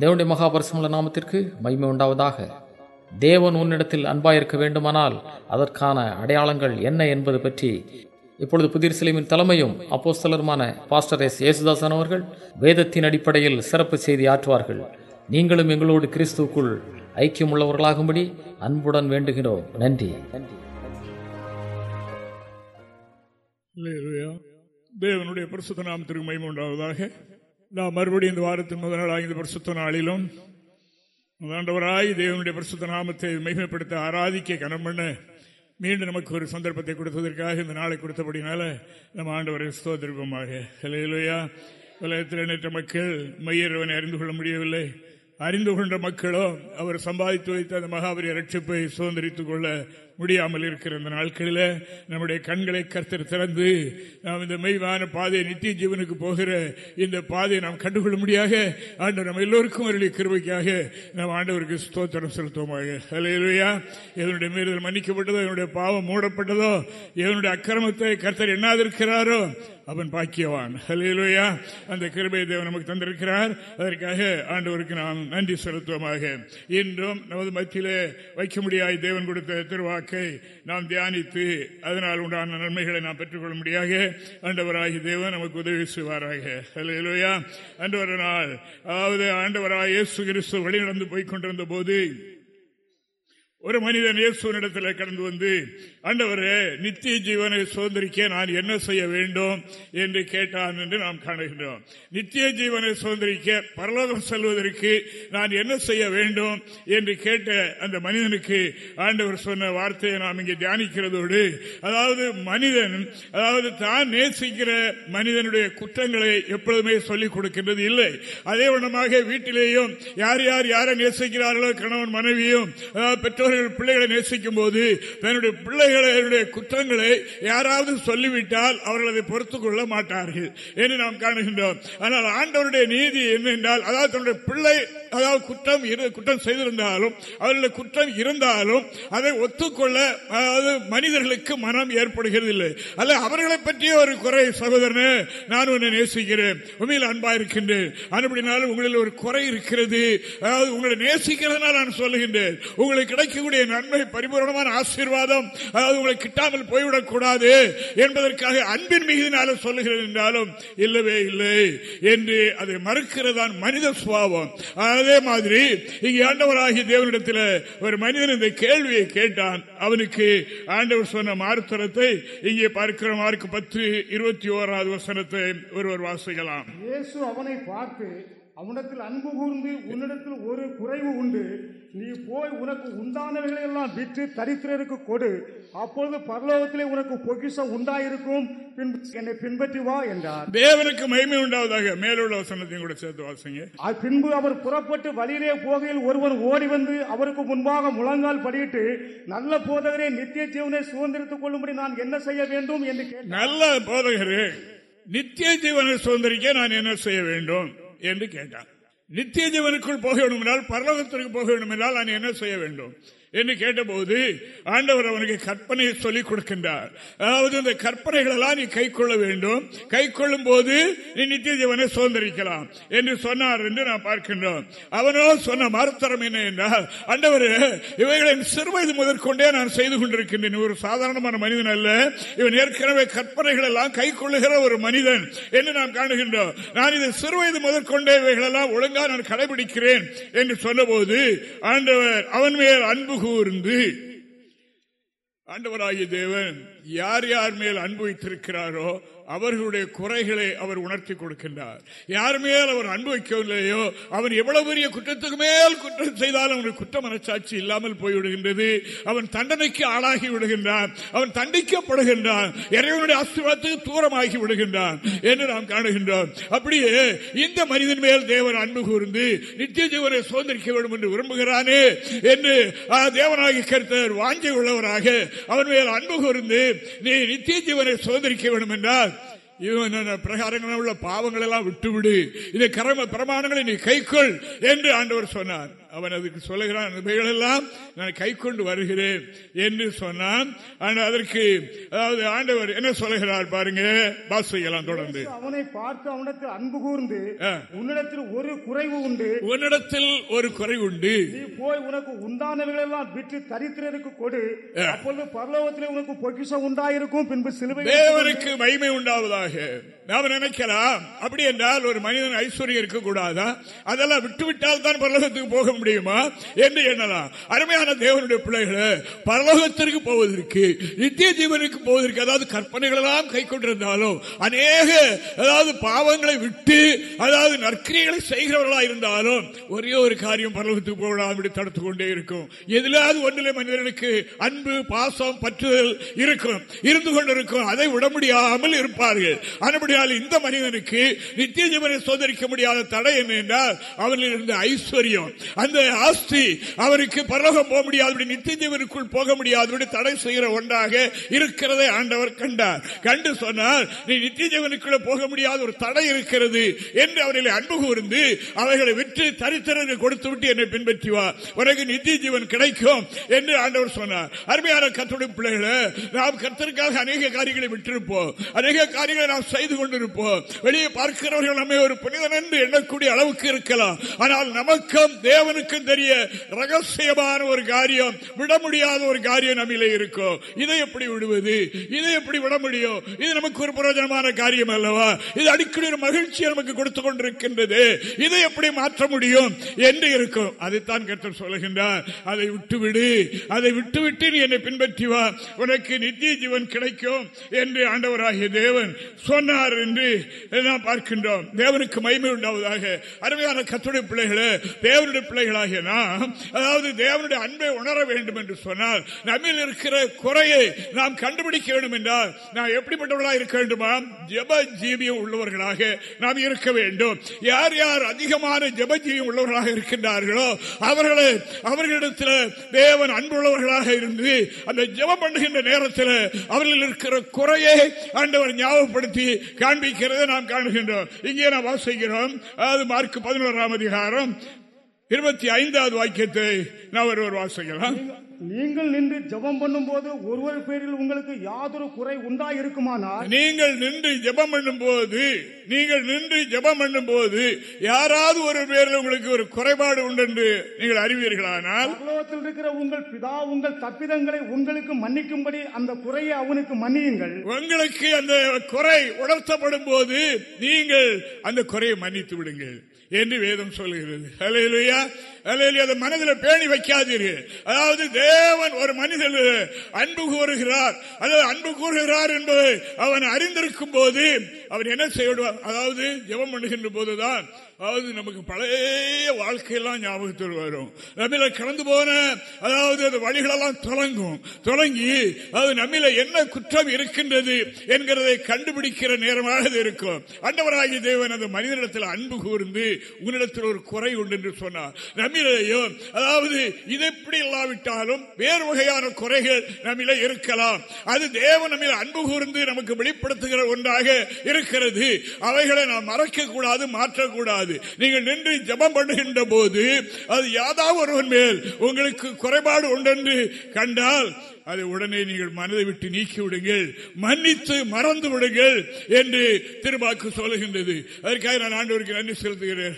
தேவனுடைய மகாபரிசமுள்ள நாமத்திற்கு மகிமை உண்டாவதாக. தேவன் உன்னிடத்தில் அன்பாயிருக்க வேண்டுமானால் அதற்கான அடையாளங்கள் என்ன என்பது பற்றி இப்பொழுது புதிர் சிலைமின் தலைமையும் அப்போஸ்தலருமான பாஸ்டர் எஸ். ஏசுதாசன் அவர்கள் வேதத்தின் அடிப்படையில் சிறப்பு செய்தி ஆற்றுவார்கள். நீங்களும் எங்களோடு கிறிஸ்துவுக்குள் ஐக்கியம் உள்ளவர்களாகும்படி அன்புடன் வேண்டுகிறோம். நன்றி. தேவனுடைய பரிசுத்த நாமத்திற்கு மகிமை நான் நாம் மறுபடியும் இந்த வாரத்தின் முதல் நாளாக இந்த பரிசுத்த நாளிலும் ஆண்டவராய் தேவனுடைய பரிசுத்த நாமத்தை மகிமைப்படுத்த ஆராதிக்க கனம் பண்ண மீண்டும் நமக்கு ஒரு சந்தர்ப்பத்தை கொடுத்ததற்காக இந்த நாளை கொடுத்தபடினால நம்ம ஆண்டவரை ஸ்தோத்திருப்போமாக. இல்லையா உலகத்தில் நேற்ற மக்கள் மையரவனை அறிந்து கொள்ள முடியவில்லை. அறிந்து கொண்ட மக்களோ அவர் சம்பாதித்து வைத்த அந்த மகாபரிய ரட்சிப்பை சுதந்திரித்துக் கொள்ள முடியாமல் இருக்கிற இந்த நாட்களில் நம்முடைய கண்களை கர்த்தர் திறந்து நாம் இந்த மெய்வான பாதை நித்திய ஜீவனுக்கு போகிற இந்த பாதையை நாம் கண்டுகொள்ள முடியாக? ஆண்டவர் நம்ம எல்லோருக்கும் அவருடைய கிருபைக்காக நாம் ஆண்டவருக்கு ஸ்தோத்திரம் செலுத்துவோமாக. அலையிலையா எதனுடைய மீறுதல் மன்னிக்கப்பட்டதோ என்னுடைய பாவம் மூடப்பட்டதோ எவனுடைய அக்கிரமத்தை கர்த்தர் எண்ணாதிருக்கிறாரோ அவன் பாக்கியவான். ஹலேலுயா அந்த கிருபையை தேவன் நமக்கு தந்திருக்கிறார். அதற்காக ஆண்டவருக்கு நாம் நன்றி செலுத்துவோமாக. இன்றும் நமது மத்தியிலே வைக்க முடியாய் தேவன் கொடுத்த திருவாக்கு நாம் தியானித்து அதனால் உண்டான நன்மைகளை நாம் பெற்றுக்கொள்ள முடியாக ஆண்டவராகி தேவன் நமக்கு உதவி செய்வாராக. ஹலேலுயா அன்று நாள் அதாவது ஆண்டவராக இயேசு கிறிஸ்து வழிநடந்து போய்கொண்டிருந்த போது ஒரு மனிதன் இயேசுவனிடத்தில் கடந்து வந்து ஆண்டவரே நித்திய ஜீவனை சுதந்திரிக்க நான் என்ன செய்ய வேண்டும்? என்று கேட்டான் என்று நாம் காணுகின்றோம். நித்திய ஜீவனை சுதந்திரிக்க பரலோகம் செல்வதற்கு நான் என்ன செய்ய வேண்டும் என்று கேட்ட அந்த மனிதனுக்கு ஆண்டவர் சொன்ன வார்த்தையை நாம் இங்கே தியானிக்கிறதோடு அதாவது மனிதன் அதாவது தான் நேசிக்கிற மனிதனுடைய குற்றங்களை எப்பொழுதுமே சொல்லிக் கொடுக்கின்றது இல்லை. அதே வண்ணமாக வீட்டிலேயும் யார் யார் யாரை நேசிக்கிறார்களோ கணவன் மனைவியும் அதாவது அவர்கள் பிள்ளைகளை நேசிக்கும் போது தன்னுடைய பிள்ளைகளுடைய குற்றங்களை யாராவது சொல்லிவிட்டால் அவர்கள் அதை பொறுத்துக் கொள்ள மாட்டார்கள் என்று நாம் காணுகின்றோம். ஆனால் ஆண்டவருடைய நீதி என்னென்றால் அதாவது தன்னுடைய பிள்ளை அதாவது குற்றம் குற்றம் செய்திருந்தாலும் அவர்களுடைய குற்றம் இருந்தாலும் அதை ஒத்துக்கொள்ள அதாவது மனிதர்களுக்கு மனம் ஏற்படுகிறது இல்லை அல்ல அவர்களை பற்றிய ஒரு குறை சகோதரனு நான் உன்னை நேசிக்கிறேன். உண்மையில் அன்பா இருக்கின்றேன். அனுப்பினாலும் உங்களில் ஒரு குறை இருக்கிறது. அதாவது உங்களை நேசிக்கிறதுனால நான் சொல்லுகின்றேன். உங்களுக்கு கிடைக்கும் கிடைக்கக்கூடிய நன்மை பரிபூர்ணமான ஆசீர்வாதம் அதாவது உங்களை கிட்டாமல் போய்விடக் கூடாது என்பதற்காக அன்பின் மிகுதினால சொல்லுகிறேன் என்றாலும் இல்லவே இல்லை என்று அதை மறுக்கிறதான் மனித சுவாவம் அதே மாதிரி இங்கே ஆண்டவராகிய தேவனிடத்தில் ஒரு மனிதன் இந்த கேள்வியை கேட்டான். அவனுக்கு ஆண்டவர் சொன்ன மாறுத்தரத்தை இங்கே பார்க்கிற மார்க் பத்து இருபத்தி ஓராவது வசனத்தை ஒருவர் வாசிக்கலாம். அவனை பார்த்து அவனிடத்தில் அன்பு கூர்ந்து உன்னிடத்தில் ஒரு குறைவு உண்டு. நீ போய் உனக்கு உண்டானவைகளை எல்லாம் விற்று தரித்திரருக்கு கொடு. அப்பொழுது பரலோகத்திலே உனக்கு பொக்கிஷம் உண்டாயிருக்கும். என்னை பின்பற்றி வா என்றார். தேவனுக்கு மகிமை உண்டாவதாக மேலுள்ள வசனத்தையும் கூட சேர்த்து வாசிங்க. அது பின்பு அவர் புறப்பட்டு வழியிலே போகையில் ஒருவன் ஓடி வந்து அவருக்கு முன்பாக முழங்கால் படியிட்டு நல்ல போதகரே நித்திய ஜீவனை சுதந்திரித்துக் கொள்ளும்படி நான் என்ன செய்ய வேண்டும்? என்று நல்ல போதகரே நித்திய ஜீவனை சுதந்திரிக்க நான் என்ன செய்ய வேண்டும்? என்று கேட்டான். நித்திய ஜீவனுக்குள் போக வேண்டும் என்றால் பரலோகத்திற்கு போக வேண்டும் என்றால் நான் என்ன செய்ய வேண்டும்? என்று கேட்டபோது ஆண்டவர் அவனுக்கு கற்பனையை சொல்லிக் கொடுக்கின்றார். அதாவது இந்த கற்பனைகள் எல்லாம் நீ கை கொள்ள வேண்டும். கை கொள்ளும் போது நீ நித்திய ஜீவனை சுதந்திரிக்கலாம் என்று சொன்னார் என்று நாம் பார்க்கின்றோம். அவனோ சொன்ன மறுத்தரம் என்ன என்றால் ஆண்டவர் இவைகளின் சிறுவயது முதற்கொண்டே நான் செய்து கொண்டிருக்கின்றேன். ஒரு சாதாரணமான மனிதன் அல்ல. இவன் ஏற்கனவே கற்பனைகள் எல்லாம் கை கொள்ளுகிற ஒரு மனிதன் என்று நாம் காணுகின்றோம். நான் இதை சிறுவயது முதற்கொண்டே இவைகளெல்லாம் ஒழுங்கா நான் கடைபிடிக்கிறேன் என்று சொன்னபோது ஆண்டவர் அவன் மேல் அன்பு கூர்ந்து ஆண்டவராகிய தேவன் யார் யார் மேல் அன்பு வைத்திருக்கிறாரோ அவர்களுடைய குறைகளை அவர் உணர்த்தி கொடுக்கின்றார். யார் மேல் அவர் அன்பு வைக்கவில்லையோ அவன் எவ்வளவு பெரிய குற்றத்துக்கு மேல் குற்றம் செய்தாலும் அவனுக்கு குற்ற மனச்சாட்சி இல்லாமல் போய்விடுகின்றது. அவன் தண்டனைக்கு ஆளாகி விடுகின்றான். அவன் தண்டிக்கப்படுகின்றான். இறைவனுடைய ஆசீர்வாதத்துக்கு தூரமாகி விடுகின்றான் என்று நாம் காணுகின்றோம். அப்படியே இந்த மனிதன் மேல் தேவன் அன்பு கூர்ந்து நித்திய ஜீவனை சுதந்திரிக்க வேண்டும் என்று விரும்புகிறானே என்று தேவனாகி கருத்தர் வாங்கி உள்ளவராக அவன் மேல் அன்பு கூர்ந்து நீ நித்திய ஜீவனை சுதந்திரிக்க வேண்டும் என்றால் இவன் பிரகாரங்கள் உள்ள பாவங்கள் எல்லாம் விட்டுவிடு. இதை கரம பிரமாணங்களை நீ கைக்கொள் என்று ஆண்டவர் சொன்னார். அவன் அதுக்கு சொல்லுகிறான் எல்லாம் நான் கை கொண்டு வருகிறேன் என்று சொன்னான். அதற்கு அதாவது ஆண்டவர் என்ன சொல்லுகிறார் பாருங்க பாசையெல்லாம் தொடர்ந்து. அவனை பார்த்து அவனிடத்தில் அன்பு கூர்ந்து உன்னிடத்தில் ஒரு குறைவு உண்டு. உன்னிடத்தில் ஒரு குறைவு உண்டு. நீ போய் உனக்கு உண்டானவர்கள் எல்லாம் விற்று தரித்திரருக்கு கொடு. அப்பொழுது பரலோகத்திலே உனக்கு பொக்கிஷம் உண்டாயிருக்கும். பின்பு சிலுவை தேவனுக்கு மகிமை உண்டாவதாக. நாம் நினைக்கலாம் அப்படி என்றால் ஒரு மனிதன் ஐஸ்வர்யம் இருக்கக்கூடாதா? அதெல்லாம் விட்டுவிட்டால் தான் பரலோகத்துக்கு போக முடியுமா? என்று எண்ணலாம். அருமையான தேவனுடைய பிள்ளைகளை பரலோகத்திற்கு போவதற்கு நித்திய ஜீவனுக்கு போவதற்கு அதாவது கற்பனைகள் எல்லாம் கை கொண்டிருந்தாலும் அநேக அதாவது பாவங்களை விட்டு அதாவது நற்கிரிகளை செய்கிறவர்களா இருந்தாலும் ஒரே ஒரு காரியம் பரலோகத்துக்கு போகலாம் அப்படி தடுத்து கொண்டே இருக்கும். எதிலாவது ஒன்றிலே மனிதர்களுக்கு அன்பு பாசம் பற்றுதல் இருக்கும். இருந்து கொண்டிருக்கும். அதை விட முடியாமல் இருப்பார்கள். ஆகையால் இந்த மனிதனுக்கு நித்திய ஜீவனை சோதரிக்க முடியாத தடை என்ன என்றால் அவனில் இருந்த ஐஸ்வர்யம். அந்த ஆஸ்தி அவருக்கு பரலோகம் போக முடியாது நித்திய ஜீவனுக்குள் போக முடியாது தடை செய்கிற ஒன்றாக இருக்கிறதை ஆண்டவர் கண்டார். கண்டு சொன்னால் நீ நித்திய ஜீவனுக்குள்ள போக முடியாத ஒரு தடை இருக்கிறது என்று அவர்களை அன்பு கூர்ந்து அவைகளை விற்று தரித்திரர்கள் கொடுத்து விட்டு என்னை பின்பற்றி வா. உனக்கு நித்திய ஜீவன் கிடைக்கும் என்று ஆண்டவர் சொன்னார். அருமையான கத்துடைய பிள்ளைகளை நாம் கத்திற்காக அநேக காரியங்களை விட்டிருப்போம். அநேக காரியங்களை நாம் செய்து கொண்டிருப்போம். வெளியே பார்க்கிறவர்கள் நம்மை ஒரு புனிதன் என்று எண்ணக்கூடிய அளவுக்கு இருக்கலாம். ஆனால் நமக்கும் தேவனுக்கும் தெரிய ரகசியமான ஒரு காரியம் விட முடியாத ஒரு காரியம் நம்மிலே இருக்கும். இதை எப்படி விடுவது? இதை எப்படி விட முடியும்? இது நமக்கு ஒரு பிரயோஜனமான காரியம் அல்லவா? இது அடிக்கடி ஒரு மகிழ்ச்சியை நமக்கு கொடுத்து கொண்டிருக்கின்றது. இதை எப்படி மாற்ற முடியும்? என்று இருக்கும். அதைத்தான் கருத்து சொல்லுகின்றார். அதை விட்டுவிடு. அதை விட்டுவிட்டு நீ என்னை பின்பற்றி வா. உனக்கு நித்திய ஜீவன் கிடைக்கும் என்று ஆண்டவராகிய தேவன் சொன்னார். என்று நாம் பார்க்கின்றோம். தேவனுக்கு மகிமை உண்டாவதாக. அருமையான கத்துடைய பிள்ளைகளே தேவனுடைய பிள்ளைகளாகிய நாம் அதாவது தேவனுடைய அன்பை உணர வேண்டும் என்று சொன்னால் நம்மில் இருக்கிற குறையை நாம் கண்டுபிடிக்க வேண்டும் என்றால் நாம் எப்படிப்பட்டவர்களாக இருக்க வேண்டுமா? ஜப ஜீவியம் உள்ளவர்களாக நாம் இருக்க வேண்டும். யார் யார் அதிகமான ஜப ஜீவியம் உள்ளவர்களாக இருக்கின்றார்களோ அவர்களை அவர்களிடத்தில் தேவன் அன்புள்ளவர்களாக இருந்து அந்த ஜபம் பண்ணுகின்ற நேரத்தில் அவர்கள் இருக்கிற குறையை ஆண்டவர் ஞாபகப்படுத்தி காண்பிக்கிறதை நாம் காணுகின்றோம். இங்கே நாம் வாசிக்கிறோம். அதாவது மார்க் பதினோராம் அதிகாரம். இருபத்தி ஐந்தாவது வாக்கியத்தை நான் ஒருவர் வாசிக்கலாம். நீங்கள் நின்று ஜபம் பண்ணும் போது ஒருவர் பேரில் உங்களுக்கு யாதொரு குறை உண்டா இருக்குமானால் நீங்கள் நின்று ஜபம் பண்ணும் போது நீங்கள் நின்று ஜபம் பண்ணும் போது யாராவது ஒரு பேரில் உங்களுக்கு ஒரு குறைபாடு உண்டு என்று நீங்கள் அறிவீர்களானால் உலகத்தில் இருக்கிற உங்கள் பிதா உங்கள் தப்பிதங்களை உங்களுக்கு மன்னிக்கும்படி அந்த குறையை அவனுக்கு மன்னியுங்கள். உங்களுக்கு அந்த குறை உணர்த்தப்படும் போது நீங்கள் அந்த குறையை மன்னித்து விடுங்கள். என்று வேதம் சொல்லுகிறது அலையிலையா அதை மனதில் பேணி வைக்காதீர்கள். அதாவது தேவன் ஒரு மனிதன் அன்பு கூறுகிறார். அல்லது அன்பு கூறுகிறார் என்பதை அவன் அறிந்திருக்கும் போது அவர் என்ன செய்வான் அதாவது ஜெபம் பண்ணுகின்ற போதுதான் அதாவது நமக்கு பழைய வாழ்க்கையெல்லாம் ஞாபகத்தில் வரும். நம்மில கடந்து போன அதாவது அந்த வழிகளெல்லாம் தொடங்கும். தொடங்கி அது நம்மில என்ன குற்றம் இருக்கின்றது என்கிறதை கண்டுபிடிக்கிற நேரமாக இருக்கும். அண்டவராகி தேவன் அந்த மனிதனிடத்தில் அன்பு கூர்ந்து உன்னிடத்தில் ஒரு குறை உண்டு என்று சொன்னார். நம்மளையும் அதாவது இது எப்படி இல்லாவிட்டாலும் வேறு வகையான குறைகள் நம்மள இருக்கலாம். அது தேவன் நம்மில் அன்பு கூர்ந்து நமக்கு வெளிப்படுத்துகிற ஒன்றாக இருக்கிறது. அவைகளை நாம் மறைக்க கூடாது மாற்றக்கூடாது. நீங்கள் நின்று ஜபம் பண்ணுகின்ற போது அது யாதாவது ஒருவன் மேல் உங்களுக்கு குறைபாடு உண்டென்று கண்டால் அதை உடனே நீங்கள் மனதை விட்டு நீக்கி விடுங்கள். மன்னித்து மறந்து விடுங்கள் என்று திருவாக்கு சொல்லுகின்றது. அதற்காக நான் ஆண்டவருக்கு நன்றி செலுத்துகிறேன்.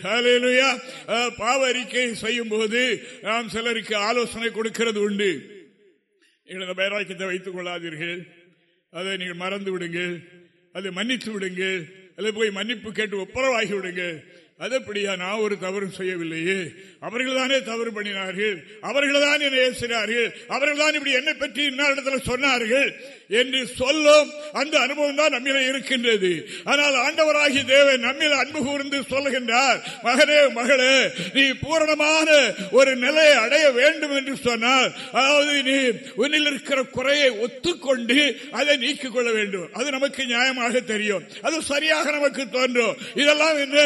பாவ அறிக்கை செய்யும் போது நாம் சிலருக்கு ஆலோசனை கொடுக்கிறது உண்டு. நீங்கள் அந்த பேராக்கியத்தை வைத்துக் கொள்ளாதீர்கள். அதை நீங்கள் மறந்து விடுங்கள். அதை மன்னித்து விடுங்கள். அதை போய் மன்னிப்பு கேட்டு ஒப்புரவாகி விடுங்கள். அதப்படியா நான் ஒரு தவறு செய்யவில்லையே. அவர்கள் தானே தவறு பண்ணினார்கள். அவர்கள் தான் என்னை ஏசினார்கள். அவர்கள் தான் இப்படி என்னை பற்றி இன்னொரு சொன்னார்கள். என்று சொல்லும் அந்த அனுபவம் தான் நம்மில இருக்கின்றது. ஆனால் ஆண்டவராகி தேவன் நம்மில் அன்பு கூர்ந்து சொல்லுகின்றார் மகனே மகளே நீ பூரணமான ஒரு நிலையை அடைய வேண்டும் என்று சொன்னால் அதாவது நீ உன்னில் இருக்கிற குறையை ஒத்துக்கொண்டு அதை நீக்கிக் கொள்ள வேண்டும். அது நமக்கு நியாயமாக தெரியும். அது சரியாக நமக்கு தோன்றும். இதெல்லாம் என்ன?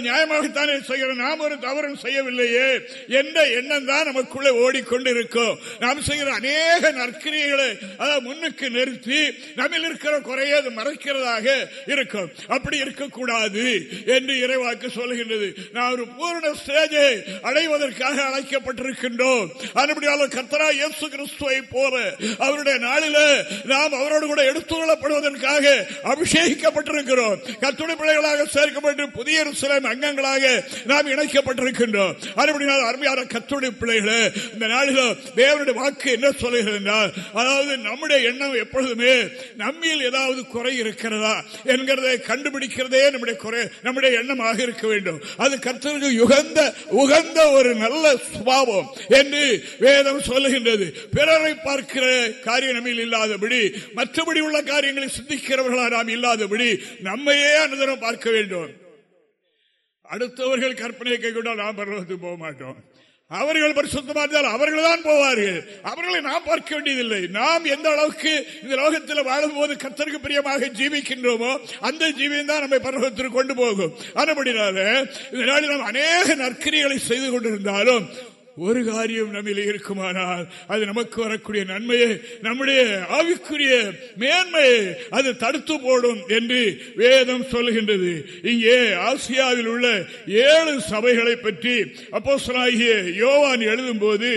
நான் நியாயமாகத்தானே செய்கிறோம் நாம் ஒரு தவறும் செய்யவில்லையே. என்ற எண்ணம் தான் நமக்குள்ளே ஓடிக்கொண்டிருக்கும். நாம் செய்கிற அநேக நற்கிரியர்களை அதை முன்னுக்கு நிறுத்தி நம்மில் இருக்கிற குறைய அது மறைக்கிறதாக இருக்கும். அப்படி இருக்கக்கூடாது என்று இறைவாக்கு சொல்லுகின்றது. நான் ஒரு பூர்ண ஸ்டேஜை அடைவதற்காக அழைக்கப்பட்டிருக்கின்றோம். அதுபடியால் கத்தரா இயேசு கிறிஸ்துவை போல அவருடைய நாளில நாம் அவரோடு கூட எடுத்துக் கொள்ளப்படுவதற்காக அபிஷேகிக்கப்பட்டிருக்கிறோம். கத்துணை பிள்ளைகளாக சேர்க்கப்பட்டு புதிய சில அங்கங்களாக நாம் இணைக்கப்பட்டிருக்கின்றோம். அதுபடியால் அருமையான கத்துடைய பிள்ளைகளே இந்த நாளில் தேவனுடைய வாக்கு என்ன சொல்லுகிறது என்றால் அதாவது நம்முடைய எண்ணம் எப்பொழுதுமே நம்மில் ஏதாவது குறை இருக்கிறதா என்கிறதை கண்டுபிடிக்கிறதே நம்முடைய குறை நம்முடைய எண்ணமாக இருக்க வேண்டும். அது கர்த்தருக்கு யுகந்த உகந்த ஒரு நல்ல சுபாவம் என்று வேதம் சொல்லுகின்றது. பிறரை பார்க்கிற காரியம் நம்மில் இல்லாதபடி மற்றபடி உள்ள காரியங்களை சிந்திக்கிறவர்களாக நாம் இல்லாதபடி நம்மையே அனுதரம் பார்க்க வேண்டும். அடுத்தவர்கள் கற்பனை கைகொண்டால் நாம் பரவத்துக்கு போக மாட்டோம். அவர்கள் பரிசுத்தமாக இருந்தால் அவர்கள் தான் போவார்கள். அவர்களை நாம் பார்க்க வேண்டியதில்லை. நாம் எந்த அளவுக்கு இந்த லோகத்தில் வாழும்போது கத்தருக்கு பிரியமாக ஜீவிக்கின்றோமோ அந்த ஜீவியம் தான் நம்மை பருவத்திற்கு கொண்டு போகும். அதுபடினால இந்த நாம் அநேக நற்கிரிகளை செய்து கொண்டிருந்தாலும் ஒரு காரியம் நம்மில் இருக்குமானால் அது நமக்கு வரக்கூடிய நன்மையை நம்முடைய ஆவிக்குரிய மேன்மையை அது தடுத்து போடும் என்று வேதம் சொல்லுகின்றது. இங்கே ஆசியாவில் உள்ள ஏழு சபைகளை பற்றி அப்போ யோவான் எழுதும் போது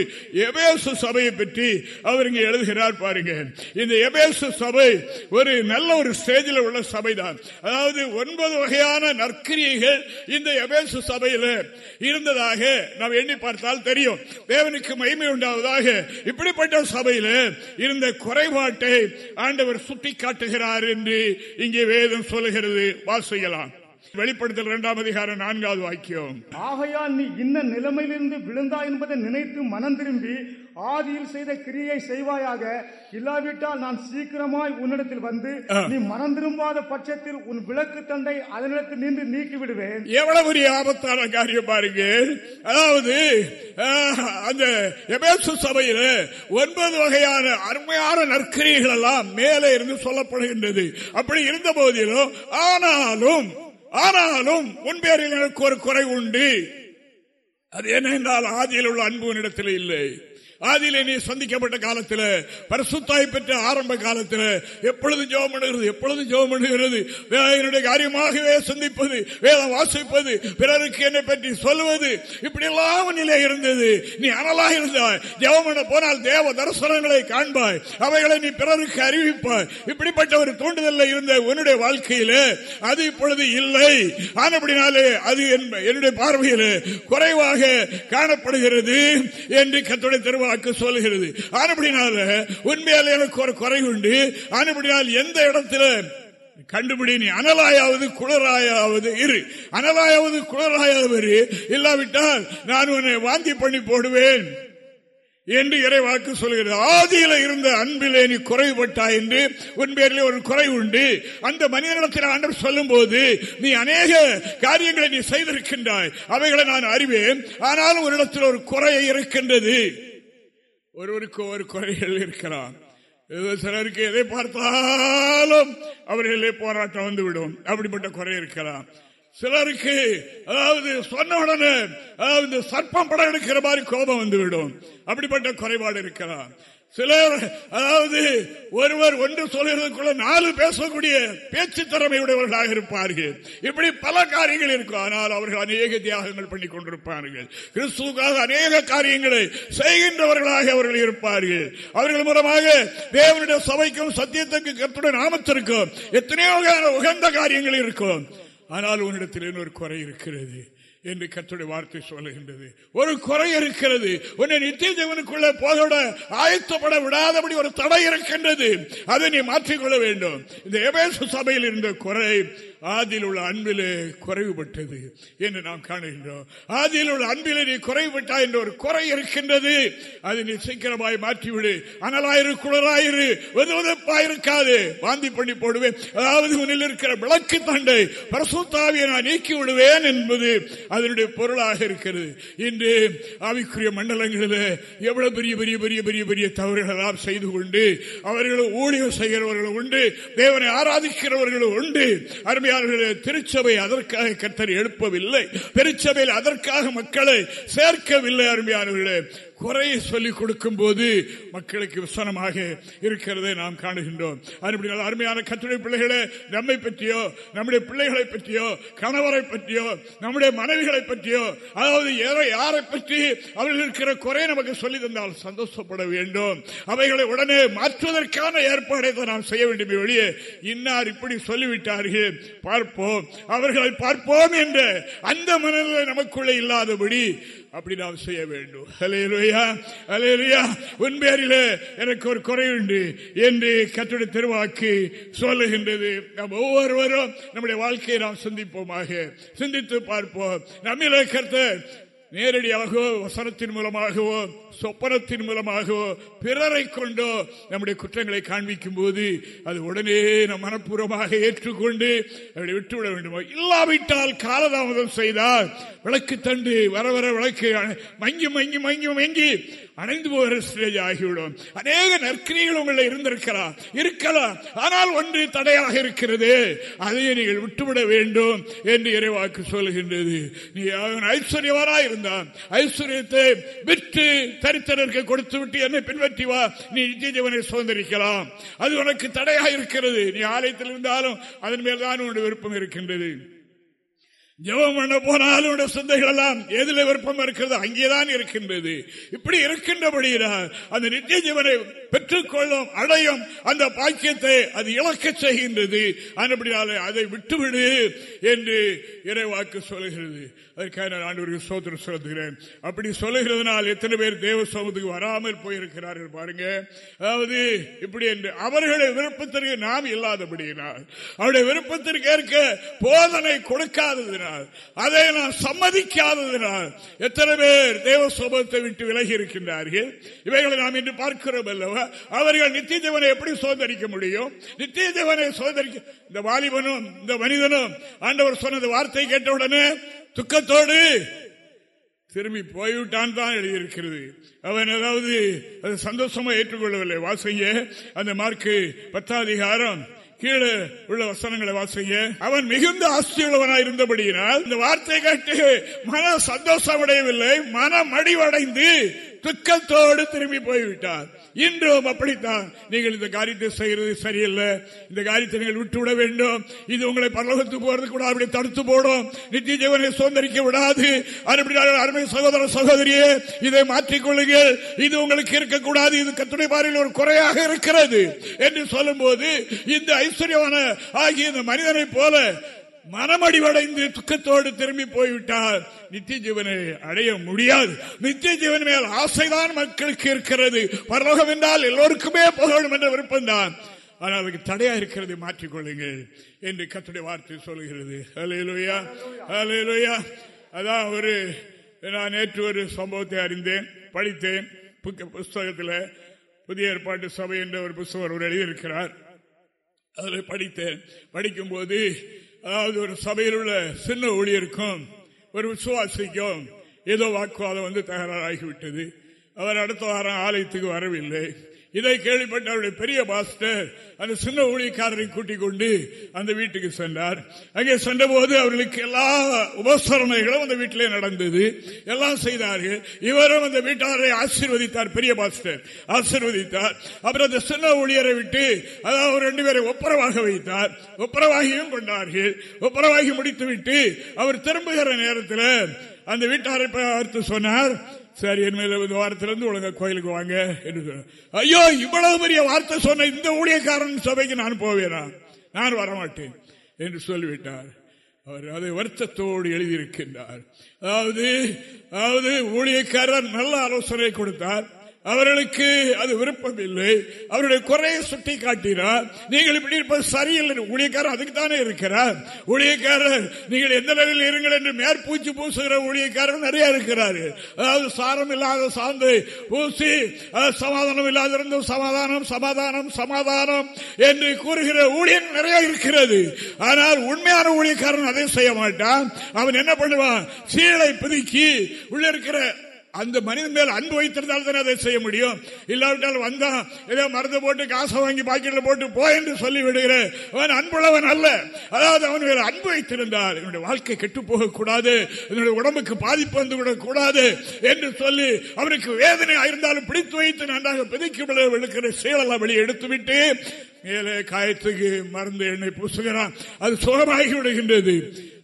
எபேசு சபையை பற்றி அவர் இங்கே எழுதுகிறார் பாருங்க. இந்த எபேசு சபை ஒரு நல்ல ஒரு ஸ்டேஜில் உள்ள சபைதான். அதாவது ஒன்பது வகையான நற்கிரியைகள் இந்த எபேசு சபையில் இருந்ததாக நாம் எண்ணி பார்த்தால் தெரியும். தெரியும். தேவனுக்கு மகிமை உண்டாவதாக. இப்படிப்பட்ட சபையில் இருந்த குறைபாட்டை ஆண்டவர் சுட்டி காட்டுகிறார் என்று இங்கே வேதம் சொல்லுகிறது. வாசிக்கலாம். வெளிப்படுத்தல் இரண்டாம் அதிகாரம் நான்காவது வாக்கியம். ஆகையால் நீ இன்ன நிலைமையிலிருந்து விழுந்தா என்பதை நினைத்து மனம் திரும்பி ஆதியில் செய்த கிரியை செய்வாயாக. இல்லாவிட்டால் நான் சீக்கிரமாய் உன்னிடத்தில் வந்து நீ மனம் திரும்பாத பட்சத்தில் உன் விளக்கு தண்டை அதனிடத்தில் நின்று நீக்கி விடுவேன். எவ்வளவு பெரிய ஆபத்தான காரியம் பாருங்க. அதாவது அந்த சபையில் ஒன்பது வகையான அருமையான நற்கரிகள் எல்லாம் மேலே இருந்து சொல்லப்படுகின்றது. அப்படி இருந்த போதிலும் ஆனாலும் ஆனாலும் முன்பேரில் எனக்கு ஒரு குறை உண்டு. அது என்ன என்றால் ஆதியில் உள்ள அன்பு இடத்தில் இல்லை. ஆதியிலே நீ சந்திக்கப்பட்ட காலத்தில் பரிசுத்தாய் பெற்ற ஆரம்ப காலத்தில் எப்பொழுது ஜோம் பண்ணுகிறது எப்பொழுது ஜோம் பண்ணுகிறது என்னுடைய காரியமாகவே சந்திப்பது வேதம் வாசிப்பது பிறருக்கு என்னை பற்றி சொல்லுவது இப்படி எல்லாம் நிலை இருந்தது. நீ அனலாக இருந்தாய். ஜெவம் பண்ண போனால் தேவ தரிசனங்களை காண்பாய். அவைகளை நீ பிறருக்கு அறிவிப்பாய். இப்படிப்பட்ட ஒரு தூண்டுதல் இருந்த உன்னுடைய வாழ்க்கையில அது இப்பொழுது இல்லை. ஆனப்படினாலே அது என்னுடைய பார்வையில் குறைவாக காணப்படுகிறது என்று கத்துடைய தருவார் வாக்கு சொல்லுகிறது. ஆனப்படினால உண்மையால் எனக்கு ஒரு குறை உண்டு. ஆனப்படினால் எந்த இடத்துல? கண்டுபிடி நீ. அனலாயாவது குளராயாவது இரு. அனலாயாவது குளராயாவது இல்லாவிட்டால் நான் உன்னை வாந்தி பண்ணி போடுவேன். என்று இறை வாக்கு சொல்கிறது ஆதியில இருந்த அன்பிலே நீ குறைவுபட்டா என்று உன் பேரில் ஒரு குறை உண்டு. அந்த மனிதனிடத்தில் ஆண்டவர் சொல்லும் போது நீ அநேக காரியங்களை நீ செய்திருக்கின்றாய். அவைகளை நான் அறிவேன். ஆனாலும் ஒரு இடத்தில் ஒரு குறை இருக்கின்றது. ஒருவருக்கு ஒரு குறைகள் இருக்கிறார் சிலருக்கு எதை பார்த்தாலும் அவர்களே போராட்டம் வந்துவிடும். அப்படிப்பட்ட குறை இருக்கலாம். சிலருக்கு அதாவது சொன்ன உடனே அதாவது சர்ப்பம் படம் எடுக்கிற மாதிரி கோபம் வந்துவிடும். அப்படிப்பட்ட குறைபாடு இருக்கலாம். சிலர் அதாவது ஒருவர் ஒன்று சொல்கிறதுக்குள்ள நாலு பேசக்கூடிய பேச்சு திறமை உடையவர்களாக இருப்பார்கள். இப்படி பல காரியங்கள் இருக்கும். ஆனால் அவர்கள் அநேக தியாகங்கள் பண்ணி கொண்டிருப்பார்கள். கிறிஸ்துக்காக அநேக காரியங்களை செய்கின்றவர்களாக அவர்கள் இருப்பார்கள். அவர்கள் மூலமாக தேவனுடைய சபைக்கும் சத்தியத்துக்கு கத்துடைய நாமத்திற்கும் எத்தனையோ உகந்த காரியங்கள் இருக்கும். ஆனால் உன்னிடத்தில் இன்னொரு குறை இருக்கிறது. என்று கத்துடைய வார்த்தை சொல்லுகின்றது. ஒரு குறை இருக்கிறது. உன்னை நித்திய ஜீவனுக்குள்ள போதோட ஆயத்தப்பட விடாதபடி ஒரு தடை இருக்கின்றது. அதை நீ மாற்றிக்கொள்ள வேண்டும். இந்த எபேசு சபையில் இருந்த குறை ஆதியில் உள்ள அன்பிலே குறைவுபட்டது என்று நாம் காணுகின்றோம். ஆதியில் உள்ள அன்பிலே நீ குறைவுபட்டா என்ற ஒரு குறை இருக்கின்றது. அதை நீ சீக்கிரமாய் மாற்றிவிடு. அனலாயிரு குளராயிரு வெதுவெதுப்பாயிருக்காது வாந்தி பண்ணி போடுவேன். அதாவது உன்னில் இருக்கிற விளக்கு தண்டை பரசுத்தாவியை நான் நீக்கி விடுவேன் என்பது அதனுடைய பொருளாக இருக்கிறது. இன்று ஆவிக்குரிய மண்டலங்களில் எவ்வளவு பெரிய பெரிய பெரிய பெரிய பெரிய தவறுகளெல்லாம் செய்து கொண்டு அவர்கள் ஊழியம் செய்கிறவர்கள் உண்டு தேவனை ஆராதிக்கிறவர்கள் உண்டு அருமை அன்பியார்களே திருச்சபை அதற்காக கத்தர் எழுப்பவில்லை. திருச்சபையில் அதற்காக மக்களை சேர்க்கவில்லை அருமையாளர்களே குறையை சொல்லிக் கொடுக்கும் போது மக்களுக்கு விசனமாக இருக்கிறதை நாம் காணுகின்றோம். அருமையான கத்துடைய பிள்ளைகளே நம்மை பற்றியோ நம்முடைய பிள்ளைகளை பற்றியோ கணவரை பற்றியோ நம்முடைய மனைவிகளை பற்றியோ அதாவது யாரை பற்றி அவர்கள் இருக்கிற குறை நமக்கு சொல்லி தந்தால் சந்தோஷப்பட வேண்டும். அவைகளை உடனே மாற்றுவதற்கான ஏற்பாடை நாம் செய்ய வேண்டுமே வெளியே இன்னார் இப்படி சொல்லிவிட்டார்கள் பார்ப்போம். அவர்களை பார்ப்போம் என்ற அந்த மனநிலை நமக்குள்ளே இல்லாதபடி அப்படி நாம் செய்ய வேண்டும். உன் பேரிலே எனக்கு ஒரு குறை உண்டு என்று கட்டுரை திருவாக்கு சொல்லுகின்றது. நாம் ஒவ்வொருவரும் நம்முடைய வாழ்க்கையை நாம் சிந்திப்போமாக சிந்தித்து பார்ப்போம். நம்மிலே கருத்தர் நேரடியாகவோ வசனத்தின் மூலமாகவோ சொப்பனத்தின் மூலமாகவோ பிறரை கொண்டோ நம்முடைய குற்றங்களை காண்பிக்கும் போது அது உடனே நம் மனப்பூர்வமாக ஏற்றுக்கொண்டு அப்படி விட்டுவிட வேண்டுமோ? இல்லாவிட்டால் காலதாமதம் செய்தால் விளக்கு தண்டு வர வர விளக்கு மங்கி மங்கி மங்கி மங்கி அணைந்து போகிற ஸ்டேஜ் ஆகிவிடும். அநேக நற்கிரிகள் உங்களை இருந்திருக்கலாம் இருக்கலாம் ஆனால் ஒன்று தடையாக இருக்கிறது. அதையே நீங்கள் விட்டுவிட வேண்டும் என்று இறைவாக்கு சொல்கின்றது. நீ ஐஸ்வர்யவானா இருந்தான். ஐஸ்வர்யத்தை விற்று தரித்திரருக்கு கொடுத்து விட்டு என்னை பின்பற்றி வா. நீ நித்திய சுதந்திரிக்கலாம். அது உனக்கு தடையாக இருக்கிறது. நீ ஆலயத்தில் இருந்தாலும் அதன் மேல்தான் உன்னுடைய விருப்பம் இருக்கின்றது. ஜெபம் பண்ண போனாலும் சிந்தைகள் எல்லாம் எதில் விருப்பம் இருக்கிறது அங்கேதான் இருக்கின்றது. இப்படி இருக்கின்றபடியால் அந்த நித்திய ஜீவனை பெற்றுக்கொள்ளும் அடையும் அந்த பாக்கியத்தை அது இழக்க செய்கின்றது. அதை விட்டுவிடு என்று இறைவாக்கு சொல்லுகிறது. அதற்காக நான் ஆண்டு சோதனை சொல்லுகிறேன் அப்படி சொல்லுகிறதுனால் எத்தனை பேர் தேவ சமூகத்துக்கு வராமல் போயிருக்கிறார்கள் பாருங்க. அதாவது இப்படி என்று அவர்களுடைய விருப்பத்திற்கு நாம் இல்லாதபடியினால் அவருடைய விருப்பத்திற்கு ஏற்க போதனை கொடுக்காததினால் அதை நான் சம்மதிக்காததினால் எத்தனை பேர் தேவ சோபத்தை விட்டு விலகி இருக்கின்றார்கள்? இவைகளை நாம் இன்று பார்க்கிறோம் அல்லவா? அவர்கள் நித்திய தேவனை எப்படி சோதரிக்க முடியும்? நித்திய தேவனை சோதரிக்க இந்த வாலிபனும் இந்த மனிதனும் ஆண்டவர் சொன்னது வார்த்தை கேட்டவுடனே துக்கத்தோடு திரும்பி போய்விட்டான் தான் எழுதியிருக்கிறது. அவன் ஏதாவது அது சந்தோஷமா ஏற்றுக்கொள்ளவில்லை. வாசைய அந்த மார்க்கு பத்தாதிகாரம் கீழே உள்ள வசனங்களை வாசிங்க அவன் மிகுந்த ஆஸ்தியுள்ளவனாய் இருந்தபடியினால் இந்த வார்த்தை கேட்டு மன சந்தோஷம் அடையவில்லை மனம் அடிவடைந்து துக்கத்தோடு திரும்பி போய்விட்டார். இன்றும் அப்படித்தான். நீங்கள் இந்த காரியத்தை செய்யறது சரியில்லை. இந்த காரியத்தை நீங்கள் விட்டு விட வேண்டும். இது உங்களை பரலோகத்துக்கு போறது கூட அப்படி தடுத்து போடும். நித்திய ஜீவனை சுதந்திரிக்க விடாது. அருமை சகோதர சகோதரியே இதை மாற்றிக்கொள்ளுங்கள் இது உங்களுக்கு இருக்கக்கூடாது. இது கத்துடைய பாறையில் ஒரு குறையாக இருக்கிறது. என்று சொல்லும் போது இந்த ஐஸ்வர்யமான ஆகிய இந்த மனிதனை போல மனமடிவடைந்து துக்கத்தோடு திரும்பி போய்விட்டால் நித்திய ஜீவனை அடைய முடியாது. நித்திய ஜீவன் மேல் ஆசைதான் மக்களுக்கு இருக்கிறது. பரலோகம் என்றால் எல்லோருக்குமே போகணும் என்ற விருப்பம் தான் ஆனால் அதுக்கு தடையா இருக்கிறது மாற்றிக்கொள்ளுங்கள் என்று கத்துடைய வார்த்தை சொல்லுகிறது. அலையலுயா அலையலுயா அதான் ஒரு நான் நேற்று ஒரு சம்பவத்தை அறிந்தேன் படித்தேன். புஸ்தகத்தில் புதிய ஏற்பாட்டு சபை என்ற ஒரு புத்தகம் அவர் எழுதியிருக்கிறார். அதில் படித்தேன். படிக்கும்போது அதாவது ஒரு சபையில் உள்ள சின்ன ஊழியருக்கும் ஒரு விசுவாசிக்கும் ஏதோ வாக்குவாதம் வந்து தகராறாகிவிட்டது. அவர் அடுத்த வாரம் ஆலயத்துக்கு வரவில்லை. இதை கேள்விப்பட்ட அவருடைய பெரிய பாஸ்டர் அந்த சின்ன ஊழியக்காரரை கூட்டிக் கொண்டு அந்த வீட்டுக்கு சென்றார். அங்கே சென்றபோது அவர்களுக்கு எல்லா உபசரணைகளும் அந்த வீட்டிலே நடந்தது. எல்லாம் செய்தார்கள். இவரும் அந்த வீட்டாரை ஆசீர்வதித்தார் பெரிய பாஸ்டர் ஆசீர்வதித்தார். அப்புறம் அந்த சின்ன ஊழியரை விட்டு அதாவது ரெண்டு பேரை ஒப்புரவாக வைத்தார். ஒப்புரவாகியும் கொண்டார்கள். ஒப்புரவாகி முடித்துவிட்டு அவர் திரும்புகிற நேரத்தில் அந்த வீட்டாரை பார்த்து சொன்னார் சரி என் மேல இந்த வாரத்திலிருந்து ஒழுங்கா கோயிலுக்கு வாங்க என்று ஐயோ இவ்வளவு பெரிய வார்த்தை சொன்ன இந்த ஊழியக்காரன் சபைக்கு நான் போவேனா? நான் வரமாட்டேன் என்று சொல்லிவிட்டார். அவர் அதை வருத்தத்தோடு எழுதியிருக்கின்றார். அதாவது அதாவது ஊழியக்காரர் நல்ல ஆலோசனை கொடுத்தார். அவர்களுக்கு அது விருப்பம் இல்லை அவருடைய குறையை சுட்டி காட்டினார். நீங்கள் இப்படி இருப்பது சரியில்லை. ஊழியக்காரர் அதுக்கு தானே இருக்கிறார். ஊழியக்காரர் நீங்கள் எந்த நிலையில் இருங்கள் என்று மேற்பூச்சி பூசுகிற ஊழியக்காரர் நிறைய இருக்கிறார். அதாவது சாரம் இல்லாத சார்ந்து பூசி சமாதானம் இல்லாதிருந்தும் சமாதானம் சமாதானம் சமாதானம் என்று கூறுகிற ஊழியர் நிறைய இருக்கிறது. ஆனால் உண்மையான ஊழியக்காரன் அதை செய்ய மாட்டான். அவன் என்ன பண்ணுவான்? சீலை பிதுக்கி உள்ள இருக்கிற அந்த மனிதன் மேல் அன்பு வைத்திருந்தால் தானே அதை செய்ய முடியும். இல்லாவிட்டால் வந்தா ஏதோ மருந்து போட்டு காசை வாங்கி பாக்கெட்ல போட்டு போ என்று சொல்லி விடுகிறேன் அவன் அன்புள்ளவன் அல்ல. அதாவது அவன் மேல் அன்பு வைத்திருந்தால் என்னுடைய வாழ்க்கை கெட்டு போகக்கூடாது. என்னுடைய உடம்புக்கு பாதிப்பு வந்து விடக்கூடாது என்று சொல்லி அவனுக்கு வேதனை இருந்தாலும் பிடித்து வைத்து நன்றாக பிதிக்கு விழுக்கிற செயலெல்லாம் வெளியே எடுத்துவிட்டு மேலே காயத்துக்கு மருந்து எண்ணெய் பூசுகிறான். அது சுகமாகி விடுகின்றது.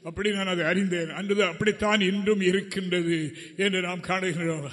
அப்படி நான் அதை அறிந்தேன். அன்று அப்படித்தான் இன்றும் இருக்கின்றது என்று நாம் காணுகிறோம்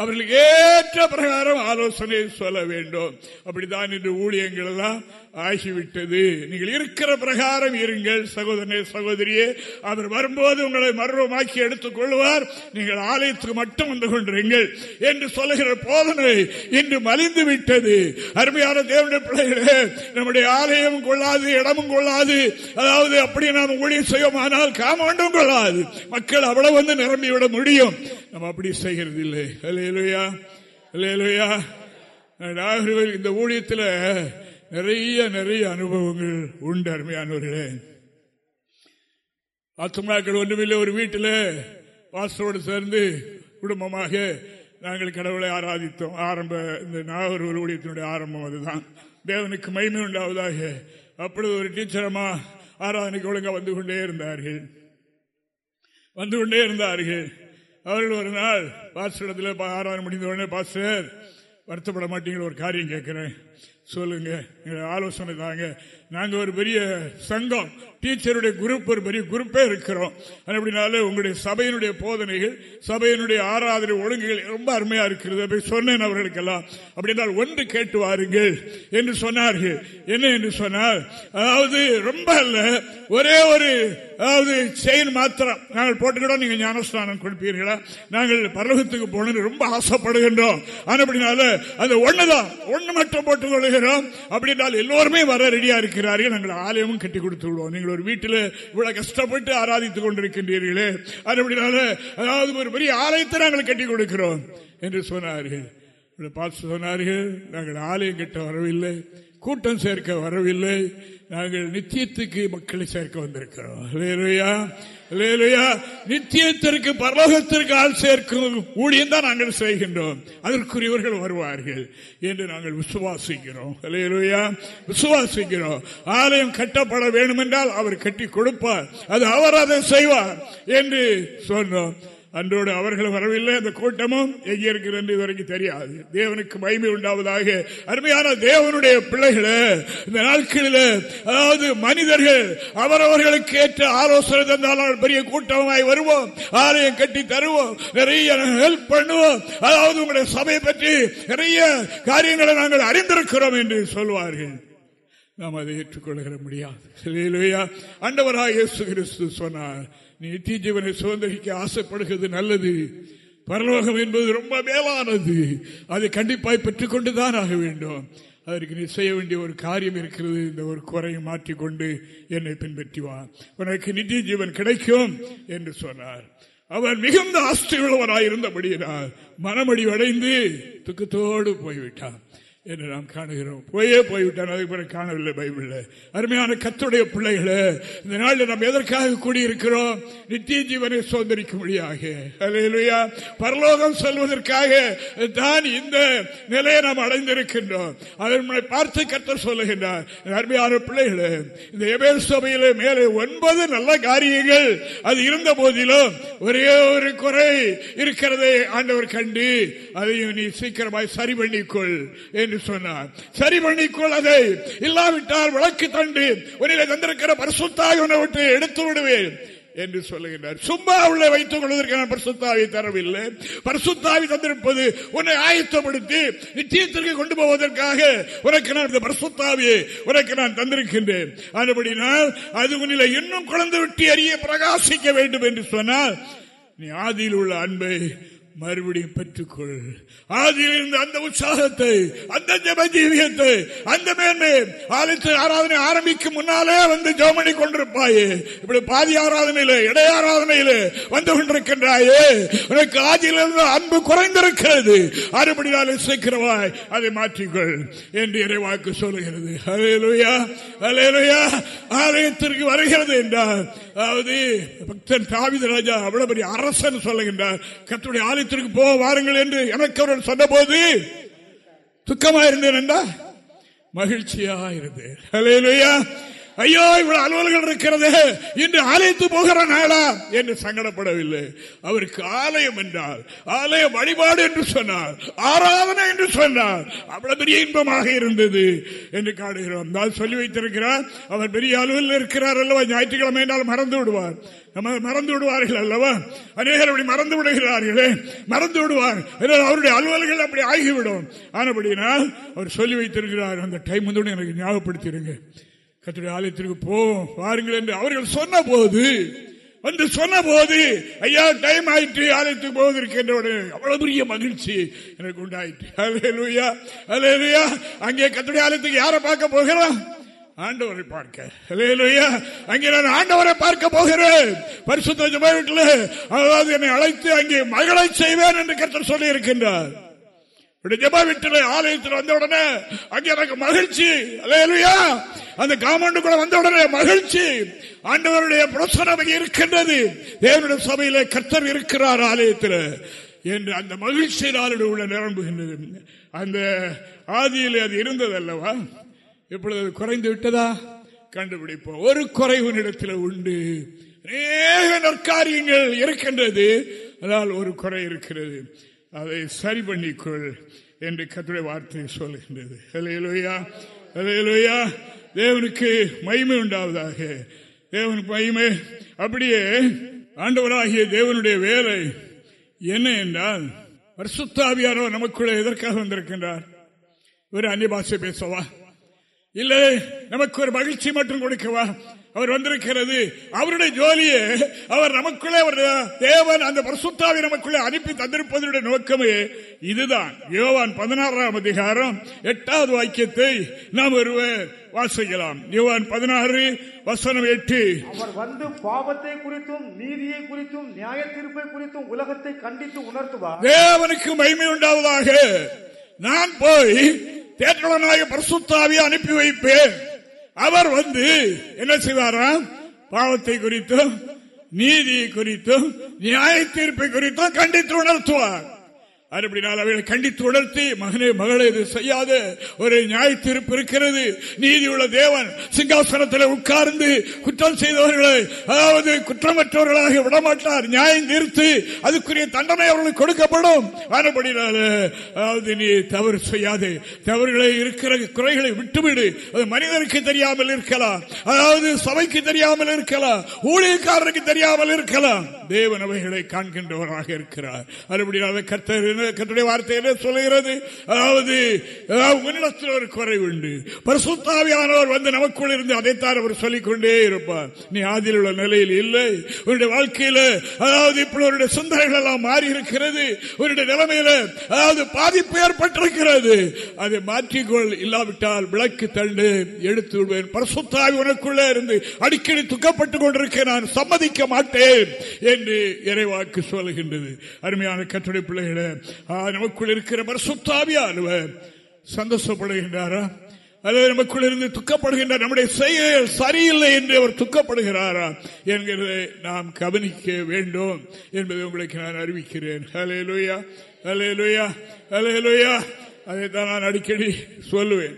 அவர்களுக்கு ஏற்ற பிரகாரம் ஆலோசனை சொல்ல வேண்டும். அப்படித்தான் இன்று ஊழியங்கள் எல்லாம் ஆகிவிட்டது. நீங்கள் இருக்கிற பிரகாரம் இருங்கள் சகோதரனே சகோதரியே. அவர் வரும்போது உங்களை மர்வமாக்கி எடுத்துக் கொள்வார் நீங்கள் ஆலயத்துக்கு மட்டும் வந்து கொண்டிருங்கள் என்று சொல்லுகிற போதனை இன்று மலிந்து விட்டது. அருமையான தேவனுடைய பிள்ளைகளே நம்முடைய ஆலயம் கொள்ளாது இடமும் கொள்ளாது. அதாவது அப்படி நாம் ஊழியம் செய்வோமானால் காமண்டும் கொள்ளாது. மக்கள் அவ்வளவு வந்து நிரம்பிவிட முடியும். நம்ம அப்படி செய்கிறது இல்லை இல்லையா இல்லையா இந்த ஊழியத்தில் நிறைய நிறைய அனுபவங்கள் உண்டு அருமையானவர்களே. ஆத்துமாக்கள் ஒன்றுமில்லை ஒரு வீட்டில் வாசலோடு சேர்ந்து குடும்பமாக நாங்கள் கடவுளை ஆராதித்தோம். ஆரம்ப இந்த நாகர் ஊழியத்தினுடைய ஆரம்பம் அதுதான். தேவனுக்கு மகிமை உண்டாவதாக. அப்பொழுது ஒரு டீச்சரமா ஆராதனைக்கு ஒழுங்கா வந்து கொண்டே இருந்தார்கள். வந்து கொண்டே இருந்தார்கள். அவர்கள் ஒரு நாள் பாஸ்டரிடத்தில் ஆராதனை முடிந்த உடனே பாஸ்டர் வருத்தப்பட மாட்டீங்களா ஒரு காரியம் கேட்குறேன். சொல்லுங்க ஆலோசனை தாங்க. நாங்க ஒரு பெரிய சங்கம். டீச்சருடைய குரூப் ஒரு பெரிய குரூப்பே இருக்கிறோம். அப்படினால உங்களுடைய சபையினுடைய போதனைகள் சபையினுடைய ஆராதனை ஒழுங்குகள் ரொம்ப அருமையா இருக்கிறது. அப்படி சொன்னேன் அவர்களுக்கெல்லாம். அப்படின்னால் ஒன்று கேட்டு வாருங்கள் என்று சொன்னார்கள். என்ன என்று சொன்னால் அதாவது ரொம்ப அல்ல ஒரே ஒரு அதாவது செயின் மாத்திரம். நாங்கள் போட்டுக்கிட்டோம் நீங்க ஞானஸ்தானம் கொடுப்பீர்களா? நாங்கள் பரலகத்துக்கு போகணும்னு ரொம்ப ஆசைப்படுகின்றோம். அப்படினால அந்த ஒண்ணுதான். ஒண்ணு மட்டும் போட்டுக் கொள்கிறோம் அப்படின்னால் எல்லோருமே வர ரெடியா இருக்கிறார்கள். நாங்கள் ஆலயமும் கட்டி கொடுத்து விடுவோம் நீங்கள் ஒரு வீட்டில் இவ்வளவு கஷ்டப்பட்டு ஆராதித்துக் கொண்டிருக்கின்றீர்களே. அப்படினால அதாவது ஒரு பெரிய ஆலயத்தை நாங்கள் கட்டி கொடுக்கிறோம் என்று சொன்னார்கள். பார்த்து சொன்னார்கள் நாங்கள் ஆலயம் கட்ட வரவில்லை கூட்டம் சேர்க்க வரவில்லை நாங்கள் நித்தியத்துக்கு மக்களை சேர்க்க வந்திருக்கிறோம். நித்தியத்திற்கு பரலோகத்திற்கு ஆள் சேர்க்கும் ஊழியம் தான் நாங்கள் செய்கின்றோம். அதற்குரியவர்கள் வருவார்கள் என்று நாங்கள் விசுவாசிக்கிறோம். விசுவாசிக்கிறோம். ஆலயம் கட்டப்பட வேண்டும் என்றால் அவர் கட்டி கொடுப்பார். அது அவர் அதை செய்வார் என்று சொன்னோம். அன்றோடு அவர்கள் வரவில்லை. அந்த கூட்டமும் எங்கே இருக்கிறது இதுவரைக்கும் தெரியாது. தேவனுக்கு மகிமை உண்டாவதாக. அருமையான தேவனுடைய பிள்ளைகளை இந்த நாட்களில் அதாவது மனிதர்கள் அவரவர்களுக்கு ஏற்ற ஆலோசனை தந்தால் பெரிய கூட்டமாய் வருவோம். ஆலயம் கட்டி தருவோம். நிறைய ஹெல்ப் பண்ணுவோம். அதாவது உங்களுடைய சபையை பற்றி நிறைய காரியங்களை நாங்கள் அறிந்திருக்கிறோம் என்று சொல்வார்கள். நாம் அதை ஏற்றுக்கொள்கிற முடியாது. அண்டவராக இயேசு கிறிஸ்து சொன்னார். நீ நித்திய ஜீவனை சுதந்திரிக்க ஆசைப்படுகிறது நல்லது. பரலோகம் என்பது ரொம்ப மேலானது. அதை கண்டிப்பாய் பெற்றுக்கொண்டுதான் ஆக வேண்டும். அதற்கு நீ செய்ய வேண்டிய ஒரு காரியம் இருக்கிறது. இந்த ஒரு குறையை மாற்றிக்கொண்டு என்னை பின்பற்றுவான் உனக்கு நித்திய ஜீவன் கிடைக்கும் என்று சொன்னார். அவர் மிகுந்த ஆஸ்தி இருந்தபடியினால் மனமடிவடைந்து துக்கத்தோடு போய்விட்டான். என்று நாம் காணுகிறோம். போயே போய்விட்டான். அதுக்கு பிறகு காணவில்லை பைபிள் அருமையான கத்துடைய பிள்ளைகளே இந்த நாளில் நாம் எதற்காக கூடியிருக்கிறோம்? நித்திய ஜீவனை சுதந்திரிக்க முடியாக பரலோகம் செல்வதற்காக தான் இந்த நிலையை நாம் அடைந்திருக்கின்றோம். அதனை பார்த்து கத்த சொல்லுகின்றார். அருமையான பிள்ளைகளே இந்த எபேல் சபையில மேலே ஒன்பது நல்ல காரியங்கள். அது இருந்த போதிலும் ஒரே ஒரு குறை இருக்கிறதை ஆண்டவர் கண்டு அதையும் நீ சீக்கிரமாய் சரி பண்ணிக்கொள் என்று சொன்னார். சரி பண்ணிக்கொள் அதை. இல்லாவிட்டால் விளக்கு தண்டு உன்னிலே தந்திருக்கிற பரிசுத்தாய் உன்னை விட்டு எடுத்து விடுவேன் என்று சொல்லுகின்றார். சும்மா உள்ளே வைத்துக் கொள்வதற்கான பரிசுத்தாவை தரவில்லை. பரிசுத்தாவி தந்திருப்பது உன்னை ஆயத்தப்படுத்தி நிச்சயத்திற்கு கொண்டு போவதற்காக உனக்கு நான் இந்த பரிசுத்தாவியை உனக்கு நான் தந்திருக்கின்றேன். அதுபடினால் அது உன்னில இன்னும் குழந்தை விட்டு அறிய பிரகாசிக்க வேண்டும் என்று சொன்னால் நீ ஆதியில் உள்ள அன்பை மறுபடியும் பெற்றுக்கொள். ஆதியில் அந்த உற்சாகத்தை அந்த ஜப ஜீவியத்தை அந்த மேன்மை ஆலயத்தில் ஆராதனை ஆரம்பிக்கும் முன்னாலே வந்து ஜோமணி கொண்டிருப்பாயே. இப்படி பாதி ஆராதனையில இடைய ஆராதனையில வந்து கொண்டிருக்கின்றாயே. உனக்கு ஆதியிலிருந்து அன்பு குறைந்திருக்கிறது. அறுபடினாலே சீக்கிரமாய் அதை மாற்றிக்கொள் என்று இறைவாக்கு சொல்லுகிறது. அலையலுயா அலையலுயா ஆலயத்திற்கு வருகிறது என்றால் அதாவது பக்தன் தாவித ராஜா அவ்வளவு பெரிய அரசன் சொல்லுகின்றார். கத்துடைய ஆலயத்திற்கு போக வாருங்கள் என்று எனக்கு அவர்கள் சொன்ன போது துக்கமா இருந்தேன் என்றா? மகிழ்ச்சியா இருந்தேன் ஐயோ இவ்வளவு அலுவல்கள் இருக்கிறது. இன்று அழைத்து போகிற நாளா? என்று சங்கடப்படவில்லை. அவருக்கு ஆலயம் என்றார். ஆலய வழிபாடு என்று சொன்னார். ஆராதனை என்று சொன்னார். அவ்வளவு பெரிய இன்பமாக இருந்தது என்று காடுகிறோம். நான் சொல்லி வைத்திருக்கிறார். அவர் பெரிய அலுவலில் இருக்கிறார் அல்லவா? ஞாயிற்றுக்கிழமை என்றால் மறந்து விடுவார். நம்ம மறந்து விடுவார்கள் அல்லவா? அநேகர் அப்படி மறந்து விடுகிறார்களே. மறந்து விடுவார். அவருடைய அலுவல்கள் அப்படி ஆகிவிடும். ஆனபடினால் அவர் சொல்லி வைத்திருக்கிறார். அந்த டைம் வந்து எனக்கு ஞாபகப்படுத்திடுங்க. கத்துடைய ஆலயத்திற்கு போ வாருங்கள் என்று அவர்கள் சொன்ன போது வந்து சொன்ன போது ஐயா டைம் ஆயிட்டு ஆலயத்துக்கு போவதற்கு அவ்வளவு பெரிய மகிழ்ச்சி எனக்கு உண்டாயிற்று. அலேலுயா அலேலுயா அங்கே கத்துடைய ஆலயத்துக்கு யாரை பார்க்க போகிறோம்? ஆண்டவரை பார்க்க. அங்கே நான் ஆண்டவரை பார்க்க போகிறேன். பரிசுத்த வீட்டில் அதாவது என்னை அழைத்து அங்கே மகளை செய்வேன் என்று கத்தர் சொல்லி இருக்கின்றார் ஜபா ஆலயத்தில் வந்த உடனே அங்கே எனக்கு மகிழ்ச்சி. அலையலுயா அந்த காமௌண்டுக்குள்ள வந்த உடனே மகிழ்ச்சி. ஆண்டவருடைய பிரசனம் இருக்கின்றது. தேவனுடைய சபையில கர்த்தர் இருக்கிறார் ஆலயத்தில். என்று அந்த மகிழ்ச்சி ஆளுடைய உள்ள நிரம்புகின்றது. அந்த ஆதியில் அது இருந்தது அல்லவா இப்பொழுது குறைந்து விட்டதா? கண்டுபிடிப்போம். ஒரு குறைவு இடத்தில் உண்டு. அநேக நற்காரியங்கள் இருக்கின்றது. அதனால் ஒரு குறை இருக்கிறது. அதை சரி பண்ணிக்கொள் என்று கத்துடைய வார்த்தை சொல்லுகின்றது. தேவனுக்கு மகிமை உண்டாவதாக. தேவனுக்கு மகிமை. அப்படியே ஆண்டவராகிய தேவனுடைய வேலை என்ன என்றால் வருஷத்தாவியாரோ நமக்குள்ளே எதற்காக வந்திருக்கின்றார்? ஒரு அந்நிய பாஷை பேசவா? இல்லை நமக்கு ஒரு மகிழ்ச்சி மட்டும் கொடுக்கவா? அவர் வந்திருக்கிறது. அவருடைய ஜோலியே அவர் நமக்குள்ளே தேவன் அந்த பிரசுத்தாவை நமக்குள்ளே அனுப்பி தந்திருப்பதனுடைய நோக்கமே இதுதான். யோவான் பதினாறாம் அதிகாரம் எட்டாவது வாக்கியத்தை நாம் ஒருவர் வாசிக்கலாம். யோவான் பதினாறு வசனம் எட்டு. அவர் வந்து பாவத்தை குறித்தும் நீதியை குறித்தும் நியாய தீர்ப்பை குறித்தும் உலகத்தை கண்டித்து உணர்த்துவார். தேவனுக்கு மகிமை உண்டாவதாக நான் போய் தேற்றவனாக பிரசுத்தாவியை அனுப்பி வைப்பேன். அவர் வந்து என்ன செய்வாராம்? பாவத்தை குறித்தும் நீதியை குறித்தும் நியாய தீர்ப்பை குறித்தும் கண்டித்து உணர்த்துவார். அப்படினால் அவர்களை கண்டித்து உணர்த்தி மகனே மகளே இது செய்யாத. ஒரு நியாய தீர்ப்பு இருக்கிறது. நீதி உள்ள தேவன் சிங்காசனத்தில் உட்கார்ந்து குற்றம் செய்தவர்களை அதாவது குற்றமற்றவர்களாக விடமாட்டார் நியாயம் தீர்த்து அதுக்குரிய தண்டனை அவர்களுக்கு கொடுக்கப்படும். ஆனப்படினால அதாவது நீ தவறு செய்யாது. தவறுகளை இருக்கிற குறைகளை விட்டுவிடு. அது மனிதனுக்கு தெரியாமல் இருக்கலாம். அதாவது சபைக்கு தெரியாமல் இருக்கலாம். ஊழியக்காரருக்கு தெரியாமல் இருக்கலாம். தேவன் அவைகளை காண்கின்றவராக இருக்கிறார். அதுபடியாக கர்த்தர் கத்துடைய வார்த்தை சொல்லுகிறது. அதாவது உன்னிடத்தில் ஒரு குறை உண்டு. பரிசுத்தாவியானவர் வந்து நமக்குள் இருந்து அதைத்தான் அவர் சொல்லிக்கொண்டே இருப்பார். நீ ஆதியில் உள்ள நிலையில் இல்லை. உன்னுடைய வாழ்க்கையில அதாவது இப்பொழுது சிந்தனைகள் எல்லாம் மாறி இருக்கிறது உன்னுடைய நிலைமையில அதாவது பாதிப்பு ஏற்பட்டிருக்கிறது. அதை மாற்றிக்கொள் இல்லாவிட்டால் விளக்கு தண்டு எடுத்து விடுவேன். பரிசுத்தாவி உனக்குள்ளே இருந்து அடிக்கடி துக்கப்பட்டுக் கொண்டிருக்க நான் சம்மதிக்க மாட்டேன் என்று இறைவாக்கு சொல்லுகின்றது. அருமையான கட்டுரை பிள்ளைகளை நமக்குள் இருக்கிற பரிசுத்தாவியானவர் சந்தோஷப்படுகின்றாரா? அல்லது நமக்குள் இருந்து துக்கப்படுகின்ற நம்முடைய செயல் சரியில்லை என்று அவர் துக்கப்படுகிறாரா என்கிறதை நாம் கவனிக்க வேண்டும் என்பதை உங்களுக்கு நான் அறிவிக்கிறேன். ஹலே லோயா ஹலே லோயா ஹலே லோயா அதைத்தான் நான் அடிக்கடி சொல்லுவேன்.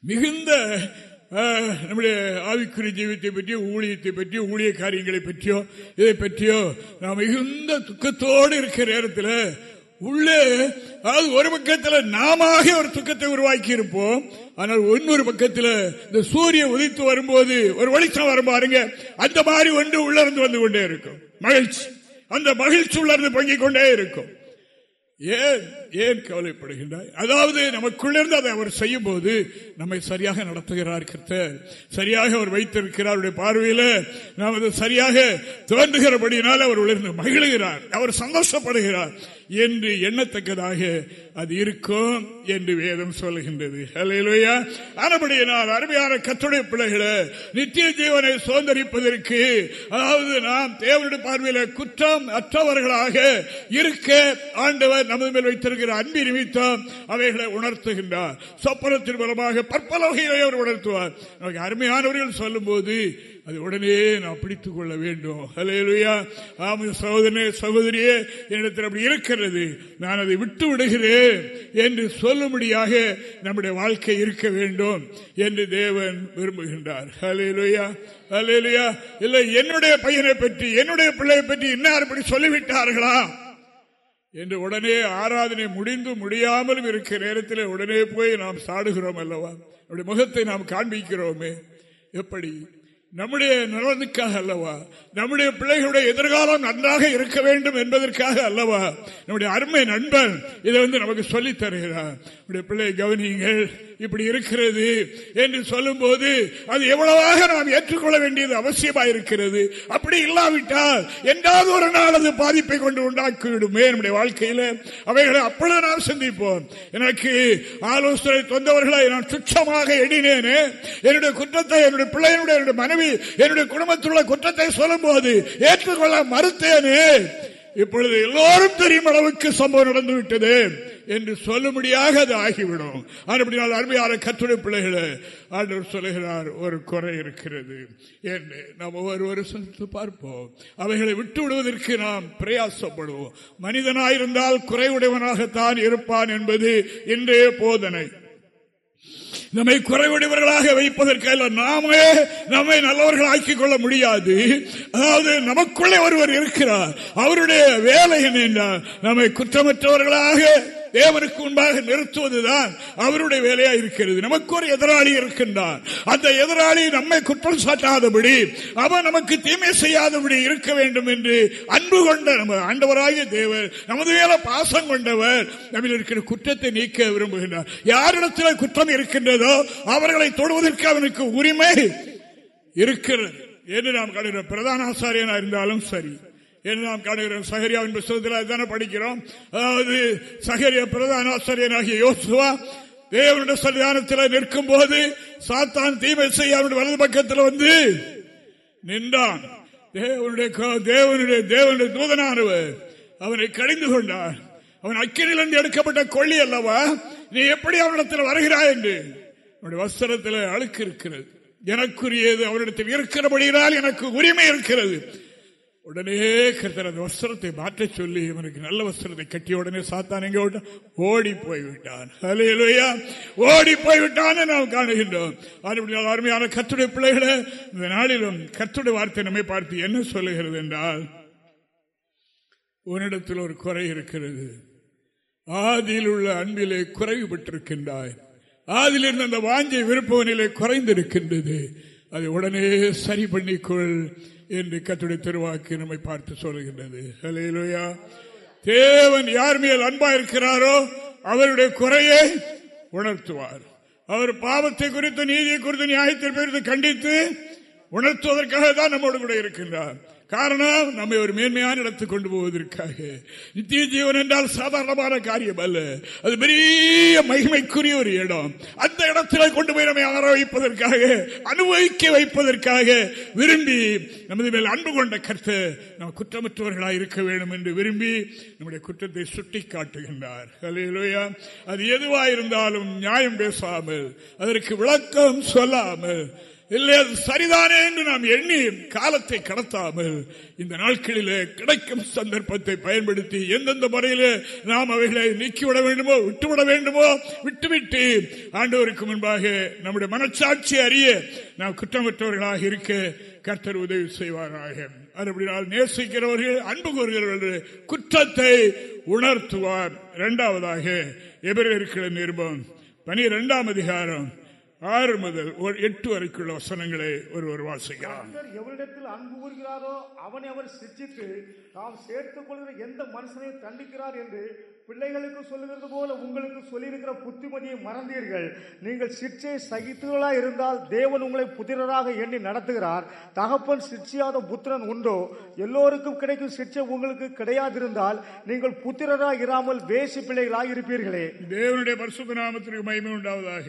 மிகுந்த நம்முடைய ஆவிக்குரிய ஜீவத்தை பற்றியோ ஊழியத்தை பற்றியோ ஊழிய காரியங்களை பற்றியோ இதை பற்றியோ நாம் மிகுந்த துக்கத்தோடு இருக்கிற நேரத்தில் உள்ளே அதாவது ஒரு பக்கத்தில் நாம ஒரு துக்கத்தை உருவாக்கி இருப்போம் ஆனால் இன்னொரு பக்கத்தில் இந்த சூரிய உதித்து வரும்போது ஒரு வெளிச்சம் வரும் பாருங்க. அந்த மாதிரி ஒன்று உள்ள இருந்து வந்து கொண்டே இருக்கும். மகிழ்ச்சி. அந்த மகிழ்ச்சி உள்ள இருந்து கொண்டே இருக்கும். ஏன்? ஏன் கவலைப்படுகின்றாய்? அதாவது நமக்குள்ளிருந்து அதை அவர் செய்யும் போது நம்மை சரியாக நடத்துகிறார் கர்த்தர். சரியாக அவர் வைத்திருக்கிறார் பார்வையில். நாம் அதை சரியாக தோன்றுகிறபடியினால் அவர் உளிர்ந்து மகிழுகிறார். அவர் சந்தோஷப்படுகிறார். என்று எண்ணத்தக்கதாக அது இருக்கும் என்று வேதம் சொல்லுகின்றது ஆனபடியினால் அருமையான கத்துடைய பிள்ளைகளை நித்திய ஜீவனை சுதந்திரிப்பதற்கு அதாவது நாம் தேவனுடைய பார்வையில் குற்றம் அற்றவர்களாக இருக்க ஆண்டவர் நமது மேல் வைத்திருக்கிற அன்பி நிமித்தம் அவைகளை உணர்த்துகின்றார். சொப்பனத்தின் மூலமாக பற்பல வகையிலே அவர் உணர்த்துவார். அருமையானவர்கள் சொல்லும் போது அது உடனே நான் பிடித்துக் கொள்ள வேண்டும். ஹலேலுயா ஆம சகோதரனே சகோதரியே என்னிடத்தில் அப்படி இருக்கிறது. நான் அதை விட்டு விடுகிறேன் என்று சொல்லும்படியாக நம்முடைய வாழ்க்கை இருக்க வேண்டும் என்று தேவன் விரும்புகின்றார். ஹலேலுயா ஹலேலுயா இல்லை என்னுடைய பையனை பற்றி என்னுடைய பிள்ளையை பற்றி இன்னார் இப்படி சொல்லிவிட்டார்களா? என்று உடனே ஆராதனை முடிந்து முடியாமலும் இருக்கிற நேரத்தில் உடனே போய் நாம் சாடுகிறோம் அல்லவா? நம்முடைய முகத்தை நாம் காண்பிக்கிறோமே. எப்படி? நம்முடைய நலனுக்காக அல்லவா? நம்முடைய பிள்ளைகளுடைய எதிர்காலம் நன்றாக இருக்க வேண்டும் என்பதற்காக அல்லவா? நம்முடைய அருமை நண்பன் இதை வந்து நமக்கு சொல்லித் தருகிறார். நம்முடைய பிள்ளை கவனியுங்கள். இப்படி இருக்கிறது என்று சொல்லும் போது அது எவ்வளவாக நாம் ஏற்றுக்கொள்ள வேண்டியது அவசியமாக இருக்கிறது அப்படி இல்லாவிட்டால் என்றாவது ஒரு நாள் அது பாதிப்பை கொண்டு உண்டாக்கிவிடுமே நம்முடைய வாழ்க்கையில். அவைகளை அப்பொழுது நாம் சிந்திப்போம். எனக்கு ஆலோசனை தொந்தவர்களை நான் சுட்சமாக எடினேனே என்னுடைய குற்றத்தை என்னுடைய பிள்ளையினுடைய என்னுடைய மனைவி என்னுடைய குடும்பத்திலுள்ள குற்றத்தை சொல்லும் போது ஏற்றுக்கொள்ள மறுத்தேனே. இப்பொழுது எல்லோரும் தெரியும் அளவுக்கு சம்பவம் நடந்துவிட்டது. என்று சொல்லும்படியாக அது ஆகிவிடும். அப்படினால் அருமையான கற்றுடைய பிள்ளைகளை ஆண்டவர் சொல்லுகிறார் ஒரு குறை இருக்கிறது என்று நாம் ஒவ்வொருவரும் சந்தித்து பார்ப்போம். அவைகளை விட்டு விடுவதற்கு நாம் பிரயாசப்படுவோம். மனிதனாயிருந்தால் குறைவுடையவனாகத்தான் இருப்பான் என்பது இன்றைய போதனை. நம்மை குறைவுடையவர்களாக வைப்பதற்கல்ல நாமே நம்மை நல்லவர்கள் ஆக்கிக் கொள்ள முடியாது. அதாவது நமக்குள்ளே ஒருவர் இருக்கிறார். அவருடைய வேலை என்ன நம்மை குற்றமற்றவர்களாக தேவனுக்கு முன்பாக நிறுத்துவதுதான் அவருடைய வேலையா இருக்கிறது. நமக்கு ஒரு எதிராளி இருக்கின்றான். அந்த எதிராளி நம்மை குற்றம் சாட்டாதபடி அவன் நமக்கு தீமை செய்யாதபடி இருக்க வேண்டும் என்று அன்பு கொண்ட நம்ம ஆண்டவராகிய தேவர் நமது மேல பாசம் கொண்டவர் நம்ம இருக்கிற குற்றத்தை நீக்க விரும்புகின்றார். யாரிடத்தில் குற்றம் இருக்கின்றதோ அவர்களை தொடுவதற்கு அவனுக்கு உரிமை இருக்கிறது. என்று நாம் கடுகிற பிரதான ஆசாரியனா இருந்தாலும் சரி. என்று நாம் காணுகிறோம். சகரியாவின் புத்தகத்தில் தானே படிக்கிறோம். அதாவது சகரிய பிரதான ஆசிரியனாகிய யோசுவா தேவனுடைய சன்னிதானத்தில் நிற்கும் போது சாத்தான் தீமை செய்ய அவனுடைய வலது பக்கத்தில் வந்து நின்றான். தேவனுடைய தேவனுடைய தேவனுடைய தூதனானவர் அவனை கடிந்து கொண்டான். அவன் அக்கினிலிருந்து எடுக்கப்பட்ட கொள்ளி அல்லவா? நீ எப்படி அவனிடத்தில் வருகிறாய் என்று அவனுடைய வஸ்திரத்தில் அழுக்கு இருக்கிறது. எனக்குரியது அவனிடத்தில் இருக்கிறபடியால் எனக்கு உரிமை இருக்கிறது. உடனே கருத்தர் அந்த வஸ்திரத்தை மாற்ற சொல்லி இவனுக்கு நல்ல வஸ்திரத்தை கட்டிய உடனே சாத்தான் எங்க விட்டான். ஓடி போய்விட்டான். அலையிலையா ஓடி போய்விட்டான் நாம் காணுகின்றோம். அருமையான கத்துடைய பிள்ளைகளை இந்த நாளிலும் கத்துடைய வார்த்தை நம்மை பார்த்து என்ன சொல்லுகிறது என்றால் உன்னிடத்தில் ஒரு குறை இருக்கிறது. ஆதியில் உள்ள அன்பிலே குறைவுபட்டிருக்கின்றாய் ஆதிலிருந்து அந்த வாஞ்சை விருப்பவனிலே குறைந்திருக்கின்றது. அதை உடனே சரி பண்ணிக்கொள். என்று கத்துடைய திருவாக்கு நம்மை பார்த்து சொல்கின்றது தேவன் யார் மேல் அன்பா இருக்கிறாரோ அவருடைய குறையை உணர்த்துவார். அவர் பாவத்தை குறித்து நீதியை குறித்து நியாயத்தை கண்டித்து உணர்த்துவதற்காக தான் நம்மோடு கூட இருக்கின்றார். காரணம் நம்மை ஒரு மேன்மையான இடத்துக்கு கொண்டு போவதற்காக. நித்திய ஜீவன் என்றால் சாதாரணமான காரியம் அல்ல. அது பெரிய மகிமைக்குரிய ஒரு இடம். அந்த இடத்துல கொண்டு போய் நம்மை ஆர வைப்பதற்காக அனுபவிக்க வைப்பதற்காக விரும்பி நமது மேல் அன்பு கொண்ட கருத்து நாம் குற்றமற்றவர்களாக இருக்க வேண்டும் என்று விரும்பி நம்முடைய குற்றத்தை சுட்டி காட்டுகின்றார் அது எதுவாயிருந்தாலும் நியாயம் பேசாமல் அதற்கு விளக்கம் சொல்லாமல் இல்லை அது சரிதானே என்று நாம் எண்ணி காலத்தை கடத்தாமல் இந்த நாட்களிலே கிடைக்கும் சந்தர்ப்பத்தை பயன்படுத்தி எந்தெந்த முறையில் நாம் அவைகளை நீக்கிவிட வேண்டுமோ விட்டுவிட வேண்டுமோ விட்டுவிட்டு ஆண்டவருக்கு முன்பாக நம்முடைய மனச்சாட்சி அறிய நாம் குற்றமற்றவர்களாக இருக்க கர்த்தர் உதவி செய்வாராக. அதுபடினால் நேசிக்கிறவர்கள் அன்பு கூறுகிறவர்கள் குற்றத்தை உணர்த்துவார். இரண்டாவதாக எபிரேற்கிற நிருபம் பனிரெண்டாம் அதிகாரம் ஆறு முதல் ஒரு எட்டு வரைக்குள்ள வசனங்களை ஒருவர் வாசிக்கிறார். எவரிடத்தில் அன்பு கூறுகிறாரோ அவனை அவர் சிச்சித்து தாம் சேர்த்துக் கொள்கிற எந்த மனுஷனையும் தண்டிக்கிறார் என்று பிள்ளைகளுக்கு சொல்லுகிறது போல உங்களுக்கு சொல்லியிருக்கிற புத்திமதியை மறந்தீர்கள். நீங்கள் சிற்சை சகித்துகளா இருந்தால் தேவன் உங்களை புத்திரராக எண்ணி நடத்துகிறார். தகப்பன் சிற்சியாத புத்திரன் உண்டோ? எல்லோருக்கும் கிடைக்கும் சிற்சை உங்களுக்கு கிடையாதிருந்தால் நீங்கள் புத்திரராக இராமல் வேசி பிள்ளைகளாக இருப்பீர்களே. தேவனுடைய பரிசுத்த நாமத்திற்கு மயமே உண்டாவதாக.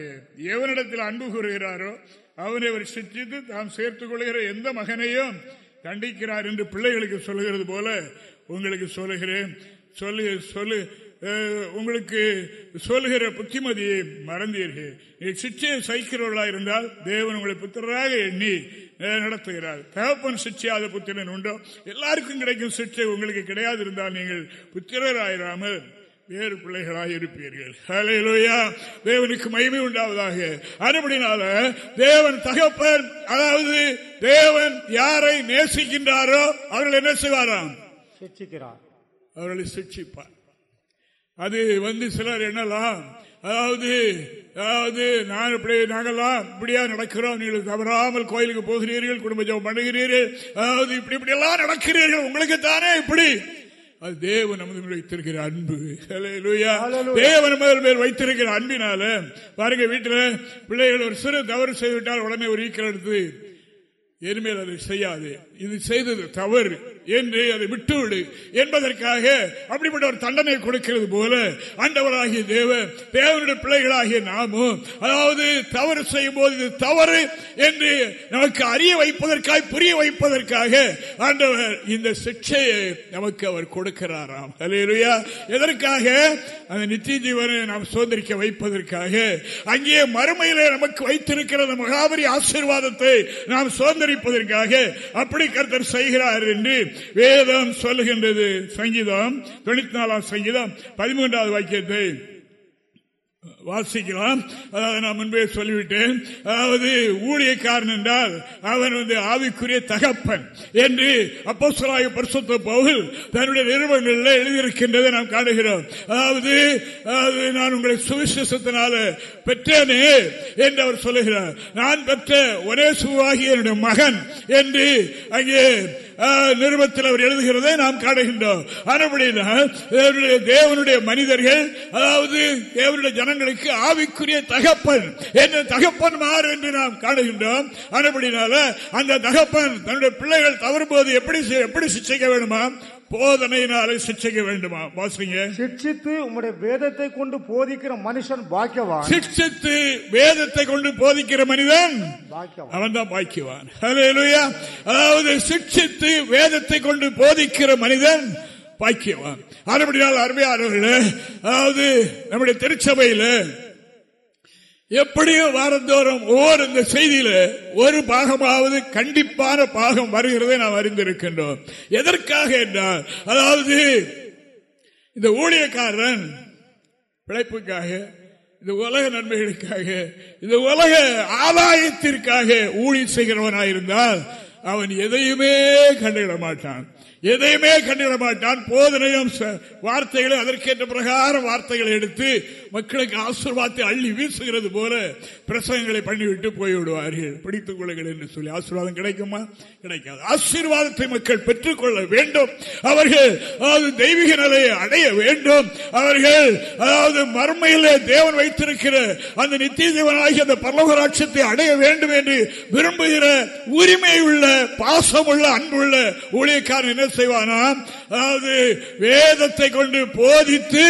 எவனிடத்தில் அன்பு கூறுகிறாரோ அவனை அவர் சிற்றித்து தாம் சேர்த்துக் கொள்கிற எந்த மகனையும் தண்டிக்கிறார் என்று பிள்ளைகளுக்கு சொல்லுகிறது போல உங்களுக்கு சொல்லுகிறேன். சொல்லு சொல்லு உங்களுக்கு சொல்லுகிற புத்திமதியை மறந்தீர்கள். சிச்சையை சகிக்கிறவர்களாக இருந்தால் தேவன் உங்களை புத்திரராக எண்ணி நடத்துகிறார். தகப்பன் சிச்சையாத புத்திரன் உண்டோ? எல்லாருக்கும் கிடைக்கும் சிச்சை உங்களுக்கு கிடையாது இருந்தால் நீங்கள் புத்திரராயிராமல் வேறு பிள்ளைகளாக இருப்பீர்கள் ஹalleluya. தேவனுக்கு மகிமை உண்டாவதாக. அதுபடினால தேவன் தகப்பன் அதாவது தேவன் யாரை நேசிக்கின்றாரோ அவர்கள் என்ன செய்வாராம்? சிக்ஷிக்கிறார் அவர்களை சிக்ஷிப்பார் அது வந்து சிலர் என்னலாம்? அதாவது அதாவது நான் இப்படி நாங்கெல்லாம் இப்படியா நடக்கிறோம் நீங்கள் தவறாமல் கோயிலுக்கு போகிறீர்கள் குடும்ப ஜெபம் பண்ணுகிறீர்கள். அதாவது இப்படி இப்படி எல்லாம் நடக்கிறீர்கள் உங்களுக்கு தானே இப்படி? அது தேவன் நமது மேல் வைத்திருக்கிற அன்பு. தேவன் மேல் மேல் வைத்திருக்கிற அன்பினால பாருங்க வீட்டுல பிள்ளைகள் ஒரு சிறு தவறு செய்துவிட்டால் உடனே ஒரு ஈக்கல் எடுத்து அதை செய்யாது. இது செய்தது தவறு என்று அதை விட்டுவிடு என்பதற்காக அப்படிப்பட்ட ஒரு தண்டனை கொடுக்கிறது போல ஆண்டவராகிய தேவன் தேவனுடைய பிள்ளைகளாகிய நாமும் அதாவது தவறு செய்யும் போது இது தவறு என்று நமக்கு அறிய வைப்பதற்காக புரிய வைப்பதற்காக ஆண்டவர் இந்த சிக்ஷையை நமக்கு அவர் கொடுக்கிறாராம். அல்லேலூயா எதற்காக? அந்த நித்திய ஜீவனை நாம் சுதந்திரிக்க வைப்பதற்காக. அங்கே மறுமையில நமக்கு வைத்திருக்கிற மகாபரி ஆசீர்வாதத்தை நாம் சுதந்திரிப்பதற்காக. அப்படி கர்த்தர் செய்கிறார் என்று வேதம் சொல்லுகின்றது. சங்கீதம் தொண்ணூத்தி நாலாம் சங்கீதம் பதிமூன்றாவது வாக்கியத்தை வாசிக்கலாம். அதாவது நான் முன்பே சொல்லிவிட்டேன். அதாவது ஊழியக்காரன் என்றால் அவன் வந்து ஆவிக்குரிய தகப்பன் என்று அப்போ சொல்லாய பரிசுத்த பவுல் தன்னுடைய நிறுவனங்களில் எழுதியிருக்கின்றதை நாம் காணுகிறோம். அதாவது நான் உங்களை சுவிசேஷத்தினால பெற்றேனே என்று அவர் சொல்லுகிறார். நான் பெற்ற ஒரே சுவாகி என்னுடைய மகன் என்று அங்கே நிருபத்தில் அவர் எழுதுகிறதை நாம் காணுகின்றோம். தேவனுடைய- தேவனுடைய மனிதர்கள் அதாவது தேவனுடைய ஜனங்களுக்கு ஆவிக்குரிய தகப்பன் என்ன தகப்பன் மாறு என்று நாம் காணுகின்றோம். ஆனபடினால அந்த தகப்பன் தன்னுடைய பிள்ளைகள் தவறும்போது எப்படி எப்படி சிக்ஷிக்க வேண்டுமா? போதனையினாலே சிக்ஷிக்க வேண்டுமா? வாசிங்க. சிக்ஷித்து உம்முடைய வேதத்தை கொண்டு போதிக்கிற மனுஷன் பாக்கியவான். சிக்ஷித்து வேதத்தை கொண்டு போதிக்கிற மனிதன் அவன் தான் பாக்கியவான். அதாவது சிக்ஷித்து வேதத்தை கொண்டு போதிக்கிற மனிதன் பாக்கியவான். அதுபடியால் அருமையானவர்களே அதாவது நம்முடைய திருச்சபையில எப்படியும் வாரந்தோறும் ஒவ்வொரு இந்த செய்தியில ஒரு பாகமாவது கண்டிப்பான பாகம் வருகிறதை நாம் அறிந்திருக்கின்றோம். எதற்காக என்றால் அதாவது இந்த ஊழியக்காரன் பிழைப்புக்காக இந்த உலக நன்மைகளுக்காக இந்த உலக ஆதாயத்திற்காக ஊழியம் செய்கிறவனாயிருந்தால் அவன் எதையுமே கண்டுகிட மாட்டான். எதையுமே கண்டிட மாட்டான். போதனையும் வார்த்தைகளை அதற்கேற்ற பிரகாரம் வார்த்தைகளை எடுத்து மக்களுக்கு ஆசீர்வாதத்தை அள்ளி வீசுகிறது போல பிரசங்கங்களை பண்ணிவிட்டு போய்விடுவார்கள். பிடித்துக் கொள்ளுங்கள் என்று சொல்லி ஆசீர்வாதம் கிடைக்குமா? கிடைக்காது. ஆசீர்வாதத்தை மக்கள் பெற்றுக்கொள்ள வேண்டும். அவர்கள் அதாவது தெய்வீக நிலையை அடைய வேண்டும். அவர்கள் அதாவது மர்மையிலே தேவன் வைத்திருக்கிற அந்த நித்திய தேவனாகி அந்த பரலோகராட்சத்தை அடைய வேண்டும் என்று விரும்புகிற உரிமை உள்ள பாசமுள்ள அன்புள்ள ஊழியக்காரன் என்ன செய்வானாம் அதாவது வேதத்தை கொண்டு போதித்து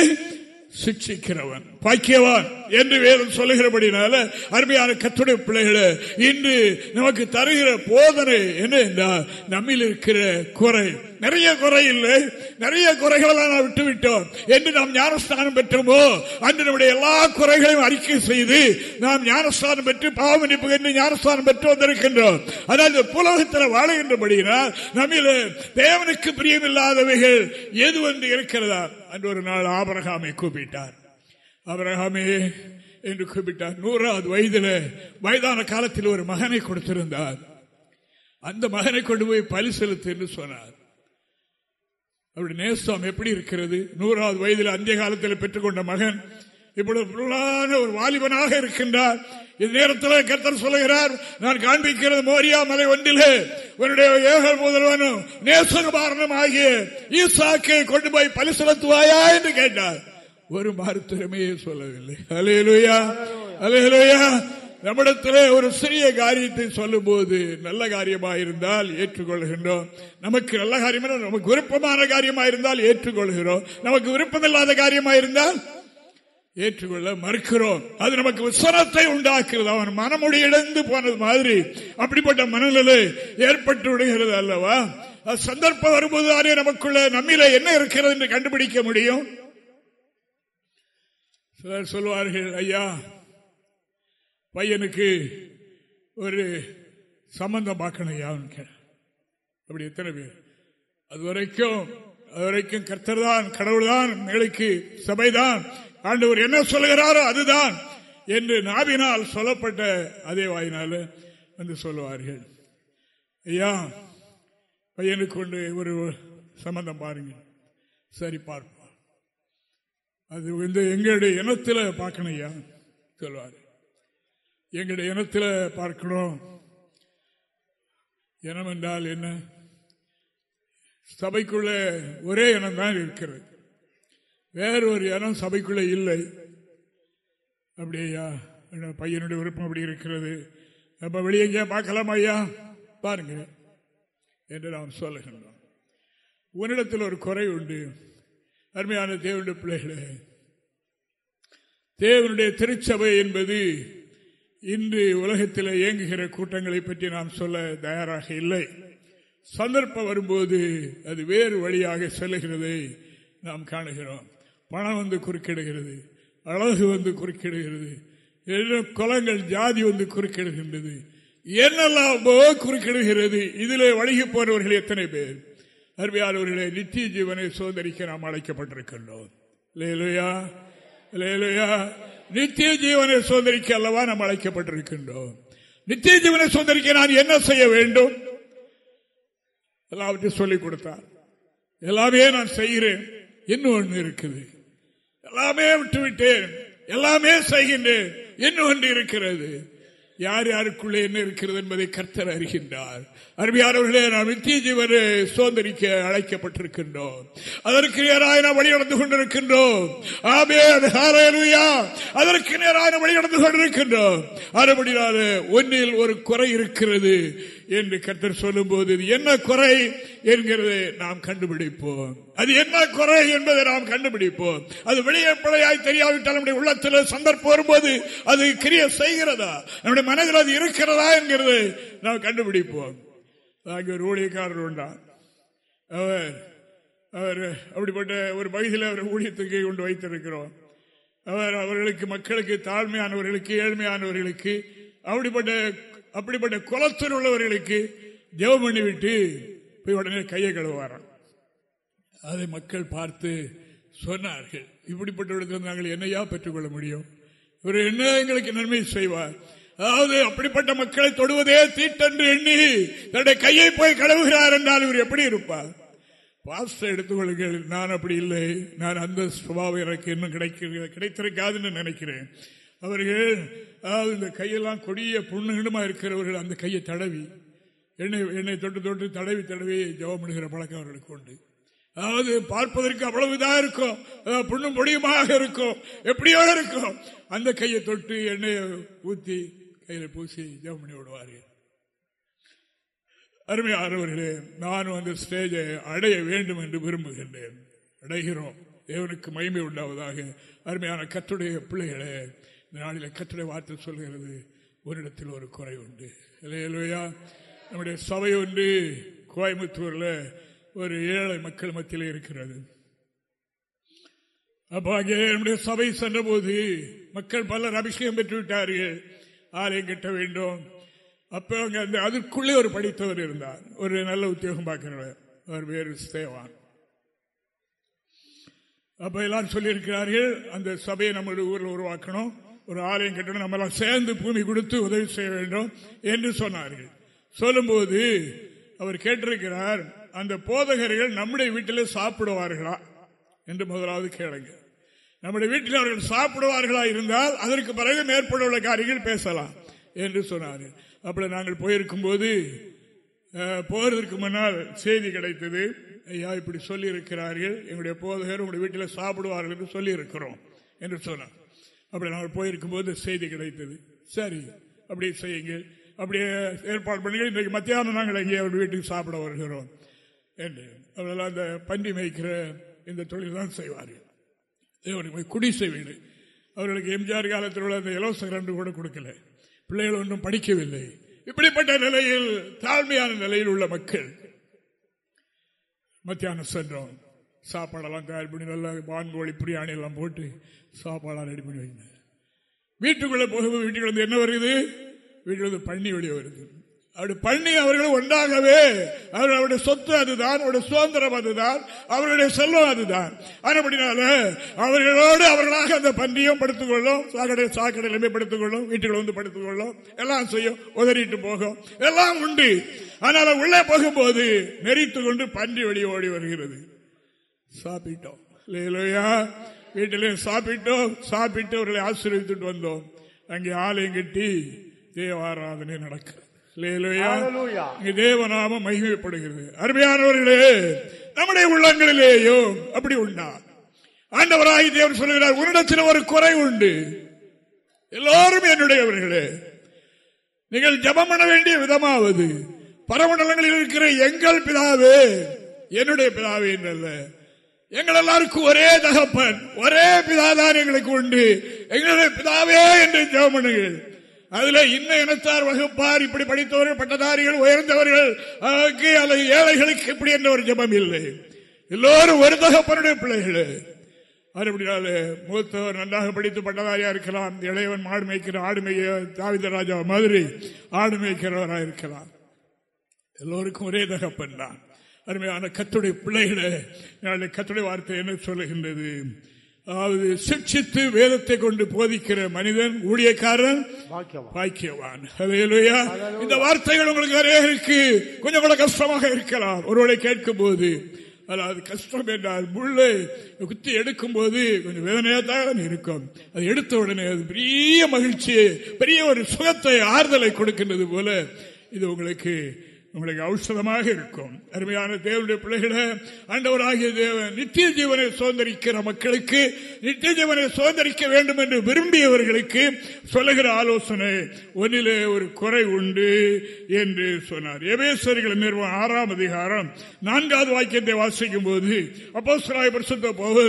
சிக்ஷிக்கிறவன் பாக்கியவான் என்று வேதம் சொல்லுகிறபடினால அருமையான கத்துடைய பிள்ளைகளை இன்று நமக்கு தருகிற போதனை என்ன என்றால் நம்மில் இருக்கிற குறை. நிறைய குறை இல்லை. நிறைய குறைகளை நாம் விட்டு விட்டோம் என்று நாம் ஞானஸ்தானம் பெற்றோமோ? அன்று நம்முடைய எல்லா குறைகளையும் அறிக்கை செய்து நாம் ஞானஸ்தானம் பெற்று பாவமன்னிப்பு என்று ஞானஸ்தானம் பெற்று வந்திருக்கின்றோம். ஆனால் இந்த புலகத்தில் வாழுகின்றபடியினால் நம்மில் தேவனுக்கு பிரியமில்லாதவைகள் எது வந்து இருக்கிறதா? அன்று ஒரு நாள் ஆபரகாமை கூப்பிட்டார். ஆபரகாமே என்று கூப்பிட்டார். நூறாவது வயதில் வயதான காலத்தில் ஒரு மகனை கொடுத்திருந்தார். அந்த மகனை கொண்டு போய் பலி செலுத்து என்று சொன்னார். அவருடைய நேசம் எப்படி இருக்கிறது? நூறாவது வயதில் அந்திய காலத்தில் பெற்றுக்கொண்ட மகன் இப்பொழுது புல்லான ஒரு வாலிபனாக இருக்கின்றார். இந்த நேரத்தில் கர்த்தர் சொல்லுகிறார் நான் காண்பிக்கிறது மோரியா மலை ஒன்றிலே. உன்னுடைய ஏகல் முதல்வனும் நேசகுமாரனும் ஆகிய ஈசாக்கை கொண்டு போய் பலி செலுத்துவாயா? என்று கேட்டார். ஒரு மருத்துவமே சொல்லவில்லை. அலையலுயா அலையலுயா நம்மிடத்திலே ஒரு சிறிய காரியத்தை சொல்லும் போது நல்ல காரியமாக இருந்தால் ஏற்றுக்கொள்கின்றோம். நமக்கு நல்ல காரியம் நமக்கு விருப்பமான காரியமாக இருந்தால் ஏற்றுக்கொள்கிறோம். நமக்கு விருப்பமில்லாத காரியமாக இருந்தால் ஏற்றுக்கொள்ள மறுக்கிறோம். அது நமக்கு விசனத்தை உண்டாக்குறது அவன் மனமொழி இழந்து போனது மாதிரி. அப்படிப்பட்ட மனநிலை ஏற்பட்டு விடுகிறது அல்லவா? அது சந்தர்ப்பம் வரும்போது தானே நமக்குள்ள நம்மில என்ன இருக்கிறது என்று கண்டுபிடிக்க முடியும்? சிலர் சொல்வார்கள் ஐயா பையனுக்கு ஒரு சம்பந்தம் பார்க்கணும் யான்னு அப்படி எத்தனை பேர்? அது வரைக்கும் அது வரைக்கும் கர்த்தர் தான் கடவுள் தான் மேலைக்கு சபைதான். ஆண்டவர் என்ன சொல்லுகிறாரோ அதுதான் என்று நாவினால் சொல்லப்பட்ட அதே வாயினால வந்து சொல்லுவார்கள். ஐயா பையனுக்கு கொண்டு ஒரு சம்பந்தம் பாருங்க சரி பார்ப்போம். அது வந்து எங்களுடைய இனத்தில் பார்க்கணும் ஐயா சொல்லுவார். எங்களுடைய இனத்தில் பார்க்கணும் இனம் என்றால் என்ன? சபைக்குள்ள ஒரே இனம் தான் இருக்கிறது. வேறு ஒரு இனம் சபைக்குள்ள இல்லை. அப்படியா? பையனுடைய விருப்பம் அப்படி இருக்கிறது. நம்ம வெளியே எங்கேயா பார்க்கலாம் ஐயா? பாருங்க. என்று நாம் சொல்லுகின்றோம். உன்னிடத்தில் ஒரு குறை உண்டு. அருமையான தேவனுடைய பிள்ளைகளே தேவனுடைய திருச்சபை என்பது இன்று உலகத்தில் இயங்குகிற கூட்டங்களை பற்றி நாம் சொல்ல தயாராக இல்லை. சந்தர்ப்பம் வரும்போது அது வேறு வழியாக செல்லுகிறதை நாம் காணுகிறோம். பணம் வந்து குறுக்கிடுகிறது அழகு வந்து குறுக்கிடுகிறது குலங்கள் ஜாதி வந்து குறுக்கிடுகின்றது என்னெல்லாம் குறுக்கிடுகிறது. இதிலே வழங்கி போறவர்கள் எத்தனை பேர்? அருமையானவர்களே நித்திய ஜீவனை சோதரிக்க நாம் அழைக்கப்பட்டிருக்கின்றோம். நித்திய ஜீவனை சோதரிக்க அல்லவா நாம் அழைக்கப்பட்டிருக்கின்றோம். நித்திய ஜீவனை சுதந்திரிக்க நான் என்ன செய்ய வேண்டும்? எல்லாவற்றையும் சொல்லிக் கொடுத்தார். எல்லாமே நான் செய்கிறேன். இன்னும் ஒன்று இருக்குது. எல்லாமே விட்டுவிட்டேன். எல்லாமே செய்கின்றேன். இன்னும் ஒன்று இருக்கிறது. யார் யாருக்குள்ளே என்ன இருக்கிறது என்பதை கர்த்தர் அறிகின்றார். அருமையானவர்களே நாம் நித்திய ஜீவனை சோதரிக்க அழைக்கப்பட்டிருக்கின்றோம். அதற்கு நேராக நாம் வழிநடந்து கொண்டிருக்கின்றோம். ஆமே அதற்கு நேராக நாம் வழிநடந்து கொண்டிருக்கின்றோம். அறுபடினால ஒன்னில் ஒரு குறை இருக்கிறது என்று கத்தர் சொல்லும் போது என்ன குறை? என்கிறதை நாம் கண்டுபிடிப்போம். அது என்ன குறை என்பதை நாம் கண்டுபிடிப்போம். அது வெளியே பிழையாய் தெரியாவிட்டால் நம்முடைய உள்ளத்தில் சந்தர்ப்பம் வரும்போது அது கிரிய செய்கிறதா? நம்முடைய மனதில் அது இருக்கிறதா என்கிறது நாம் கண்டுபிடிப்போம். அங்கே ஒரு ஊழியக்காரர் உண்டார் அவர் அவர் அப்படிப்பட்ட ஒரு வயதில் அவர் ஊழியத்துக்கு கொண்டு வைத்திருக்கிறோம். அவர் அவர்களுக்கு மக்களுக்கு தாழ்மையானவர்களுக்கு ஏழ்மையானவர்களுக்கு அப்படிப்பட்ட அப்படிப்பட்ட குலத்தில் உள்ளவர்களுக்கு ஜெவம் பண்ணிவிட்டு போய் உடனே கையை கழுவாராம் அதை மக்கள் பார்த்து சொன்னார்கள். இப்படிப்பட்ட இடத்துல நாங்கள் என்னையா பெற்றுக்கொள்ள முடியும்? இவர் என்ன எங்களுக்கு நன்மை செய்வார்? அதாவது அப்படிப்பட்ட மக்களை தொடுவதே தீட்டென்று எண்ணி தன்னுடைய கையை போய் கழுவுகிறார் என்றால் இவர் எப்படி இருப்பார்? பாஸ்டர் எடுத்துக்கொள்ளுங்கள். நான் அப்படி இல்லை. நான் அந்த சுபாவம் எனக்கு இன்னும் கிடைத்திருக்காதுன்னு நினைக்கிறேன். அவர்கள் அதாவது இந்த கையெல்லாம் கொடிய புண்ணுகிடமா இருக்கிறவர்கள் அந்த கையை தடவி எண்ணெய் எண்ணெய் தொட்டு தொட்டு தடவி தடவி ஜவமிடுகிற பழக்கம் அவர்களுக்கு உண்டு. அதாவது பார்ப்பதற்கு அவ்வளவு இதாக இருக்கும் புண்ணும் பொடியுமாக இருக்கும். எப்படியோ இருக்கும். அந்த கையை தொட்டு எண்ணெயை ஊற்றி கையில் பூசி ஜெபம் பண்ணி விடுவார்கள் அருமையானவர்களே நானும் அந்த ஸ்டேஜை அடைய வேண்டும் என்று விரும்புகின்றேன். அடைகிறோம். தேவனுக்கு மகிமை உண்டாவதாக. அருமையான கத்துடைய பிள்ளைகளே இந்த நாளில் கட்டுரை வார்த்தை சொல்கிறது ஒரு இடத்தில் ஒரு குறை உண்டு. இல்லையா நம்முடைய சபை ஒன்று கோயம்புத்தூரில் ஒரு ஏழை மக்கள் மத்தியில் இருக்கிறது. அப்போ அங்கே நம்முடைய சபை சென்றபோது மக்கள் பலர் அபிஷேகம் பெற்று விட்டார்கள் ஆலயம் கட்ட வேண்டும். அப்போ அங்க அந்த அதுக்குள்ளே ஒரு படித்தவர் இருந்தார். ஒரு நல்ல உத்தியோகம் பார்க்கிறவர். அவர் வேறு சேவான் அப்ப எல்லாரும் சொல்லியிருக்கிறார்கள் அந்த சபையை நம்மளுடைய ஊரில் உருவாக்கணும். ஒரு ஆலயம் கட்டணும். நம்ம எல்லாம் சேர்ந்து பூமி கொடுத்து உதவி செய்ய வேண்டும் என்று சொன்னார்கள். சொல்லும்போது அவர் கேட்டிருக்கிறார் அந்த போதகர்கள் நம்முடைய வீட்டிலே சாப்பிடுவார்களா? என்று முதலாவது கேளுங்க. நம்முடைய வீட்டில் அவர்கள் சாப்பிடுவார்களா இருந்தால் அதற்கு பிறகு மேற்பட உள்ள காரியங்கள் பேசலாம் என்று சொன்னார் அப்படி நாங்கள் போயிருக்கும் போது போறதற்கு முன்னால் செய்தி கிடைத்தது. ஐயா இப்படி சொல்லியிருக்கிறார்கள். எங்களுடைய போதகர் உங்களுடைய வீட்டில் சாப்பிடுவார்கள் என்று சொல்லியிருக்கிறோம் என்று சொன்னார். அப்படி நாங்கள் போயிருக்கும் போது செய்தி கிடைத்தது. சரி அப்படி செய்யுங்க அப்படியே ஏற்பாடு பண்ணி இன்றைக்கு மத்தியானம் நாங்கள் எங்கே அவருடைய வீட்டுக்கு சாப்பிட வருகிறோம் என்று. அவர்கள் அந்த பண்டி மேய்க்கிற இந்த தொழில் தான் செய்வார்கள். குடி வீடு. அவர்களுக்கு எம்ஜிஆர் காலத்தில் உள்ள அந்த இலவச கரண்டு கூட கொடுக்கல. பிள்ளைகள் ஒன்றும் படிக்கவில்லை. இப்படிப்பட்ட நிலையில் தாழ்மையான நிலையில் உள்ள மக்கள் மத்தியானம் சென்றோம். சாப்பாடெல்லாம் தயார் பண்ணி நல்லா வான்கோழி பிரியாணி எல்லாம் போட்டு சாப்பாடெல்லாம் ரெடி பண்ணி வைங்க. வீட்டுக்குள்ளே போகும்போது வீட்டுக்குள்ள என்ன வருது? வீட்டில் வந்து பண்ணி வெளியே வருது. அப்படி பண்ணி அவர்கள் ஒன்றாகவே அவருடைய சொத்து அதுதான் அவருடைய சுதந்திரம் அதுதான் அவர்களுடைய செல்வம் அதுதான். அப்படினால அவர்களோடு அவர்களாக அந்த பன்றியும் படுத்துக் கொள்ளும் சாக்கடை சாக்கடையிலுமே படுத்துக் கொள்ளும் வீட்டுகள் வந்து படுத்துக் கொள்ளும் எல்லாம் செய்யும் உதறிட்டு போகும். எல்லாம் உண்டு. ஆனால் உள்ளே போகும்போது நெறித்து கொண்டு பன்றி வெளியே ஓடி வருகிறது. சாப்பிட்டோம். இல்லையா வீட்டிலையும் சாப்பிட்டோம். சாப்பிட்டு அவர்களை ஆசீர்வித்துட்டு வந்தோம். அங்கே ஆலயம் கட்டி தேவாராதனை நடக்கிறது தேவநாமம் மகிமைப்படுகிறது. அருமையானவர்களே நம்முடைய உள்ளங்களிலேயும் அப்படி உண்டா? ஆண்டவராகி தேவன் சொல்லுகிறார் உன்னிடத்தில் ஒரு குறை உண்டு. எல்லோரும் என்னுடையவர்களே நீங்கள் ஜபம் பண்ண வேண்டிய விதமாவது பரமண்டலங்களில் இருக்கிற எங்கள் பிதாவே என்னுடைய பிதாவே என்றல்ல. எங்கள் எல்லாருக்கும் ஒரே தகப்பன் ஒரே பிதாதான் எங்களுக்கு உண்டு. எங்களுடைய பிதாவே என்று ஜபம் பண்ணுங்கள். அதுல இன்ன இனத்தார் வகுப்பார். இப்படி படித்தவர்கள் பட்டதாரிகள் உயர்ந்தவர்கள். அல்லது ஏழைகளுக்கு இப்படி என்ற ஒரு ஜபம் இல்லை. எல்லோரும் ஒரு தகப்பனுடைய பிள்ளைகள். அப்படினால மூத்தவர் நன்றாக படித்து பட்டதாரியா இருக்கலாம். இளையவன் மாடு மேய்க்கிற ஆடு மேய தாவித ராஜா மாதிரி ஆடு மேய்க்கிறவராக இருக்கலாம். எல்லோருக்கும் ஒரே தகப்பன் தான். அருமையான கத்துடைய பிள்ளைகளை கத்துடைய வார்த்தை என்ன சொல்லுகின்றது? அதாவது சிக்ஷித்து வேதத்தை கொண்டு போதிக்கிற மனிதன் ஊழியக்காரன் பாக்கியவான். இந்த வார்த்தைகள் உங்களுக்கு நிறைய இருக்கு. கொஞ்சம் கூட கஷ்டமாக இருக்கலாம். ஒருவரை கேட்கும் போது அதாவது கஷ்டம் என்றால் முள்ளை குத்தி எடுக்கும் போது கொஞ்சம் வேதனையா தான் இருக்கும். அது எடுத்த உடனே அது பெரிய மகிழ்ச்சி பெரிய ஒரு சுகத்தை ஆறுதலை கொடுக்கின்றது போல இது உங்களுக்கு உங்களுக்கு ஔஷதமாக இருக்கும். அருமையான தேவனுடைய பிள்ளைகளை ஆண்டவராகிய தேவன் நித்திய ஜீவனை சுதந்திரிக்கிற மக்களுக்கு நித்திய ஜீவனை சுதந்திரிக்க வேண்டும் என்று விரும்பியவர்களுக்கு சொல்லுகிற ஆலோசனை ஒன்றிலே ஒரு குறை உண்டு என்று சொன்னார். எபேஸ்வரிகள் நிறுவனம் ஆறாம் அதிகாரம் நான்காவது வாக்கியத்தை வாசிக்கும் போது அப்போ பரிசுத்த போது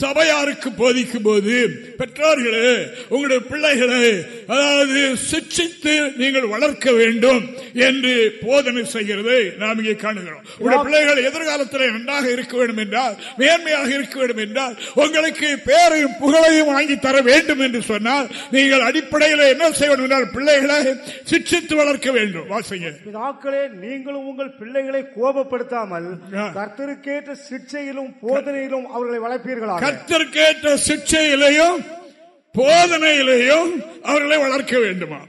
சபையாருக்கு போதிக்கும் போது பெற்றோர்களே உங்களுடைய பிள்ளைகளை அதாவது சிக்ஷித்து நீங்கள் வளர்க்க வேண்டும் என்று போதனை செய்கிறது. நாம் இங்கே காணுகிறோம். உங்களுடைய பிள்ளைகள் எதிர்காலத்தில் நன்றாக இருக்க வேண்டும் என்றால் மேன்மையாக இருக்க வேண்டும் என்றால் உங்களுக்கு பேரையும் புகழையும் வாங்கி தர வேண்டும் என்று சொன்னால் நீங்கள் அடிப்படையில் என்ன செய்ய வேண்டும் என்றால் பிள்ளைகளை சிக்ஷித்து வளர்க்க வேண்டும். வாசிங்க. பிதாக்களே நீங்களும் உங்கள் பிள்ளைகளை கோபப்படுத்தாமல் கர்த்தருக்கேற்ற சிக்ஷையிலும் போதனையிலும் அவர்களை வளர்ப்பீர்களா கர்த்தருக்கேற்ற சிக்ஷையிலையும் போதனையிலையும் அவர்களை வளர்க்க வேண்டுமா?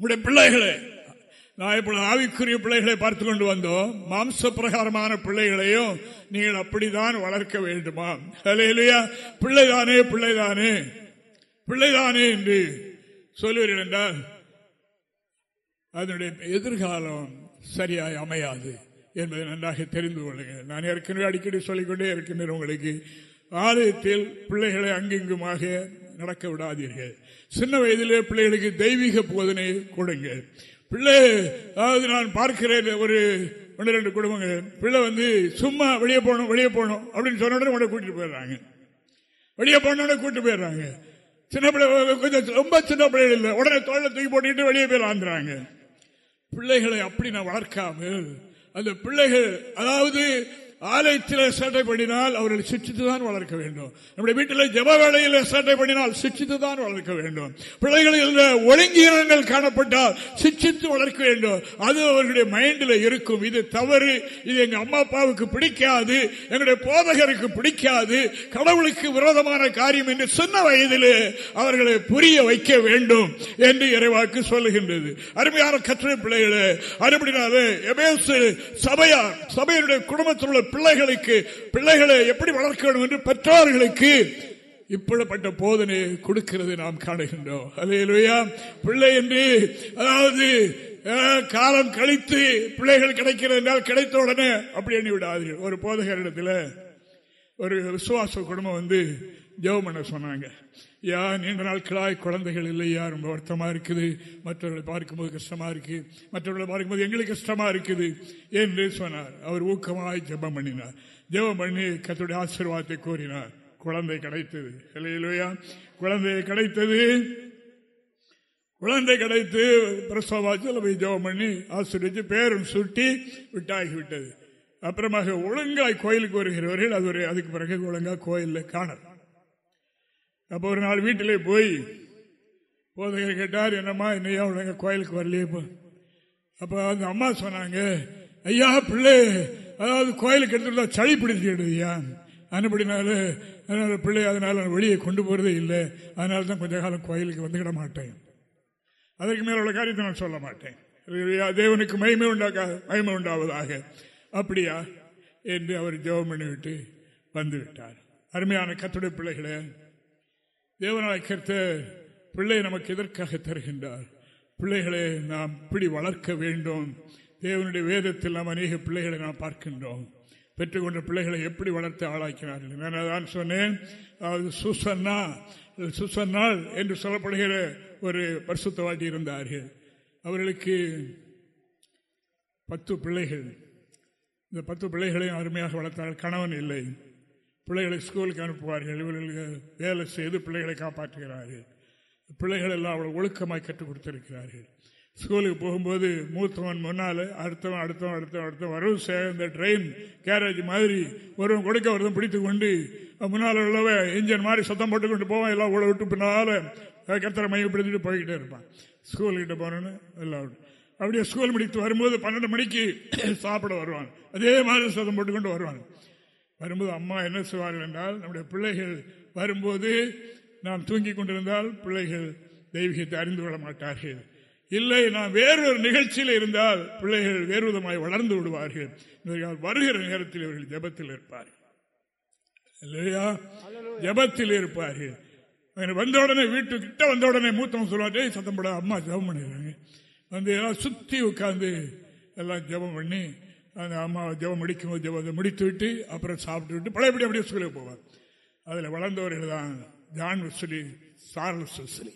உங்களுடைய பிள்ளைகளை நான் இப்பொழுது ஆவிக்குரிய பிள்ளைகளை பார்த்து கொண்டு வந்தோம் மாம்ச பிரகாரமான பிள்ளைகளையும் நீங்கள் அப்படிதான் வளர்க்க வேண்டுமா? இல்லையா பிள்ளைதானே பிள்ளைதானே. பிள்ளைதானே என்று சொல்லுவீர்கள் என்றால் அதனுடைய எதிர்காலம் சரியாய் அமையாது என்பதை நன்றாக தெரிந்து கொள்ளுங்கள். நான் ஏற்கனவே அடிக்கடி சொல்லிக்கொண்டே இருக்கின்றேன் உங்களுக்கு. ஆலயத்தில் பிள்ளைகளை அங்கிங்குமாக நடக்க விடாதீர்கள். சின்ன வயதிலே பிள்ளைகளுக்கு தெய்வீக போதனை கொடுங்கள். பிள்ளை அதாவது நான் பார்க்கிறேன் ஒரு ஒன்று ரெண்டு குடும்பங்கள். பிள்ளை வந்து சும்மா வெளியே போகணும் வெளியே போகணும் அப்படின்னு சொன்ன உடனே உடனே கூட்டிட்டு போயிடுறாங்க. வெளியே போனோட கூட்டிட்டு போயிடுறாங்க. சின்ன பிள்ளை கொஞ்சம் ரொம்ப சின்ன பிள்ளைகள் இல்லை. உடனே தோழ தூக்கி போட்டுக்கிட்டு வெளியே போயிடலான்றாங்க பிள்ளைகளை அப்படி நான் வளர்க்காமல் அந்த பிள்ளைகள் அதாவது ஆலயத்தில் சேட்டை பண்ணினால் அவர்கள் சிச்சித்து தான் வளர்க்க வேண்டும். நம்முடைய வீட்டில் ஜப வேளையில் சேட்டை பண்ணினால் சிச்சித்து தான் வளர்க்க வேண்டும். பிள்ளைகளில் ஒழுங்கீனங்கள் காணப்பட்டால் சிச்சித்து வளர்க்க வேண்டும். அது அவர்களுடைய மைண்டில் இருக்கும். இது தவறு. இது எங்க அம்மா அப்பாவுக்கு பிடிக்காது. எங்களுடைய போதகருக்கு பிடிக்காது. கடவுளுக்கு விரோதமான காரியம் என்று சொன்ன வயதில் அவர்களை புரிய வைக்க வேண்டும் என்று இறைவாக்கு சொல்லுகின்றது. அருமையான கற்றை பிள்ளைகளே அறுபடினாலே சபையார் சபையினுடைய குடும்பத்தில் உள்ள பிள்ளைகளுக்கு பிள்ளைகளை எப்படி வளர்க்க வேண்டும் என்று பெற்றோர்களுக்கு இப்படிப்பட்ட போதனை கொடுக்கிறது நாம் காணுகின்றோம். அதையிலா பிள்ளை என்று அதாவது காலம் கழித்து பிள்ளைகள் கிடைக்கிறது என்றால் கிடைத்த உடனே அப்படி எண்ணி விடாதீர்கள். ஒரு போதகரிடத்தில் ஒரு விசுவாச குடும்பம் வந்து ஜெவம் பண்ண சொன்னாங்க. யா நீண்ட நாட்களாய் குழந்தைகள் இல்லையா ரொம்ப வருத்தமாக இருக்குது. மற்றவர்களை பார்க்கும்போது கஷ்டமாக இருக்குது மற்றவர்களை பார்க்கும்போது எங்களுக்கு கஷ்டமா இருக்குது என்று சொன்னார். அவர் ஊக்கமாய் ஜெபம் பண்ணினார். ஜெபம் பண்ணி கத்துடைய ஆசீர்வாதத்தை கூறினார் குழந்தை கிடைத்தது. இல்லையா குழந்தை கிடைத்தது. குழந்தை கிடைத்து பிரசவாச்சு போய் ஜெபம் பண்ணி ஆசிரியச்சு பேரும் சுட்டி விட்டாகிவிட்டது அப்புறமாக ஒழுங்காய் கோயிலுக்கு வருகிறவர்கள் அது ஒரு அதுக்கு பிறகு ஒழுங்காக கோயிலில் காணலாம். அப்போ ஒரு நாள் வீட்டிலே போய் போதகர் கேட்டார் என்னம்மா என்னையா உலக கோயிலுக்கு வரலையே? அப்போ அந்த அம்மா சொன்னாங்க ஐயா பிள்ளை அதாவது கோயிலுக்கு எடுத்துட்டா சளி பிடிச்சிடுதுயா அனுப்படினால அதனால பிள்ளை அதனால வெளியே கொண்டு போறதே இல்லை. அதனால தான் கொஞ்ச காலம் கோயிலுக்கு வந்துக்கிட மாட்டேன். அதற்கு மேல உள்ள காரியத்தை நான் சொல்ல மாட்டேன். தேவனுக்கு மகிமை உண்டாக்க மகிமை உண்டாவதாக. அப்படியா? என்று அவர் ஜெபம் பண்ணிவிட்டு வந்துவிட்டார் அருமையான கத்துடைய பிள்ளைகளை தேவனாய் கருத்த பிள்ளை நமக்கு எதற்காக தருகின்றார்? பிள்ளைகளை நாம் இப்படி வளர்க்க வேண்டும். தேவனுடைய வேதத்தில் நாம் அநேக பிள்ளைகளை நாம் பார்க்கின்றோம். பெற்றுக்கொண்ட பிள்ளைகளை எப்படி வளர்த்து ஆளாக்கினார்கள்? நான் அதான் சொன்னேன். அதாவது சுசன்னா சுசன்னாள் என்று சொல்லப்படுகிற ஒரு பரிசுத்தவாட்டி இருந்தார்கள். அவர்களுக்கு பத்து பிள்ளைகள். இந்த பத்து பிள்ளைகளையும் அருமையாக வளர்த்தார்கள். கணவன் இல்லை. பிள்ளைகளை ஸ்கூலுக்கு அனுப்புவார்கள் இவர்களுக்கு வேலை செய்து பிள்ளைகளை காப்பாற்றுகிறார்கள். பிள்ளைகள் எல்லாம் அவ்வளோ ஒழுக்கமாக கற்றுக் கொடுத்திருக்கிறார்கள். ஸ்கூலுக்கு போகும்போது மூத்தவன் முன்னால் அடுத்தவன் அடுத்தவன் அடுத்தவன் அடுத்தவன் வரவு சேர்ந்த ட்ரெயின் கேரேஜ் மாதிரி ஒருவன் கொடுக்க ஒருவன் பிடித்து கொண்டு முன்னால் உள்ளவன் இன்ஜின் மாதிரி சத்தம் போட்டு கொண்டு போவான் எல்லாம் உள்ள விட்டு பின்னால் கத்தரை மையப்படுத்திட்டு போய்கிட்டே இருப்பான். ஸ்கூல்கிட்ட போனோன்னு எல்லாம் அப்படியே ஸ்கூல் முடித்து வரும்போது பன்னெண்டு மணிக்கு சாப்பிட வருவான். அதே மாதிரி சத்தம் போட்டுக்கொண்டு வருவான். வரும்போது அம்மா என்ன செய்வார்கள் என்றால் நம்முடைய பிள்ளைகள் வரும்போது நாம் தூங்கிக் கொண்டிருந்தால் பிள்ளைகள் தெய்வீகத்தை அறிந்து கொள்ள மாட்டார்கள். இல்லை நாம் வேறொரு நிகழ்ச்சியில் இருந்தால் பிள்ளைகள் வேறு விதமாய் வளர்ந்து விடுவார்கள். இவர்கள் வருகிற நேரத்தில் இவர்கள் ஜெபத்தில் இருப்பார்கள். இல்லையா? ஜெபத்தில் இருப்பார்கள். வந்த உடனே வீட்டுக்கிட்ட வந்த உடனே மூத்தவன் சொல்லுவாங்க "டேய், சத்தம் போட அம்மா ஜெபம் பண்ணிடுறாங்க. வந்து எல்லாம் சுத்தி உட்கார்ந்து எல்லாம் ஜெபம் பண்ணி அம்மா ஜெபம் முடிக்கும் போது முடித்து விட்டு அப்புறம் சாப்பிட்டு விட்டு பழையபடி அப்படியே ஸ்கூலுக்கு போவார். அதில் வளர்ந்தவர்கள் தான் ஜான் வெஸ்லி சார்லஸ் வெஸ்லி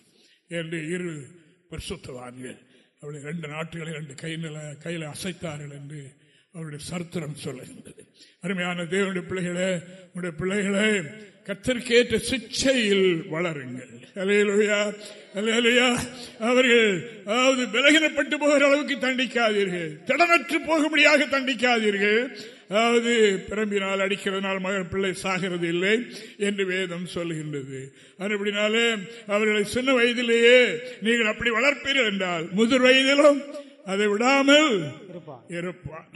என்று இரு பரிசுத்தவான்கள். அவருடைய ரெண்டு நாட்டுகளை ரெண்டு கையில கையில் அசைத்தார்கள் என்று அவருடைய சரித்திரம் சொல்லுகின்றது. அருமையான தேவனுடைய பிள்ளைகளே உடைய பிள்ளைகளே கத்திற்கேற்ற சிச்சையில் வளருங்கள். அல்லேலூயா, அல்லேலூயா. அவர்கள் அதாவது விலகினப்பட்டு போகிற அளவுக்கு தண்டிக்காதீர்கள். திடமற்று போகும்படியாக தண்டிக்காதீர்கள். அதாவது பிறம்பினால் அடிக்கிறதுனால் மகன் பிள்ளை சாகிறது இல்லை என்று வேதம் சொல்கின்றது அப்படினாலே அவர்களை சின்ன வயதிலேயே நீங்கள் அப்படி வளர்ப்பீர்கள் என்றால் முதிர் வயதிலும் அதை விடாமல் இருப்பான்.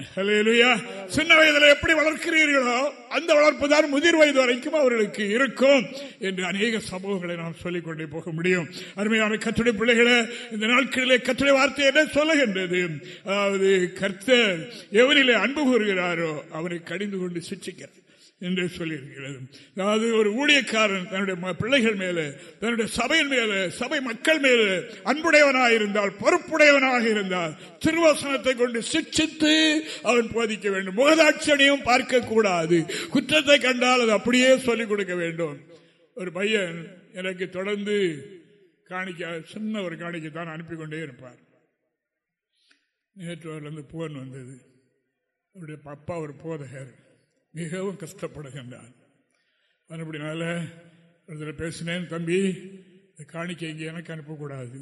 சின்ன வயதில் எப்படி வளர்க்கிறீர்களோ அந்த வளர்ப்பு தான் முதிர் வயது வரைக்கும் அவர்களுக்கு இருக்கும் என்று அநேக சம்பவங்களை நாம் சொல்லிக் கொண்டே போக முடியும். அருமையான கற்றுடை பிள்ளைகளை இந்த நாட்களிலே கற்றுடை வார்த்தை என்ன சொல்லுகின்றது? அதாவது கர்த்தர் எவனிலே அன்பு கூறுகிறாரோ அவனை கடிந்து கொண்டு சிச்சிக்கிறார். என்று சொல்லியிருக்கிறது. அதாவது ஒரு ஊழியக்காரன் தன்னுடைய ம- பிள்ளைகள் மேலே தன்னுடைய சபையின் மேலே சபை மக்கள் மேலே அன்புடையவனாக இருந்தால் பொறுப்புடையவனாக இருந்தால் திருவசனத்தை கொண்டு சிக்ஷித்து அவன் போதிக்க வேண்டும். முகதாட்சணியும் பார்க்க கூடாது குற்றத்தை கண்டால் அது அப்படியே சொல்லிக் கொடுக்க வேண்டும். ஒரு பையன் எனக்கு தொடர்ந்து காணிக்க சின்ன ஒரு காணிக்கை தான் அனுப்பி கொண்டே இருப்பார். நேற்று அவர்லேருந்து போன் வந்தது. அவருடைய அப்பா ஒரு போதகர். மிகவும் கஷ்டப்படுகின்றான். அப்படினால ஒருத்தர் பேசினேன் தம்பி இந்த காணிக்கை இங்கே எனக்கு அனுப்பக்கூடாது.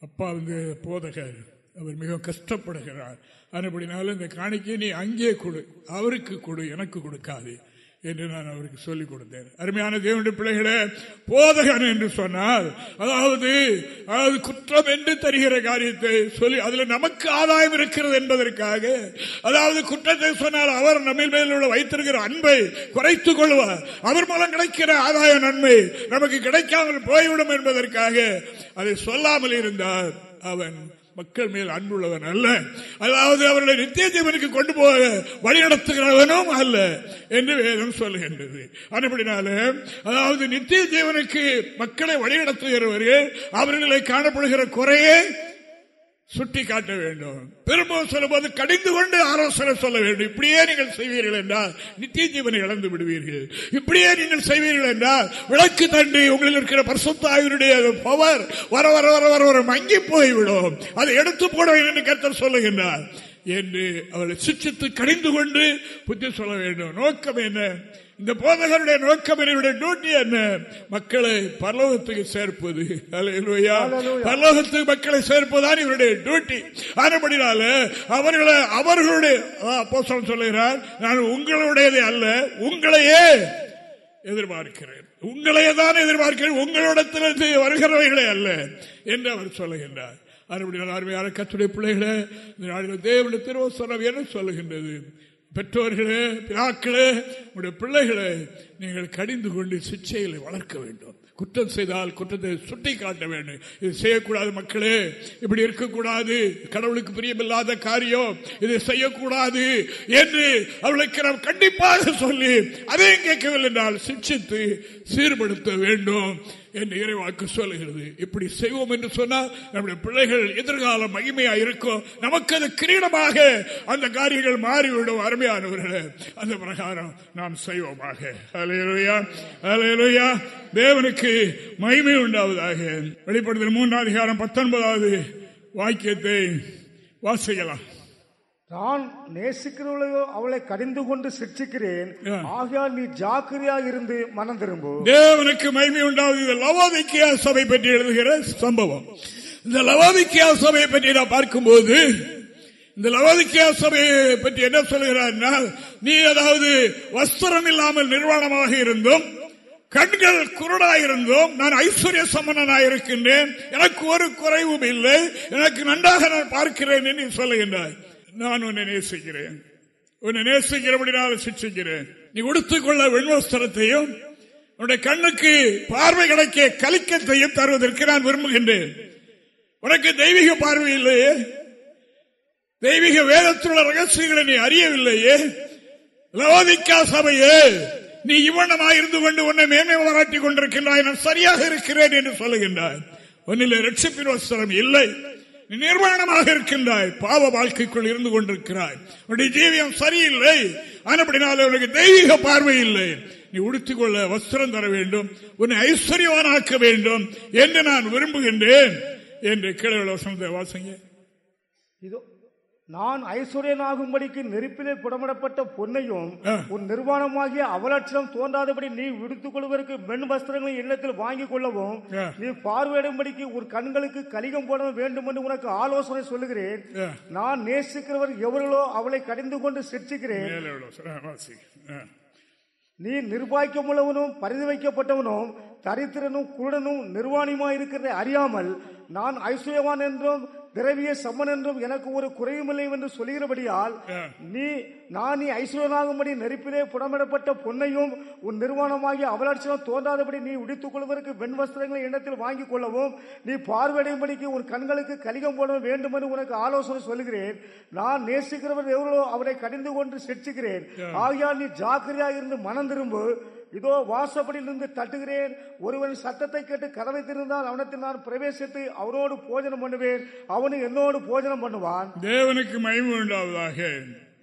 அப்பா வந்து போதகர் அவர் மிகவும் கஷ்டப்படுகிறார். அதுபடினால இந்த காணிக்கை நீ அங்கே கொடு அவருக்கு கொடு எனக்கு கொடுக்காது. என்று நான் அவருக்கு சொல்லிக் கொடுத்தேன். அருமையான தேவனுடைய பிள்ளைகளே போதகன் என்று சொன்னால் அதாவது அதாவது குற்றம் என்று தருகிற காரியத்தை சொல்லி அதுல நமக்கு ஆதாயம் இருக்கிறது என்பதற்காக அதாவது குற்றத்தை சொன்னால் அவர் நம்ம மேல் உள்ள வைத்திருக்கிற அன்பை குறைத்துக் கொள்வார். அவர் மூலம் கிடைக்கிற ஆதாய நன்மை நமக்கு கிடைக்காமல் போய்விடும் என்பதற்காக அதை சொல்லாமல் இருந்தால் அவன். மக்கள் மேல் அன்புள்ளவன் அல்ல. அதாவது அவர்களை நித்திய ஜீவனுக்கு கொண்டு போக வழிநடத்துகிறவனும் அல்ல என்று வேதம் சொல்லுகின்றது. அப்படினால அதாவது நித்திய ஜீவனுக்கு மக்களை வழி நடத்துகிறவர்கள் அவர்களை காணப்படுகிற குறையே சுட்டி காட்ட வேண்டும். திரும்பவும் சொல்லும்போது கடிந்து கொண்டு ஆலோசனை சொல்ல வேண்டும். இப்படியே நீங்கள் செய்வீர்கள் என்றால் நித்திய ஜீவனை இழந்து விடுவீர்கள். இப்படியே நீங்கள் செய்வீர்கள் என்றால் விளக்கு தண்டி உங்களில் இருக்கிற பரிசுத்தாவினுடைய பவர் வர வர வர வர வர மங்கி போய்விடும். அதை எடுத்து போட வேண்டும் என்று கருத்தர் சொல்லுகின்றார். என்று அவளை சிச்சித்து கடிந்து கொண்டு புத்தி சொல்ல வேண்டும். நோக்கம் என்ன? இந்த போதகருடைய நோக்கம் என்னுடைய டியூட்டி என்ன? மக்களை பரலோகத்துக்கு சேர்ப்பது. பரலோகத்துக்கு மக்களை சேர்ப்பதுதான் இவருடைய டியூட்டி ஆனபடினால அவர்களை அவர்களுடைய அப்போ சொல்லுகிறார் நான் உங்களுடையதே அல்ல உங்களையே எதிர்பார்க்கிறேன். உங்களையே தான் எதிர்பார்க்கிறேன். உங்களிடத்திலிருந்து வருகிறவைகளே அல்ல என்று அவர் சொல்லுகின்றார். அறுபடியால் அருமையான கத்துடைய பிள்ளைகளே இந்த நாளில் தேவனுடைய திருவசனம் என்ன சொல்லுகின்றது? பெற்றோர்களே பிதாக்களே உடைய பிள்ளைகளை நீங்கள் கடிந்து கொண்டு சிச்சைகளை வளர்க்க வேண்டும். குற்றம் செய்தால் குற்றத்தை சுட்டி காட்ட வேண்டும். இது செய்யக்கூடாது மக்களே. இப்படி இருக்கக்கூடாது. கடவுளுக்கு பிரியமில்லாத காரியம். இதை செய்யக்கூடாது என்று அவளுக்கு நாம் கண்டிப்பாக சொல்லி அதையும் கேட்கவில்லை என்றால் சிக்ஷித்து சீர்படுத்த வேண்டும். என்று இறைவாக்கு சொல்லுகிறது. இப்படி செய்வோம் என்று சொன்னால் நம்முடைய பிள்ளைகள் எதிர்காலம் மகிமையா இருக்கும். நமக்கு அது கிரீடமாக அந்த காரியங்கள் மாறிவிடும். அருமையானவர்களே அந்த பிரகாரம் நாம் செய்வோமாக. அலையலுயா அலையலுயா தேவனுக்கு மகிமை உண்டாவதாக. வெளிப்படுத்தல் மூன்றாம் அதிகாரம் பத்தொன்பதாவது வாக்கியத்தை வாசிக்கலாம். நான் நேசிக்கிறவளையோ அவளை கடிந்து கொண்டு சிக்ஷிக்கிறேன். ஆகையால் நீ ஜாக்கிரதையா இருந்து மனம் திரும்பு. தேவனுக்கு மகிமை உண்டாவது இது லவோதிக்கியா சபை பற்றி எழுதுகிற சம்பவம். இந்த லவோதிக்கியா சபையை பற்றி நான் பார்க்கும்போது இந்த லவோதிக்கியா சபையை பற்றி என்ன சொல்கிறார் நீ அதாவது வஸ்திரம் இல்லாமல் நிர்வாணமாக இருந்தும் கண்கள் குருடாயிருந்தோம் நான் ஐஸ்வர்ய சம்பனனாக இருக்கின்றேன் எனக்கு ஒரு குறைவும் இல்லை எனக்கு நன்றாக நான் பார்க்கிறேன் என்று சொல்லுகின்றார் நான் உன்னை நேசிக்கிறேன். உன்னை நேசிக்கிறபடினால சிக்ஷிக்கிறேன் நீ உடுத்துக்கொள்ள வெண்வஸ்திரத்தையும் உன்னுடைய கண்ணுக்கு பார்வை கிடைக்க கலிக்கத்தையும் தருவதற்கு நான் விரும்புகின்றேன். உனக்கு தெய்வீக பார்வை இல்லையே. தெய்வீக வேதத்துள்ள ரகசியங்களை நீ அறியவில்லையே. லவோதிக்கா சபையே நீ இவ்வண்ணமாக இருந்து கொண்டு உன்னை மேன்மை பாராட்டிக் கொண்டிருக்கின்றாய். நான் சரியாக இருக்கிறேன் என்று சொல்லுகின்றாய். உன்னில் ரட்சிப்பின் வஸ்திரம் இல்லை. நிர்வாணமாக இருக்கின்றாய். பாவ வாழ்க்கைக்குள் இருந்து கொண்டிருக்கிறாய். உன்னுடைய ஜீவியம் சரியில்லை. ஆனப்படினால உனக்கு தெய்வீக பார்வை இல்லை. நீ உடுத்திக் கொள்ள வஸ்திரம் தர வேண்டும். உன்னை ஐஸ்வர்யவானாக்க வேண்டும் என்று நான் விரும்புகின்றேன். என்று கிழவ வசனத்தை இதோ நான் ஐஸ்வர்யனாகும்படிக்கு நெருப்பிலே புடமிடப்பட்ட பொன்னையும். உன் நிர்வாணமாகிய அவலட்சணம் தோன்றாதபடி நீ விடுத்துக் கொள்வதற்கு வெண் வஸ்திரங்களை எண்ணத்தில் வாங்கிக் கொள்ளவும். நீ பார்வையிடும்படிக்கு உன் கண்களுக்கு கலிகம் போட வேண்டும் என்று உனக்கு ஆலோசனை சொல்லுகிறேன். நான் நேசிக்கிறவர் எவர்களோ அவளை கடிந்து கொண்டு. ஆ. நீ நிர்வாகிக்கமுள்ளவனும் பரிதி வைக்கப்பட்டவனும் தரித்திரனும் குருடனும் நிர்வாணியுமாய் இருக்கிறதை அறியாமல் நான் ஐஸ்வர்யவான் என்றும் திரவிய சம்மன் என்றும் எனக்கு ஒரு குறையுமில்லை என்று சொல்லுகிறபடியால் ஆ. நீ நான் நீ ஐஸ்வர்யனாகும்படி நெருப்பிலே புடமிடப்பட்ட பொன்னையும் உன் நிர்வாணமாகிய அவலட்சணம் தோன்றாதபடி நீ உடித்துக் கொள்வதற்கு வெண் வஸ்திரங்களை எண்ணத்தில் வாங்கிக் கொள்ளவும் நீ பார்வையடையும்படிக்கு உன் கண்களுக்கு கலிகம் போட வேண்டும் என்று உனக்கு ஆலோசனை சொல்லுகிறேன். நான் நேசிக்கிறவர் எவ்வளோ அவரை கடிந்து கொண்டு சிரிச்சுக்கிறேன் ஆகையால் நீ ஜாக்கிரதையாக இருந்து மனம் திரும்பு. இதோ வாசப்படியில் இருந்து தட்டுகிறேன். ஒருவன் சத்தத்தை கேட்டு கதவை திறந்தால் அவனத்தில் நான் பிரவேசித்து அவரோடு போஜனம் பண்ணுவேன். அவனு என்னோடு போஜனம் பண்ணுவான். தேவனுக்கு மகிமை உண்டாவதாக.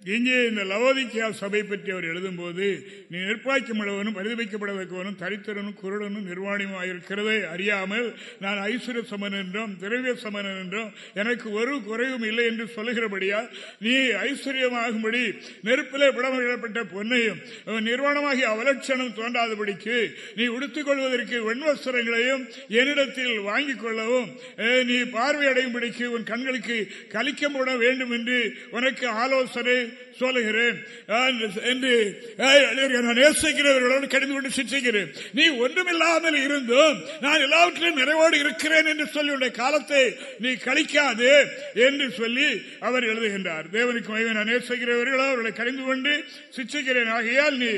இங்கே இந்த லவோதிக்கியா சபை பற்றி அவர் எழுதும்போது நீ நிர்பாய்க்கமுள்ளவனும் பரிதவிக்கப்படவனும் தரித்திரனும் குருடனும் நிர்வாணியுமாயிருக்கிறதை அறியாமல் நான் ஐஸ்வர்ய சமன் என்றும் திரவிய சமன் என்றும் எனக்கு ஒரு குறைவும் இல்லை என்று சொல்லுகிறபடியா நீ ஐஸ்வர்யமாகும்படி நெருப்பிலே விடமிடப்பட்ட பொன்னையும் அவன் நிர்வாணமாகி அவலட்சணம் தோன்றாதபடிக்கு நீ உடுத்திக் கொள்வதற்கு வெண்வஸ்திரங்களையும் என்னிடத்தில் வாங்கிக் கொள்ளவும் நீ பார்வையடையும்படிக்கு உன் கண்களுக்கு கலிக்கம் வேண்டும் என்று உனக்கு ஆலோசனை சொல்லுகிறேன். என்று நான் நேசிக்கிறவர்களோடு கடிந்து கொண்டு சிச்சிக்கிறேன் நீ ஒன்றுமில்லாமல் இருந்தும் நான் எல்லாவற்றிலும் நிறைவோடு இருக்கிறேன் என்று சொல்லி உன்னுடைய காலத்தை நீ கழிக்காது என்று சொல்லி அவர் எழுதுகின்றார். தேவனுக்கு மகிமை. நான் நேசிக்கிறவர்களோ அவர்களை கடிந்து கொண்டு சிச்சிக்கிறேன் ஆகையால் நீ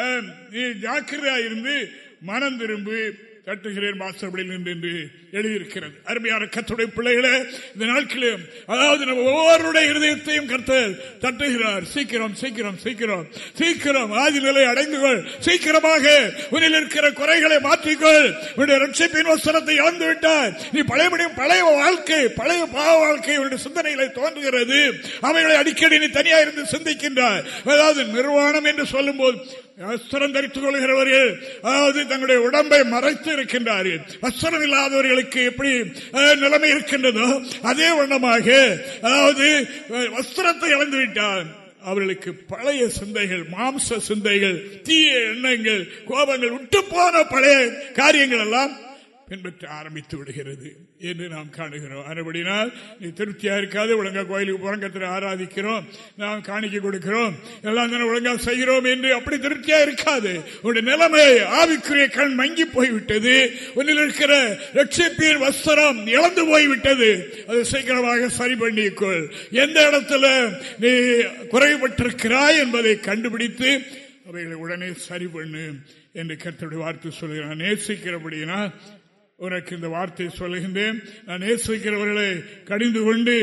அஹ், நீ ஜாக்கிரதையா இருந்து மனம் திரும்பி. கட்டுகிறேன் வாசப்படியில் நின்று என்று எழுதியிருக்கிறது. அருமையான கத்துடைய பிள்ளைகளே இந்த நாட்களிலும் அதாவது நம்ம ஒவ்வொருடைய இருதயத்தையும் கர்த்தர் தட்டுகிறார். சீக்கிரம் சீக்கிரம் சீக்கிரம் சீக்கிரம் ஆதி நிலை அடைந்து கொள் சீக்கிரமாக உன்னில் இருக்கிற குறைகளை மாற்றிக்கொள். உன்னுடைய ரட்சிப்பின் வசனத்தை இழந்து விட்டார் நீ பழையபடியும் பழைய வாழ்க்கை பழைய பாவ வாழ்க்கை உன்னுடைய சிந்தனைகளை தோன்றுகிறது. அவைகளை அடிக்கடி நீ தனியா இருந்து சிந்திக்கின்றார் அதாவது நிர்வாணம் என்று சொல்லும் போது வஸ்திரம் தரித்துக் கொள்கிறவர்கள் அதாவது தங்களுடைய உடம்பை மறைத்து இருக்கின்றார்கள் வஸ்திரம் இல்லாதவர்களுக்கு எப்படி நிலைமை இருக்கின்றதோ அதே வண்ணமாக அதாவது வஸ்திரத்தை இழந்து விட்டார் அவர்களுக்கு பழைய சிந்தைகள் மாம்ச சிந்தைகள் தீய எண்ணங்கள் கோபங்கள் விட்டு போன பழைய காரியங்கள் எல்லாம் பின்பற்ற ஆரம்பித்து விடுகிறது என்று நாம் காணுகிறோம். அதுபடினால் நீ திருப்தியா இருக்காது ஒழுங்கா கோயிலுக்கு புறங்கத்தில் ஆராதிக்கிறோம் நாம் காணிக்க கொடுக்கிறோம் எல்லாம் தானே ஒழுங்கா செய்கிறோம் என்று அப்படி திருப்தியா இருக்காது. உன்னுடைய நிலைமை ஆவிக்குரிய கண் மங்கி போய்விட்டது. உன்னில் இருக்கிற லட்சியப்பின் வஸ்திரம் இழந்து போய்விட்டது. அது சீக்கிரமாக சரி பண்ணிக்கொள். எந்த இடத்துல நீ குறைபட்டிருக்கிறாய் என்பதை கண்டுபிடித்து அவைகளை உடனே சரி பண்ணு என்று கருத்துடைய வார்த்தை சொல்கிறான். நேசிக்கிறபடியினால் உனக்கு இந்த வார்த்தை சொல்லுகின்றேன். நான் நேசிக்கிறவர்களை கடிந்து கொண்டு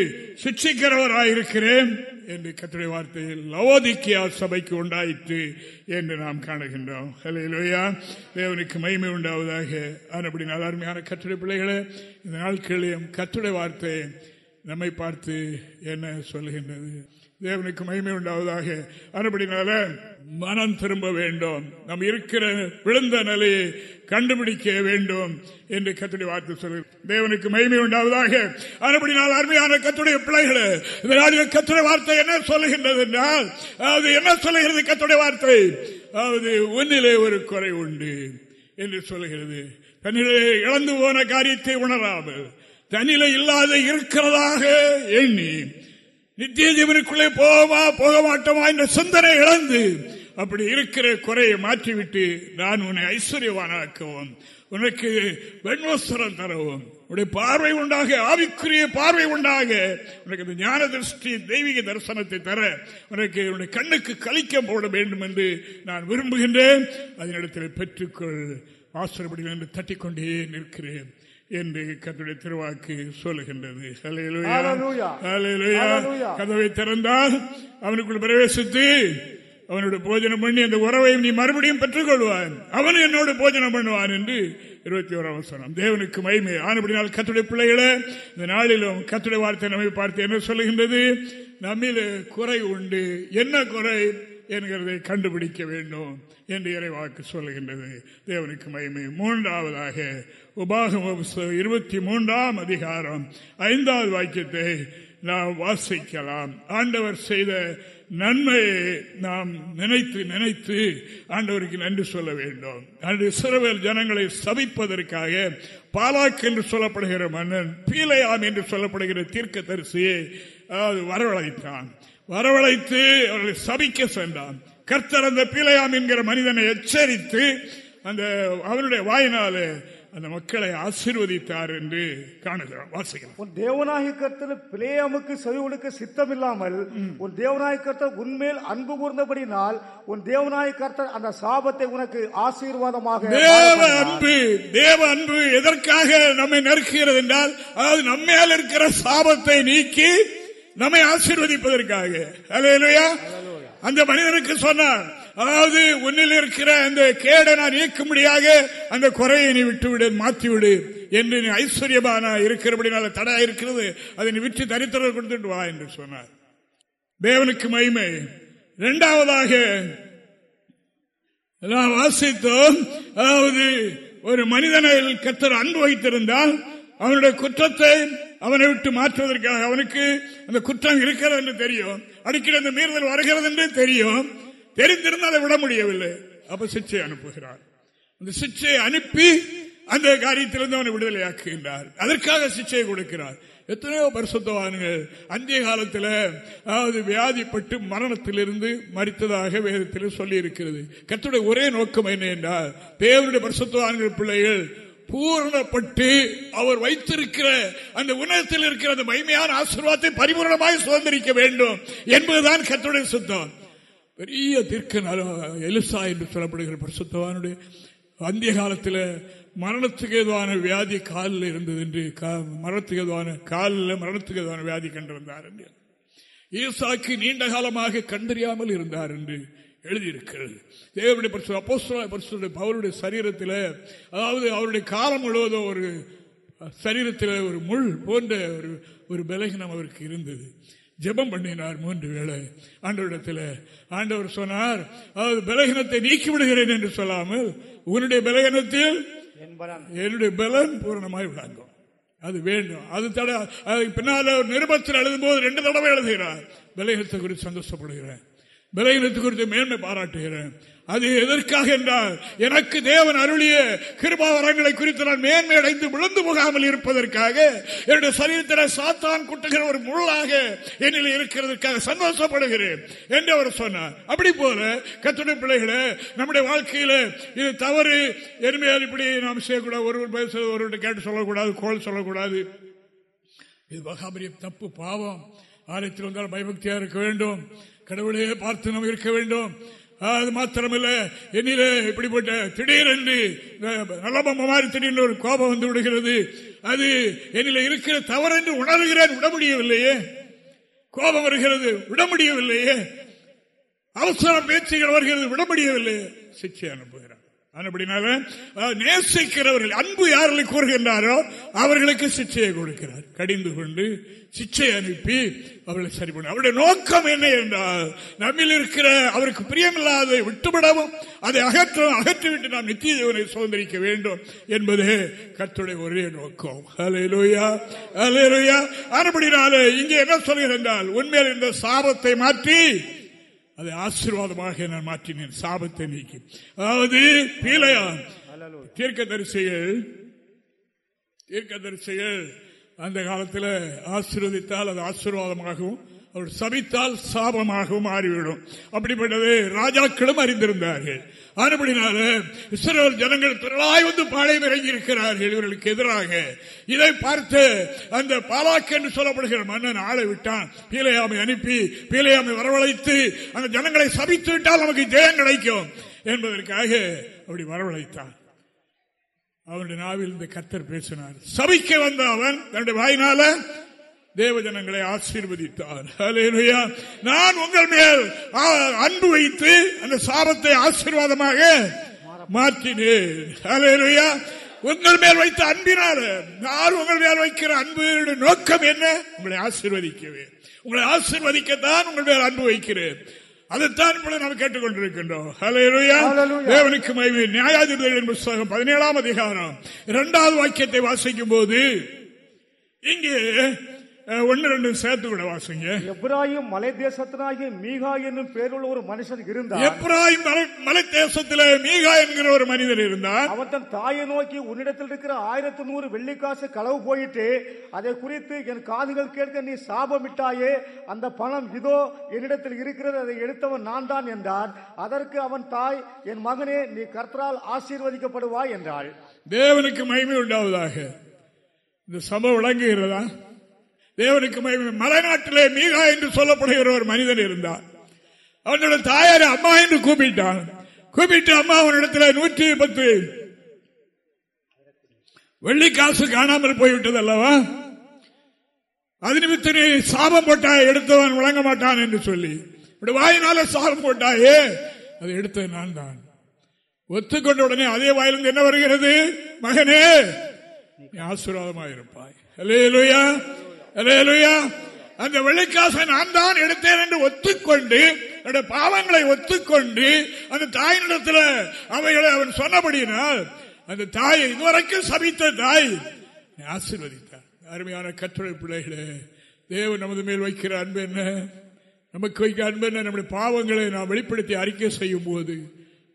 சிக்ஷிக்கிறவராயிருக்கிறேன் என்று கத்துடைய வார்த்தையில் லவோதிக்கியா சபைக்கு உண்டாயிற்று என்று நாம் காணுகின்றோம். ஹலையிலோயா தேவனுக்கு மகிமை உண்டாவதாக. அப்படி நல்ல அருமையான கத்துடைய பிள்ளைகளை இந்த நாட்களையும் கத்துடைய வார்த்தை நம்மை பார்த்து என்ன சொல்லுகின்றது? தேவனுக்கு மகிமை உண்டாவதாக. அதுபடினால மனம் திரும்ப வேண்டும். நம் இருக்கிற விழுந்த நிலையை கண்டுபிடிக்க வேண்டும் என்று கத்துடைய வார்த்தை சொல்லு தேவனுக்கு மகிமை உண்டாவதாக. அதுபடினால் அருமையான கத்துடைய பிள்ளைகளை கத்துடைய வார்த்தை என்ன சொல்லுகின்றது என்றால் அது என்ன சொல்லுகிறது கத்துடைய வார்த்தை? அதாவது ஒன்னிலே ஒரு குறை உண்டு என்று சொல்லுகிறது. தன்னிலே இழந்து போன காரியத்தை உணராமல் தன்னிலை இல்லாத இருக்கிறதாக எண்ணி நித்திய ஜீவனுக்குள்ளே போவோமா போக மாட்டோமா என்ற சிந்தனை இழந்து அப்படி இருக்கிற குறையை மாற்றிவிட்டு நான் உன்னை ஐஸ்வர்யவானாக்குவோம். உனக்கு வெண்வஸ்திரம் தரவும். உடைய பார்வை உண்டாக ஆவிக்குரிய பார்வை உண்டாக உனக்கு இந்த ஞான திருஷ்டி தெய்வீக தரிசனத்தை தர உனக்கு உன்னுடைய கண்ணுக்கு கழிக்க போட வேண்டும் என்று நான் விரும்புகின்றேன். அதனிடத்தில் பெற்றுக்கொள். ஆசிரியப்படி என்று தட்டிக்கொண்டே நிற்கிறேன். என்று கத்துடைய திருவாக்கு சொல்லுகின்றது. கதவை திறந்தால் அவனுக்குள் பிரவேசித்து அவனோட போஜனம் பண்ணி அந்த உறவை நீ மறுபடியும் பெற்றுக் கொள்வான் அவன் என்னோட போஜனம் பண்ணுவான் என்று இருபத்தி ஓராம் வசனம். தேவனுக்கு மகிமை. ஆனபடினால் கத்துடைய பிள்ளைகளை இந்த நாளிலும் கத்துடைய வார்த்தை நம்மை பார்த்து என்ன சொல்லுகின்றது? நம்மில குறை உண்டு. என்ன குறை? என்கிறதை கண்டுபிடிக்க வேண்டும் என்று இறைவாக்கு சொல்லுகின்றது. தேவனுக்கு மகிமை. மூன்றாவதாக உபாகம இருபத்தி மூன்றாம் அதிகாரம் ஐந்தாவது வாக்கியத்தை நாம் வாசிக்கலாம். ஆண்டவர் செய்த நன்மையை நாம் நினைத்து நினைத்து ஆண்டவருக்கு நன்றி சொல்ல வேண்டும். அன்று சிறுவர் ஜனங்களை சபிப்பதற்காக பாலாக் என்று சொல்லப்படுகிற மன்னன் பீலையாம் என்று சொல்லப்படுகிற தீர்க்க தரிசியை வரவழைத்தான். வரவழைத்து அவர்களை சபிக்க சென்றான் கர்த்தர் அந்த பீலையாம் என்கிற மனிதனை எச்சரித்து அந்த அவருடைய வாயினாலே அந்த மக்களை ஆசீர்வதித்தார் என்று காணுகிறோம். வாசிக்கிறோம் உன் தேவநாயக கர்த்தர் பிளேயாமுக்கு செவி கொடுக்க சித்தமில்லாமல் உன் தேவநாயக கர்த்தர் உன்மேல் அன்பு கூர்ந்தபடினால் உன் தேவநாயக கர்த்தர் அந்த சாபத்தை உனக்கு ஆசீர்வாதமாக தேவ அன்பு தேவ அன்பு எதற்காக நம்மை நெருக்குகிறது என்றால் அதாவது நம்மேல் இருக்கிற சாபத்தை நீக்கி நம்மை ஆசீர்வதிப்பதற்காக. அலையா அந்த மனிதனுக்கு சொன்னார் அதாவது உன்னில் இருக்கிற அந்த கேடை நான் நீக்கும்படியாக அந்த குறையை நீ விட்டுவிடு மாற்றிவிடு. என்று நீ ஐஸ்வர்யமான இருக்கிறபடினால தடா இருக்கிறது. அதை நீ விட்டு தரித்திர கொடுத்துட்டு வா என்று சொன்னார். தேவனுக்கு மகிமை. இரண்டாவதாக நான் வாசித்தோம் அதாவது ஒரு மனிதனை கத்தர் அன்பு வைத்திருந்தால் அவனுடைய குற்றத்தை அவனை விட்டு மாற்றுவதற்காக அவனுக்கு அந்த குற்றம் இருக்கிறது என்று தெரியும். அடிக்கடி அந்த மீறுதல் வருகிறது என்று தெரியும். தெரிந்திருந்து அதை விட முடியவில்லை. அப்ப சிக்ஷை அனுப்புகிறார். அந்த சிச்சையை அனுப்பி அந்த காரியத்திலிருந்து அவனை விடுதலையாக்குகின்றார். அதற்காக சிச்சையை கொடுக்கிறார். எத்தனையோ பரிசுத்தவான்கள் அந்திய காலத்தில் அதாவது வியாதிப்பட்டு மரணத்திலிருந்து மறித்ததாக வேதத்தில் சொல்லி இருக்கிறது கத்துடைய ஒரே நோக்கம் என்ன என்றால் தேவனுடைய பரிசுத்தவான்கள் பிள்ளைகள் பூரணப்பட்டு அவர் வைத்திருக்கிற அந்த உணவத்தில் இருக்கிற அந்த மைமையான ஆசீர்வாதத்தை பரிபூர்ணமாக சுதந்திரிக்க வேண்டும் என்பதுதான் கத்துடைய சுத்தம். பெரிய தீர்க்க எலிசா என்று சொல்லப்படுகிற பரிசுத்தவானுடைய அந்திய காலத்தில் மரணத்துக்கு எதுவான வியாதி காலில் இருந்தது என்று மரணத்துக்கு எதுவான காலில் மரணத்துக்கு எதுவான வியாதி கண்டிருந்தார் என்று. ஈசாக்கு நீண்ட காலமாக கண்டறியாமல் இருந்தார் என்று எழுதியிருக்கிறது. தேவனுடைய பரிசு அப்போஸ்தல அவருடைய சரீரத்தில் அதாவது அவருடைய காலம் முழுவதும் ஒரு சரீரத்தில் ஒரு முள் போன்ற ஒரு ஒரு பலகீனம் அவருக்கு இருந்தது. ஜெபம் பண்ணினார் மூன்று வேளை. ஆண்டவரிடத்தில் ஆண்டவர் சொன்னார் அதாவது பலகீனத்தை நீக்கி விடுகிறேன் என்று சொல்லாமல் உன்னுடைய பலகீனத்தில் என்னுடைய பலன் பூரணமாய் விளங்கும். அது வேண்டும். அது தட பின்னால் நிருபத்தில் எழுதும் போது ரெண்டு தடவை எழுதுகிறார். பலகீனத்தை குறித்து சந்தோஷப்படுகிறேன். பலகீனத்தை குறித்து மேன்மை பாராட்டுகிறேன். அது எதற்காக என்றால் எனக்கு தேவன் அருளிய கிருபாவரங்களை குறித்து நான் மேன்மை அடைந்து விழுந்து போகாமல் இருப்பதற்காக என்னுடைய சரீரத்தில் சாத்தான் குட்டுகிற ஒரு முள்ளாக என்னில் இருக்கிறதற்காக சந்தோஷப்படுகிறேன் என்று அவர் சொன்னார். அப்படி போல கத்துடைய பிள்ளைகளை நம்முடைய வாழ்க்கையில இது தவறு. எருமையால் இப்படி நாம் செய்யக்கூடாது ஒருவர் பேசுறது ஒருவர்கிட்ட கேட்டு சொல்லக்கூடாது கோல் சொல்லக்கூடாது. இது மகாபரிய தப்பு பாவம். ஆலயத்தில் வந்தால் பயபக்தியாக இருக்க வேண்டும். கடவுளே பார்த்து நாம் இருக்க வேண்டும். அது மாத்திரமல்ல என்னிலே இப்படிப்பட்ட திடீரென்று நல்லபம்ம மாதிரி திடீர்னு ஒரு கோபம் வந்து விடுகிறது. அது என்னில இருக்கிற தவறென்று உணர்கிறேன் விட முடியவில்லையே. கோபம் வருகிறது விட முடியவில்லையே. அவசர பேச்சுகள் வருகிறது விட முடியவில்லையே. சிச்சை அனுப்புகிறார் அப்படினால நேசிக்கிறவர்கள் அன்பு யாரில் கூறுகின்றாரோ அவர்களுக்கு சிச்சையை கொடுக்கிறார். கடிந்து கொண்டு சிச்சை அனுப்பி அவர்களை சரி பண்ண. அவருடைய நோக்கம் என்ன என்றால் நம்மில் இருக்கிற அவருக்கு பிரியமில்லாத விட்டுவிடவும் அதை அகற்றும் அகற்றிவிட்டு நாம் நித்திய ஜீவனை சுதந்திரிக்க வேண்டும் என்பதே கத்துடைய ஒரே நோக்கம். அலையலுயா அலையலுயா அப்படினால இங்கே என்ன சொல்கிறேன் என்றால் உண்மையில் இந்த சாபத்தை மாற்றி அதை ஆசீர்வாதமாக நான் மாற்றினேன். சாபத்தை நீக்கி. அதாவது பீலையா தீர்க்க தரிசிகள் தீர்க்க தரிசிகள் அந்த காலத்தில் ஆசீர்வதித்தால் அது ஆசீர்வாதமாகவும் அவர் சபித்தால் சாபமாகவும் மாறிவிடும். அப்படிப்பட்டது ராஜாக்களும் அறிந்திருந்தார்கள். அதுபடினால இஸ்ரேல் ஜனங்கள் திரளாய் வந்து பாளையம் இறங்கி இருக்கிறார்கள் இவர்களுக்கு எதிராக இதை பார்த்து அந்த பாலாக்கு என்று சொல்லப்படுகிற மன்னன் ஆளை விட்டான். பீலையாமை அனுப்பி பீலையாமை வரவழைத்து அந்த ஜனங்களை சபித்து விட்டால் நமக்கு ஜெயம் கிடைக்கும் என்பதற்காக அப்படி வரவழைத்தான். அவனுடைய நாவில் இந்த கத்தர் பேசினார். சபிக்க வந்த அவன் தன்னுடைய வாயினால தேவஜனங்களை ஆசீர்வதித்தார். நான் உங்கள் மேல் அன்பு வைத்து அந்த சாபத்தை ஆசீர்வாதமாக மாற்றினேன். உங்கள் மேல் வைத்த அன்பினால நான் உங்கள் மேல் வைக்கிற அன்பு நோக்கம் என்ன? உங்களை ஆசீர்வதிக்கவே. உங்களை ஆசீர்வதிக்கத்தான் உங்கள் மேல் அன்பு வைக்கிறேன். அதைத்தான் இப்பொழுது நாம் கேட்டுக்கொண்டிருக்கின்றோம். தேவனுக்கு மைவி நியாயாதிபதிகளின் புஸ்தகம் பதினேழாம் அதிகாரம். இரண்டாவது வாக்கியத்தை வாசிக்கும் போது இங்கே ஒன்னு ரெண்டு சேர்த்து கூட வாசிங்க. எப்ராஹிம் மலை தேசத்தினாகிய மீகா என்னும் பேருள்ள ஒரு மனுஷன் இருந்தார் எப்ராஹிம் மலை தேசத்தில் மீகா என்கிற ஒரு மனிதர் இருந்தார் அவன் தன் தாயை நோக்கி உன்னிடத்தில் இருக்கிற ஆயிரத்தி நூறு வெள்ளிக்காசு களவு போயிட்டு அதை குறித்து என் காதுகள் கேட்க நீ சாபமிட்டாயே அந்த பணம் இதோ என்னிடத்தில் இருக்கிறது அதை எடுத்தவன் நான் தான் என்றான். அதற்கு அவன் தாய் என் மகனே நீ கர்த்தரால் ஆசீர்வதிக்கப்படுவாய் என்றாள். தேவனுக்கு மகிமை உண்டாவதாக. இந்த சம்பவம் விளங்குகிறதா? தேவனுக்கு மலைநாட்டிலே மீகா என்று சொல்லப்படுகிற ஒரு மனிதன் இருந்தார் அவனோட தாயார் அம்மா என்று கூப்பிட்டான். கூப்பிட்டு அம்மா அவனிடத்தில் நூற்றி பத்து வெள்ளி காசு காணாமல் போய்விட்டது அல்லவா அது நிமித்த சாபம் போட்டாய் எடுத்தவன் வழங்க மாட்டான் என்று சொல்லி. வாயினால சாபம் போட்டாயே அதை எடுத்த நான் தான். ஒத்துக்கொண்ட உடனே அதே வாயிலிருந்து என்ன வருகிறது? மகனே நீ ஆசீர்வாதமாக இருப்பாய் அந்த வெள்ளிக்காசை நான் தான் எடுத்தேன் என்று ஒத்துக்கொண்டு பாவங்களை ஒத்துக்கொண்டு அந்த தாயினிடத்தில் அவைகளை அவன் சொன்னபடியினால் அந்த தாயை இதுவரைக்கும் சபித்த தாய் ஆசீர்வதித்தார். அருமையான கட்டுரை பிள்ளைகளே தேவன் நமது மேல் வைக்கிற அன்பு என்ன? நமக்கு வைக்க அன்பு என்ன? நம்முடைய பாவங்களை நாம் வெளிப்படுத்தி அறிக்கை செய்யும் போது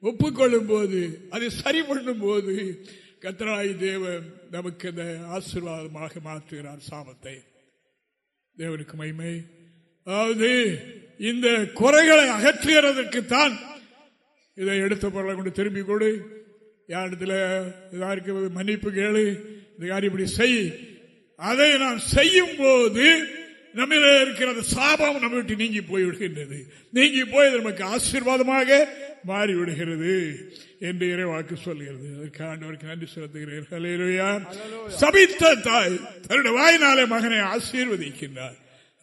ஒப்புக்கொள்ளும் போது அதை சரி பண்ணும் போது கத்தராய் தேவன் நமக்கு அந்த ஆசீர்வாதமாக மாற்றுகிறார் சாமத்தை தேவனுக்கு மைமை அதாவது இந்த குறைகளை அகற்றுகிறதற்குத்தான் இதை எடுத்த பொருளை கொண்டு திரும்பி கொடு. யாரிடத்தில் இருக்கு மன்னிப்பு கேளு. இந்த காரியம் இப்படி செய். அதை நாம் செய்யும் போது நம்மள இருக்கிற சாபம் நம்ம விட்டு நீங்கி போய் விடுகின்றது நீங்கி போய் நமக்கு ஆசீர்வாதமாக மாறிவிடுகிறது என்று இறைவாக்கு சொல்கிறது. அதற்கு ஆண்டவருக்கு நன்றி செலுத்துகிறேன். சபித்த தாய் தன்னுடைய வாயினாலே மகனை ஆசீர்வதிக்கின்றார்.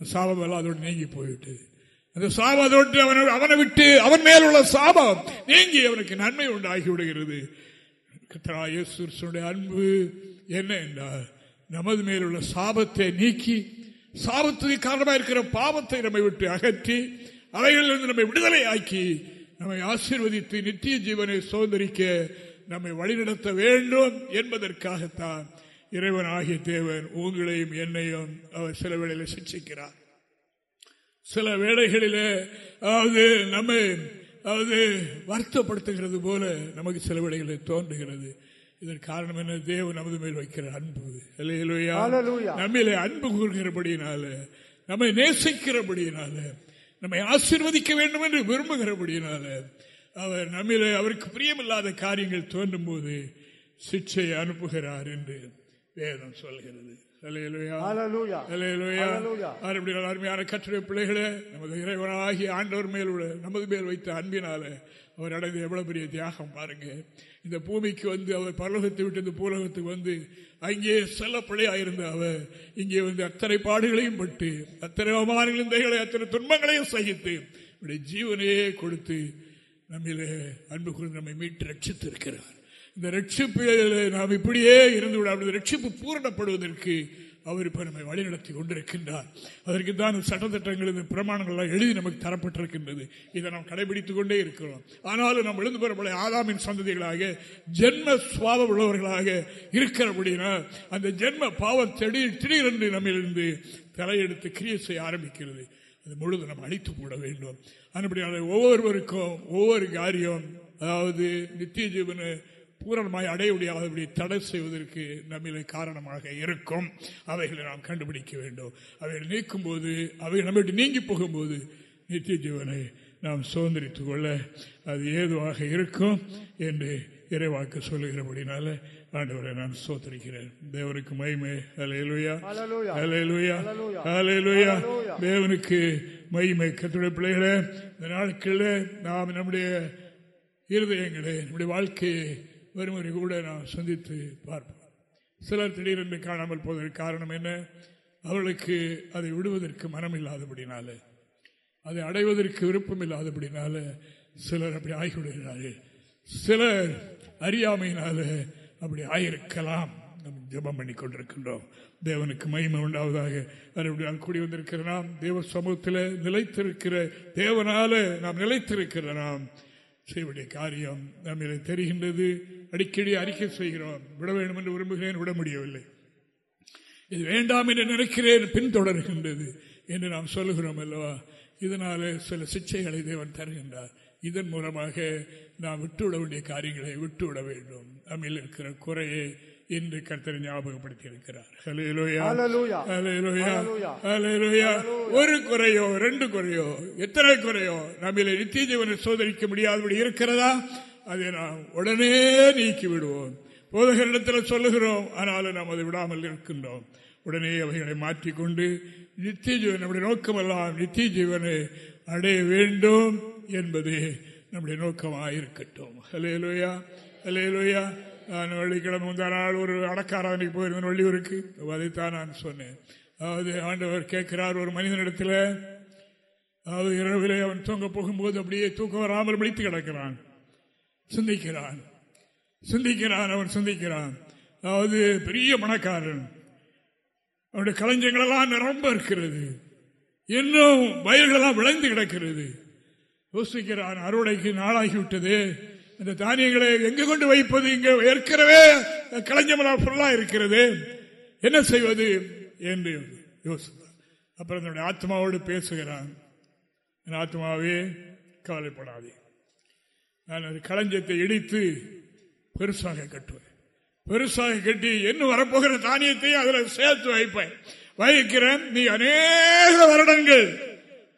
சாபம் எல்லாம் அதோடு நீங்கி போய்விட்டது அந்த சாபத்தோட்டு அவனை அவனை விட்டு அவன் மேல் உள்ள சாபம் நீங்கி அவனுக்கு நன்மை உண்டாகி விடுகிறது. அன்பு என்ன என்றால் நமது மேலுள்ள சாபத்தை நீக்கி சாபத்துக்கு காரணமாக இருக்கிற பாவத்தை நம்மை விட்டு அகற்றி அவைகளிலிருந்து நம்மை விடுதலை ஆக்கி நம்மை ஆசீர்வதித்து நித்திய ஜீவனை சுதந்திரிக்க நம்மை வழிநடத்த வேண்டும் என்பதற்காகத்தான் இறைவன் ஆகிய தேவன் உங்களையும் என்னையும் அவர் சில வேளையில் சிக்ஷிக்கிறார். சில வேளைகளிலே அதாவது நம்மை அதாவது வருத்தப்படுத்துகிறது போல நமக்கு சில விடைகளில் தோன்றுகிறது. இதற்கு காரணம் என்ன? தேவன் நமது மேல் வைக்கிற அன்பு. நம்மிலே அன்பு கூறுகிறபடியினால நம்மை நேசிக்கிறபடியினால நம்மை ஆசீர்வதிக்க வேண்டும் என்று விரும்புகிறபடியினால அவர் நம்மிலே அவருக்கு பிரியமில்லாத காரியங்கள் தோன்றும் போது சிக்ஷையை அனுப்புகிறார் என்று வேதம் சொல்கிறது. அருமையான கற்றுரை பிள்ளைகளே நமது இறைவனாகிய ஆண்டவர் மேல் உள்ள நமது மேல் வைத்த அன்பினால அவர் அடைந்த எவ்வளவு பெரிய தியாகம் பாருங்க. இந்த பூமிக்கு வந்து அவர் பரலோகத்தை விட்டு இந்த பூலோகத்துக்கு வந்து அங்கே செல்லப்படையாயிருந்த அவர் இங்கே வந்து அத்தனை பாடுகளையும் பட்டு அத்தனை அவமானங்களின் தைகளை அத்தனை துன்பங்களையும் சகித்து நம்முடைய ஜீவனையே கொடுத்து நம்மிலே அன்பு கொண்டு நம்மை மீட்டு ரட்சித்து இருக்கிறார் இந்த ரட்சிப்பில் நாம் இப்படியே இருந்து விடாமல் ரட்சிப்பு பூரணப்படுவதற்கு அவர் இப்போ நம்மை வழிநடத்தி கொண்டிருக்கின்றார். அதற்கு தான் சட்டத்திட்டங்கள் இந்த பிரமாணங்கள்லாம் எழுதி நமக்கு தரப்பட்டிருக்கின்றது. இதை நாம் கடைபிடித்துக் கொண்டே இருக்கிறோம். ஆனாலும் நாம் எழுந்து பெறப்பட ஆதாமின் சந்ததிகளாக ஜென்ம சுவாபம் உள்ளவர்களாக இருக்கிறபடினால் அந்த ஜென்ம பாவம் திடீர் திடீரென்று நம்மிலிருந்து தலையெடுத்து கிரியை செய்ய ஆரம்பிக்கிறது. அது முழுதும் நம்ம அழித்து போட வேண்டும். அதுபடியால் ஒவ்வொருவருக்கும் ஒவ்வொரு காரியம் அதாவது நித்திய ஜீவனை பூரணமாய் அடைய முடியாதபடி தடை செய்வதற்கு நம்மிலே காரணமாக இருக்கும். அவைகளை நாம் கண்டுபிடிக்க வேண்டும். அவைகளை நீக்கும் போது அவைகள் நம்ம விட்டு நீங்கி போகும்போது நித்திய ஜீவனை நாம் சுதந்திரித்துக் கொள்ள அது ஏதுவாக இருக்கும் என்று இறைவாக்கு சொல்லுகிறபடினால ஆண்டவரை நான் சோத்தரிக்கிறேன். தேவனுக்கு மகிமை. அலையலுயா. அலையலுயா. அலையலுயா. தேவனுக்கு மகிமை. கத்துடைய பிள்ளைகளே இந்த நாட்களில் நாம் நம்முடைய இருதயங்களை நம்முடைய வாழ்க்கையை வருமுறை கூட நாம் சந்தித்து பார்ப்போம். சிலர் திடீரென்று காணாமல் போவதற்கு காரணம் என்ன? அவர்களுக்கு அதை விடுவதற்கு மனம் இல்லாதபடினால அதை அடைவதற்கு விருப்பம் இல்லாதபடினால சிலர் அப்படி ஆகிவிடுகிறார்கள். சிலர் அறியாமையினால அப்படி ஆயிருக்கலாம். நம் ஜெபம் பண்ணி கொண்டிருக்கின்றோம். தேவனுக்கு மகிமை உண்டாவதாக மறுபடியும் கூடி வந்திருக்கிற நாம் தேவ சமூகத்தில் நிலைத்திருக்கிற தேவனால நாம் நிலைத்திருக்கிற நாம் செய்யக்கூடிய காரியம் நம்மளை தெரிகின்றது. அடிக்கடி அறிக்கை செய்கிறோம். விட வேண்டும் என்று விரும்புகிறேன். விட முடியவில்லை. இது வேண்டாம் என்று நினைக்கிறேன். பின்தொடர்கின்றது என்று நாம் சொல்லுகிறோம் அல்லவா? இதனால சில சிக்ஷைகளை தேவன் தருகின்றார். இதன் மூலமாக நாம் விட்டுவிட வேண்டிய காரியங்களை விட்டுவிட வேண்டும். நம்மில் இருக்கிற குறையை இன்று கர்த்தரை ஞாபகப்படுத்தி இருக்கிறார். ஒரு குறையோ ரெண்டு குறையோ எத்தனை குறையோ நம்மிலே நித்திய ஜீவனை சோதரிக்க முடியாதபடி இருக்கிறதா? அதை நாம் உடனே நீக்கி விடுவோம் போதகரிடத்தில் சொல்லுகிறோம் ஆனாலும் நாம் அதை விடாமல் இருக்கின்றோம் உடனே அவைகளை மாற்றிக்கொண்டு நித்திய ஜீவன் நம்முடைய நோக்கமெல்லாம் நித்திய ஜீவனை அடைய வேண்டும் என்பது நம்முடைய நோக்கமாக இருக்கட்டும் ஹலேலுயா ஹலேலுயா நான் வெள்ளிக்கிழமை முந்தா நாள் ஒரு அடக்காராதனைக்கு போயிருந்தேன் வள்ளியூருக்கு. அதைத்தான் நான் சொன்னேன். அதாவது ஆண்டவர் கேட்கிறார் ஒரு மனிதனிடத்தில் அதாவது இரவிலே அவன் தூங்க போகும்போது அப்படியே தூக்கம் வராமல் விழித்து கிடக்கிறான். சிந்திக்கிறான். சிந்திக்கிறான் அவன் சிந்திக்கிறான். அதாவது பெரிய மணக்காரன் அவனுடைய களஞ்சங்களெல்லாம் நிரம்ப இருக்கிறது. இன்னும் வயல்களெல்லாம் விளைந்து கிடக்கிறது. யோசிக்கிறான் அறுவடைக்கு நாளாகிவிட்டது. இந்த தானியங்களை எங்கு கொண்டு வைப்பது? இங்கு ஏற்கனவே களஞ்சமெல்லாம் பொருளா இருக்கிறது. என்ன செய்வது? என்று யோசித்தான் அப்புறம் என்னுடைய ஆத்மாவோடு பேசுகிறான். என் ஆத்மாவே கவலைப்படாதே. நான் அது களஞ்சத்தை இடித்து பெருசாக கட்டுவேன். பெருசாக கட்டி என்ன வரப்போகிற தானியத்தையும் அதில் சேர்த்து வைப்பேன். வைக்கிறேன். நீ அநேக வருடங்கள்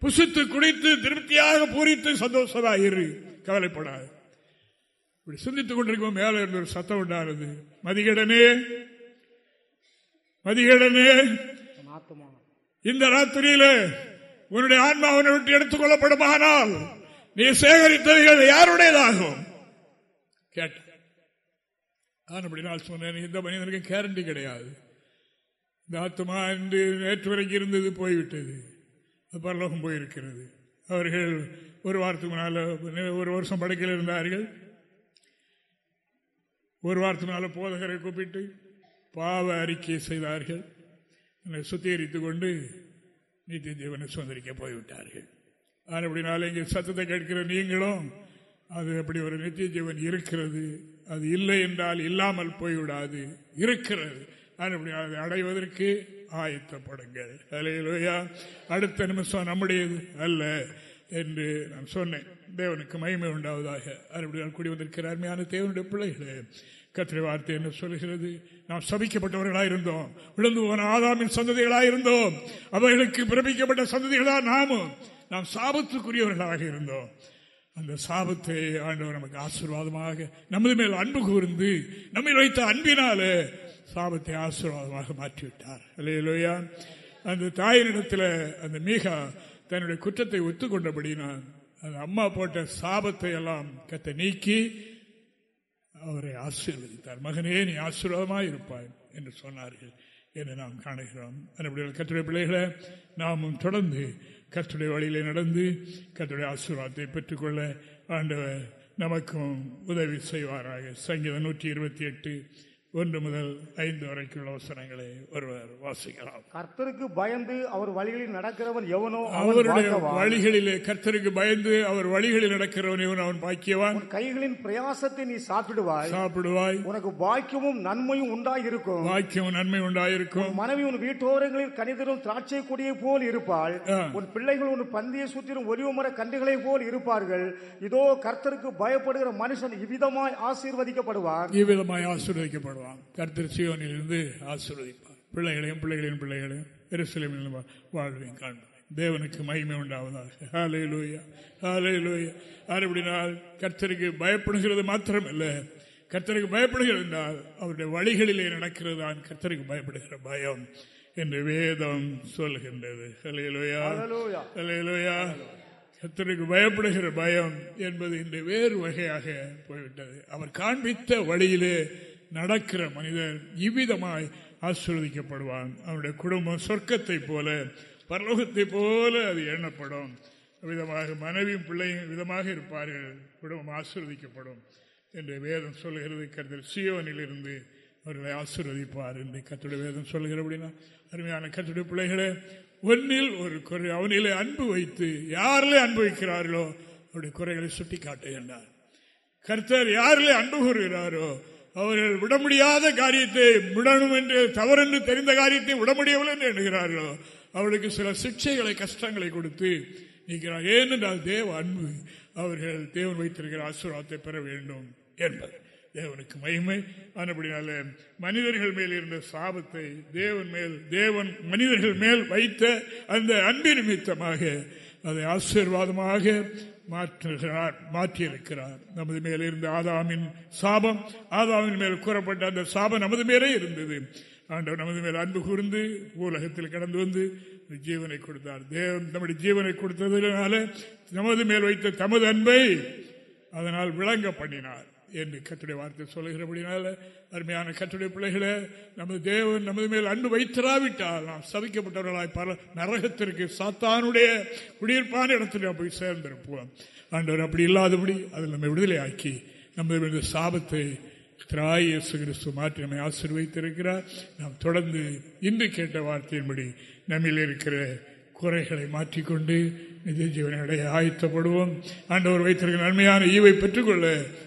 புசித்து குடித்து திருப்தியாக பூரித்து சந்தோஷமாக இரு. கவலைப்படாது. இப்படி சிந்தித்துக் கொண்டிருக்கும் மேலே இருந்த ஒரு சத்தம் உண்டானது. மதிகடனே மதிகடனே. இந்த ராத்திரியில உன்னுடைய ஆன்மாவனை விட்டு எடுத்துக் கொள்ளப்படுமானால் நீ சேகரித்தவைகள் யாருடையதாகும்? கேட்ட நான் அப்படி நான் சொன்னேன் இந்த மனிதனுக்கு கேரண்டி கிடையாது. இந்த ஆத்மா என்று நேற்று வரைக்கும் இருந்தது போய்விட்டது. பரலோகம் போயிருக்கிறது. அவர்கள் ஒரு வாரத்துக்கு முன்னால ஒரு வருஷம் படுக்கையில் இருந்தார்கள். ஒரு வாரத்தினால போதகரை கூப்பிட்டு பாவ அறிக்கை செய்தார்கள். என்னை சுத்திகரித்துக் கொண்டு நித்திய ஜீவனை சுதந்திரிக்க போய்விட்டார்கள். அப்படினால இங்கே சத்தத்தை கேட்கிற நீங்களும் அது அப்படி ஒரு நித்திய ஜீவன் இருக்கிறது அது இல்லை என்றால் இல்லாமல் போய்விடாது இருக்கிறது. அப்படி அதை அடைவதற்கு ஆயத்தப்படுங்கள். அலையிலோயா அடுத்த நிமிஷம் நம்முடையது அல்ல என்று நான் சொன்னேன். தேவனுக்கு மகிமை உண்டாவதாக. அறுபடியால் கூடி வந்திருக்கிற அருமையான தேவனுடைய பிள்ளைகளே கத்திரை வார்த்தை என்ன சொல்கிறது நாம் சபிக்கப்பட்டவர்களாயிருந்தோம். விழுந்து போன ஆதாமின் சந்ததிகளாயிருந்தோம். அவர்களுக்கு பிறப்பிக்கப்பட்ட சந்ததிகளா நாமும் நாம் சாபத்துக்குரியவர்களாக இருந்தோம். அந்த சாபத்தை ஆண்டவர் நமக்கு ஆசீர்வாதமாக நமது மேல் அன்பு கூர்ந்து நம்மை வைத்த அன்பினாலே சாபத்தை ஆசீர்வாதமாக மாற்றிவிட்டார். இல்லையிலோயா அந்த தாயினிடத்தில் அந்த மீகா தன்னுடைய குற்றத்தை ஒத்துக்கொண்டபடினால் அம்மா போட்ட சாபத்தை எல்லாம் கத்தை நீக்கி அவரை ஆசீர்வதித்தார். மகனே நீ ஆசீர்வாதமாக இருப்பாய் என்று சொன்னார்கள் என்று நாம் காணுகிறோம். அதுபடியால் கத்துடைய பிள்ளைகளை நாமும் தொடர்ந்து கத்துடைய வழியிலே நடந்து கத்துடைய ஆசீர்வாதத்தை பெற்றுக்கொள்ள ஆண்டவர் நமக்கும் உதவி செய்வாராக. சங்கீதம் நூற்றி இருபத்தி எட்டு ஒன்று முதல் ஐந்து வரைக்குள்ள வசனங்களை ஒருவர் வாசிக்கலாம். கர்த்தருக்கு பயந்து அவர் வழிகளில் நடக்கிறவன் எவனோ அவருடைய. வழிகளிலே கர்த்தருக்கு பயந்து அவர் வழிகளில் நடக்கிறவன் இவன் அவன் பாக்கியவான். கைகளின் பிரயாசத்தை நீ சாப்பிடுவாய். சாப்பிடுவாய். உனக்கு பாக்கியமும் நன்மையும் உண்டாயிருக்கும். பாக்கியம் நன்மை உண்டாயிருக்கும். மனைவி உன் வீட்டோரங்களில் கனிதரும் திராட்சை கொடியை போல் இருப்பாள். உன் பிள்ளைகள் உன் பந்தியை சுற்றிலும் ஒலிவ மர கன்றுகளைப் போல் இருப்பார்கள். இதோ கர்த்தருக்கு பயப்படுகிற மனுஷன் இவ்விதமாய் ஆசீர்வதிக்கப்படுவான் இவ்விதமாய் ஆசீர்வதிக்கப்படுவான் கர்த்தர் சியோனில் இருந்து ஆசீர்வதிப்பார். பிள்ளைகளையும் பிள்ளைகளின் பிள்ளைகளையும் எருசலேமில் வாழ்வையும் காண்பார். தேவனுக்கு மகிமை உண்டாவதாக. ஹாலே லூயா ஹாலே லூயா அப்படினால் கர்த்தருக்கு பயப்படுகிறது மாத்திரமல்ல. கர்த்தருக்கு பயப்படுகிறது என்றால் அவருடைய வழிகளிலே நடக்கிறது தான் கர்த்தருக்கு பயப்படுகிற பயம் என்று வேதம் சொல்கின்றது. ஹலே லூயா ஹalleluya. அல்லேலூயா கர்த்தருக்கு பயப்படுகிற பயம் என்பது இன்று வேறு வகையாக போய்விட்டது. அவர் காண்பித்த வழியிலே நடக்கிற மனிதர் இவ்விதமாய் ஆசீர்வதிக்கப்படுவான். அவருடைய குடும்பம் சொர்க்கத்தை போல பரலோகத்தை போல அது எண்ணப்படும். விதமாக மனைவியும் பிள்ளையும் விதமாக இருப்பார்கள். குடும்பம் ஆசீர்வதிக்கப்படும் என்று வேதம் சொல்லுகிறது. கருத்தர் சியோனில் இருந்து அவர்களை ஆசீர்வதிப்பார் என்று கத்துடைய வேதம் சொல்லுகிற அப்படின்னா அருமையான கத்துடைய பிள்ளைகளே ஒன்றில் ஒரு குறை அவனிலே அன்பு வைத்து யாரிலே அன்பு வைக்கிறார்களோ அவருடைய குறைகளை சுட்டி காட்டுகின்றார் கர்த்தர் யாரிலே அன்பு கூறுகிறாரோ அவர்கள் விட முடியாத காரியத்தை விடணும் என்று தவறென்று தெரிந்த காரியத்தை விட முடியவில்லை என்று எண்ணுகிறார்களோ அவளுக்கு சில சிக்ஷைகளை கஷ்டங்களை கொடுத்து நிற்கிறார். ஏனென்றால் தேவ அன்பு அவர்கள் தேவன் வைத்திருக்கிற ஆசீர்வாதத்தை பெற வேண்டும் என்பது. தேவனுக்கு மகிமை. அதுபடினால மனிதர்கள் மேல் இருந்த சாபத்தை தேவன் மேல் தேவன் மனிதர்கள் மேல் வைத்த அந்த அன்பு நிமித்தமாக அதை ஆசீர்வாதமாக மாற்றுகிறார் மாற்றியிருக்கிறார். நமது மேலே இருந்த ஆதாமின் சாபம் ஆதாமின் மேல் கூறப்பட்ட அந்த சாபம் நமது மேலே இருந்தது. ஆண்டவர் நமது மேல் அன்பு கூர்ந்து உலகத்தில் கடந்து வந்து ஜீவனை கொடுத்தார். தேவன் நம்முடைய ஜீவனை கொடுத்ததுனால நமது மேல் வைத்த தமது அன்பை அதனால் விளங்க பண்ணினார். என்று கத்துடைய வார்த்தை சொல்லுகிறபடினால அருமையான கத்துடைய பிள்ளைகளே நமது தேவன் நமது மேல் அன்பு வைத்திராவிட்டால் நாம் சவிக்கப்பட்டவர்களாய் பல நரகத்திற்கு சாத்தானுடைய குடியிருப்பான இடத்தில் நாம் போய் சேர்ந்திருப்போம். ஆண்டவர் அப்படி இல்லாதபடி அதில் நம்மை விடுதலை ஆக்கி நமது சாபத்தை திராய் இயேசு கிறிஸ்து மாற்றி நம்மை ஆசீர்வைத்திருக்கிறார் நாம் தொடர்ந்து இன்று கேட்ட வார்த்தையின்படி நம்மில் இருக்கிற குறைகளை மாற்றிக்கொண்டு நிதி ஜீவனை ஆயத்தப்படுவோம். ஆண்டவர் வைத்திருக்கிற நன்மையான ஈவை பெற்றுக்கொள்ள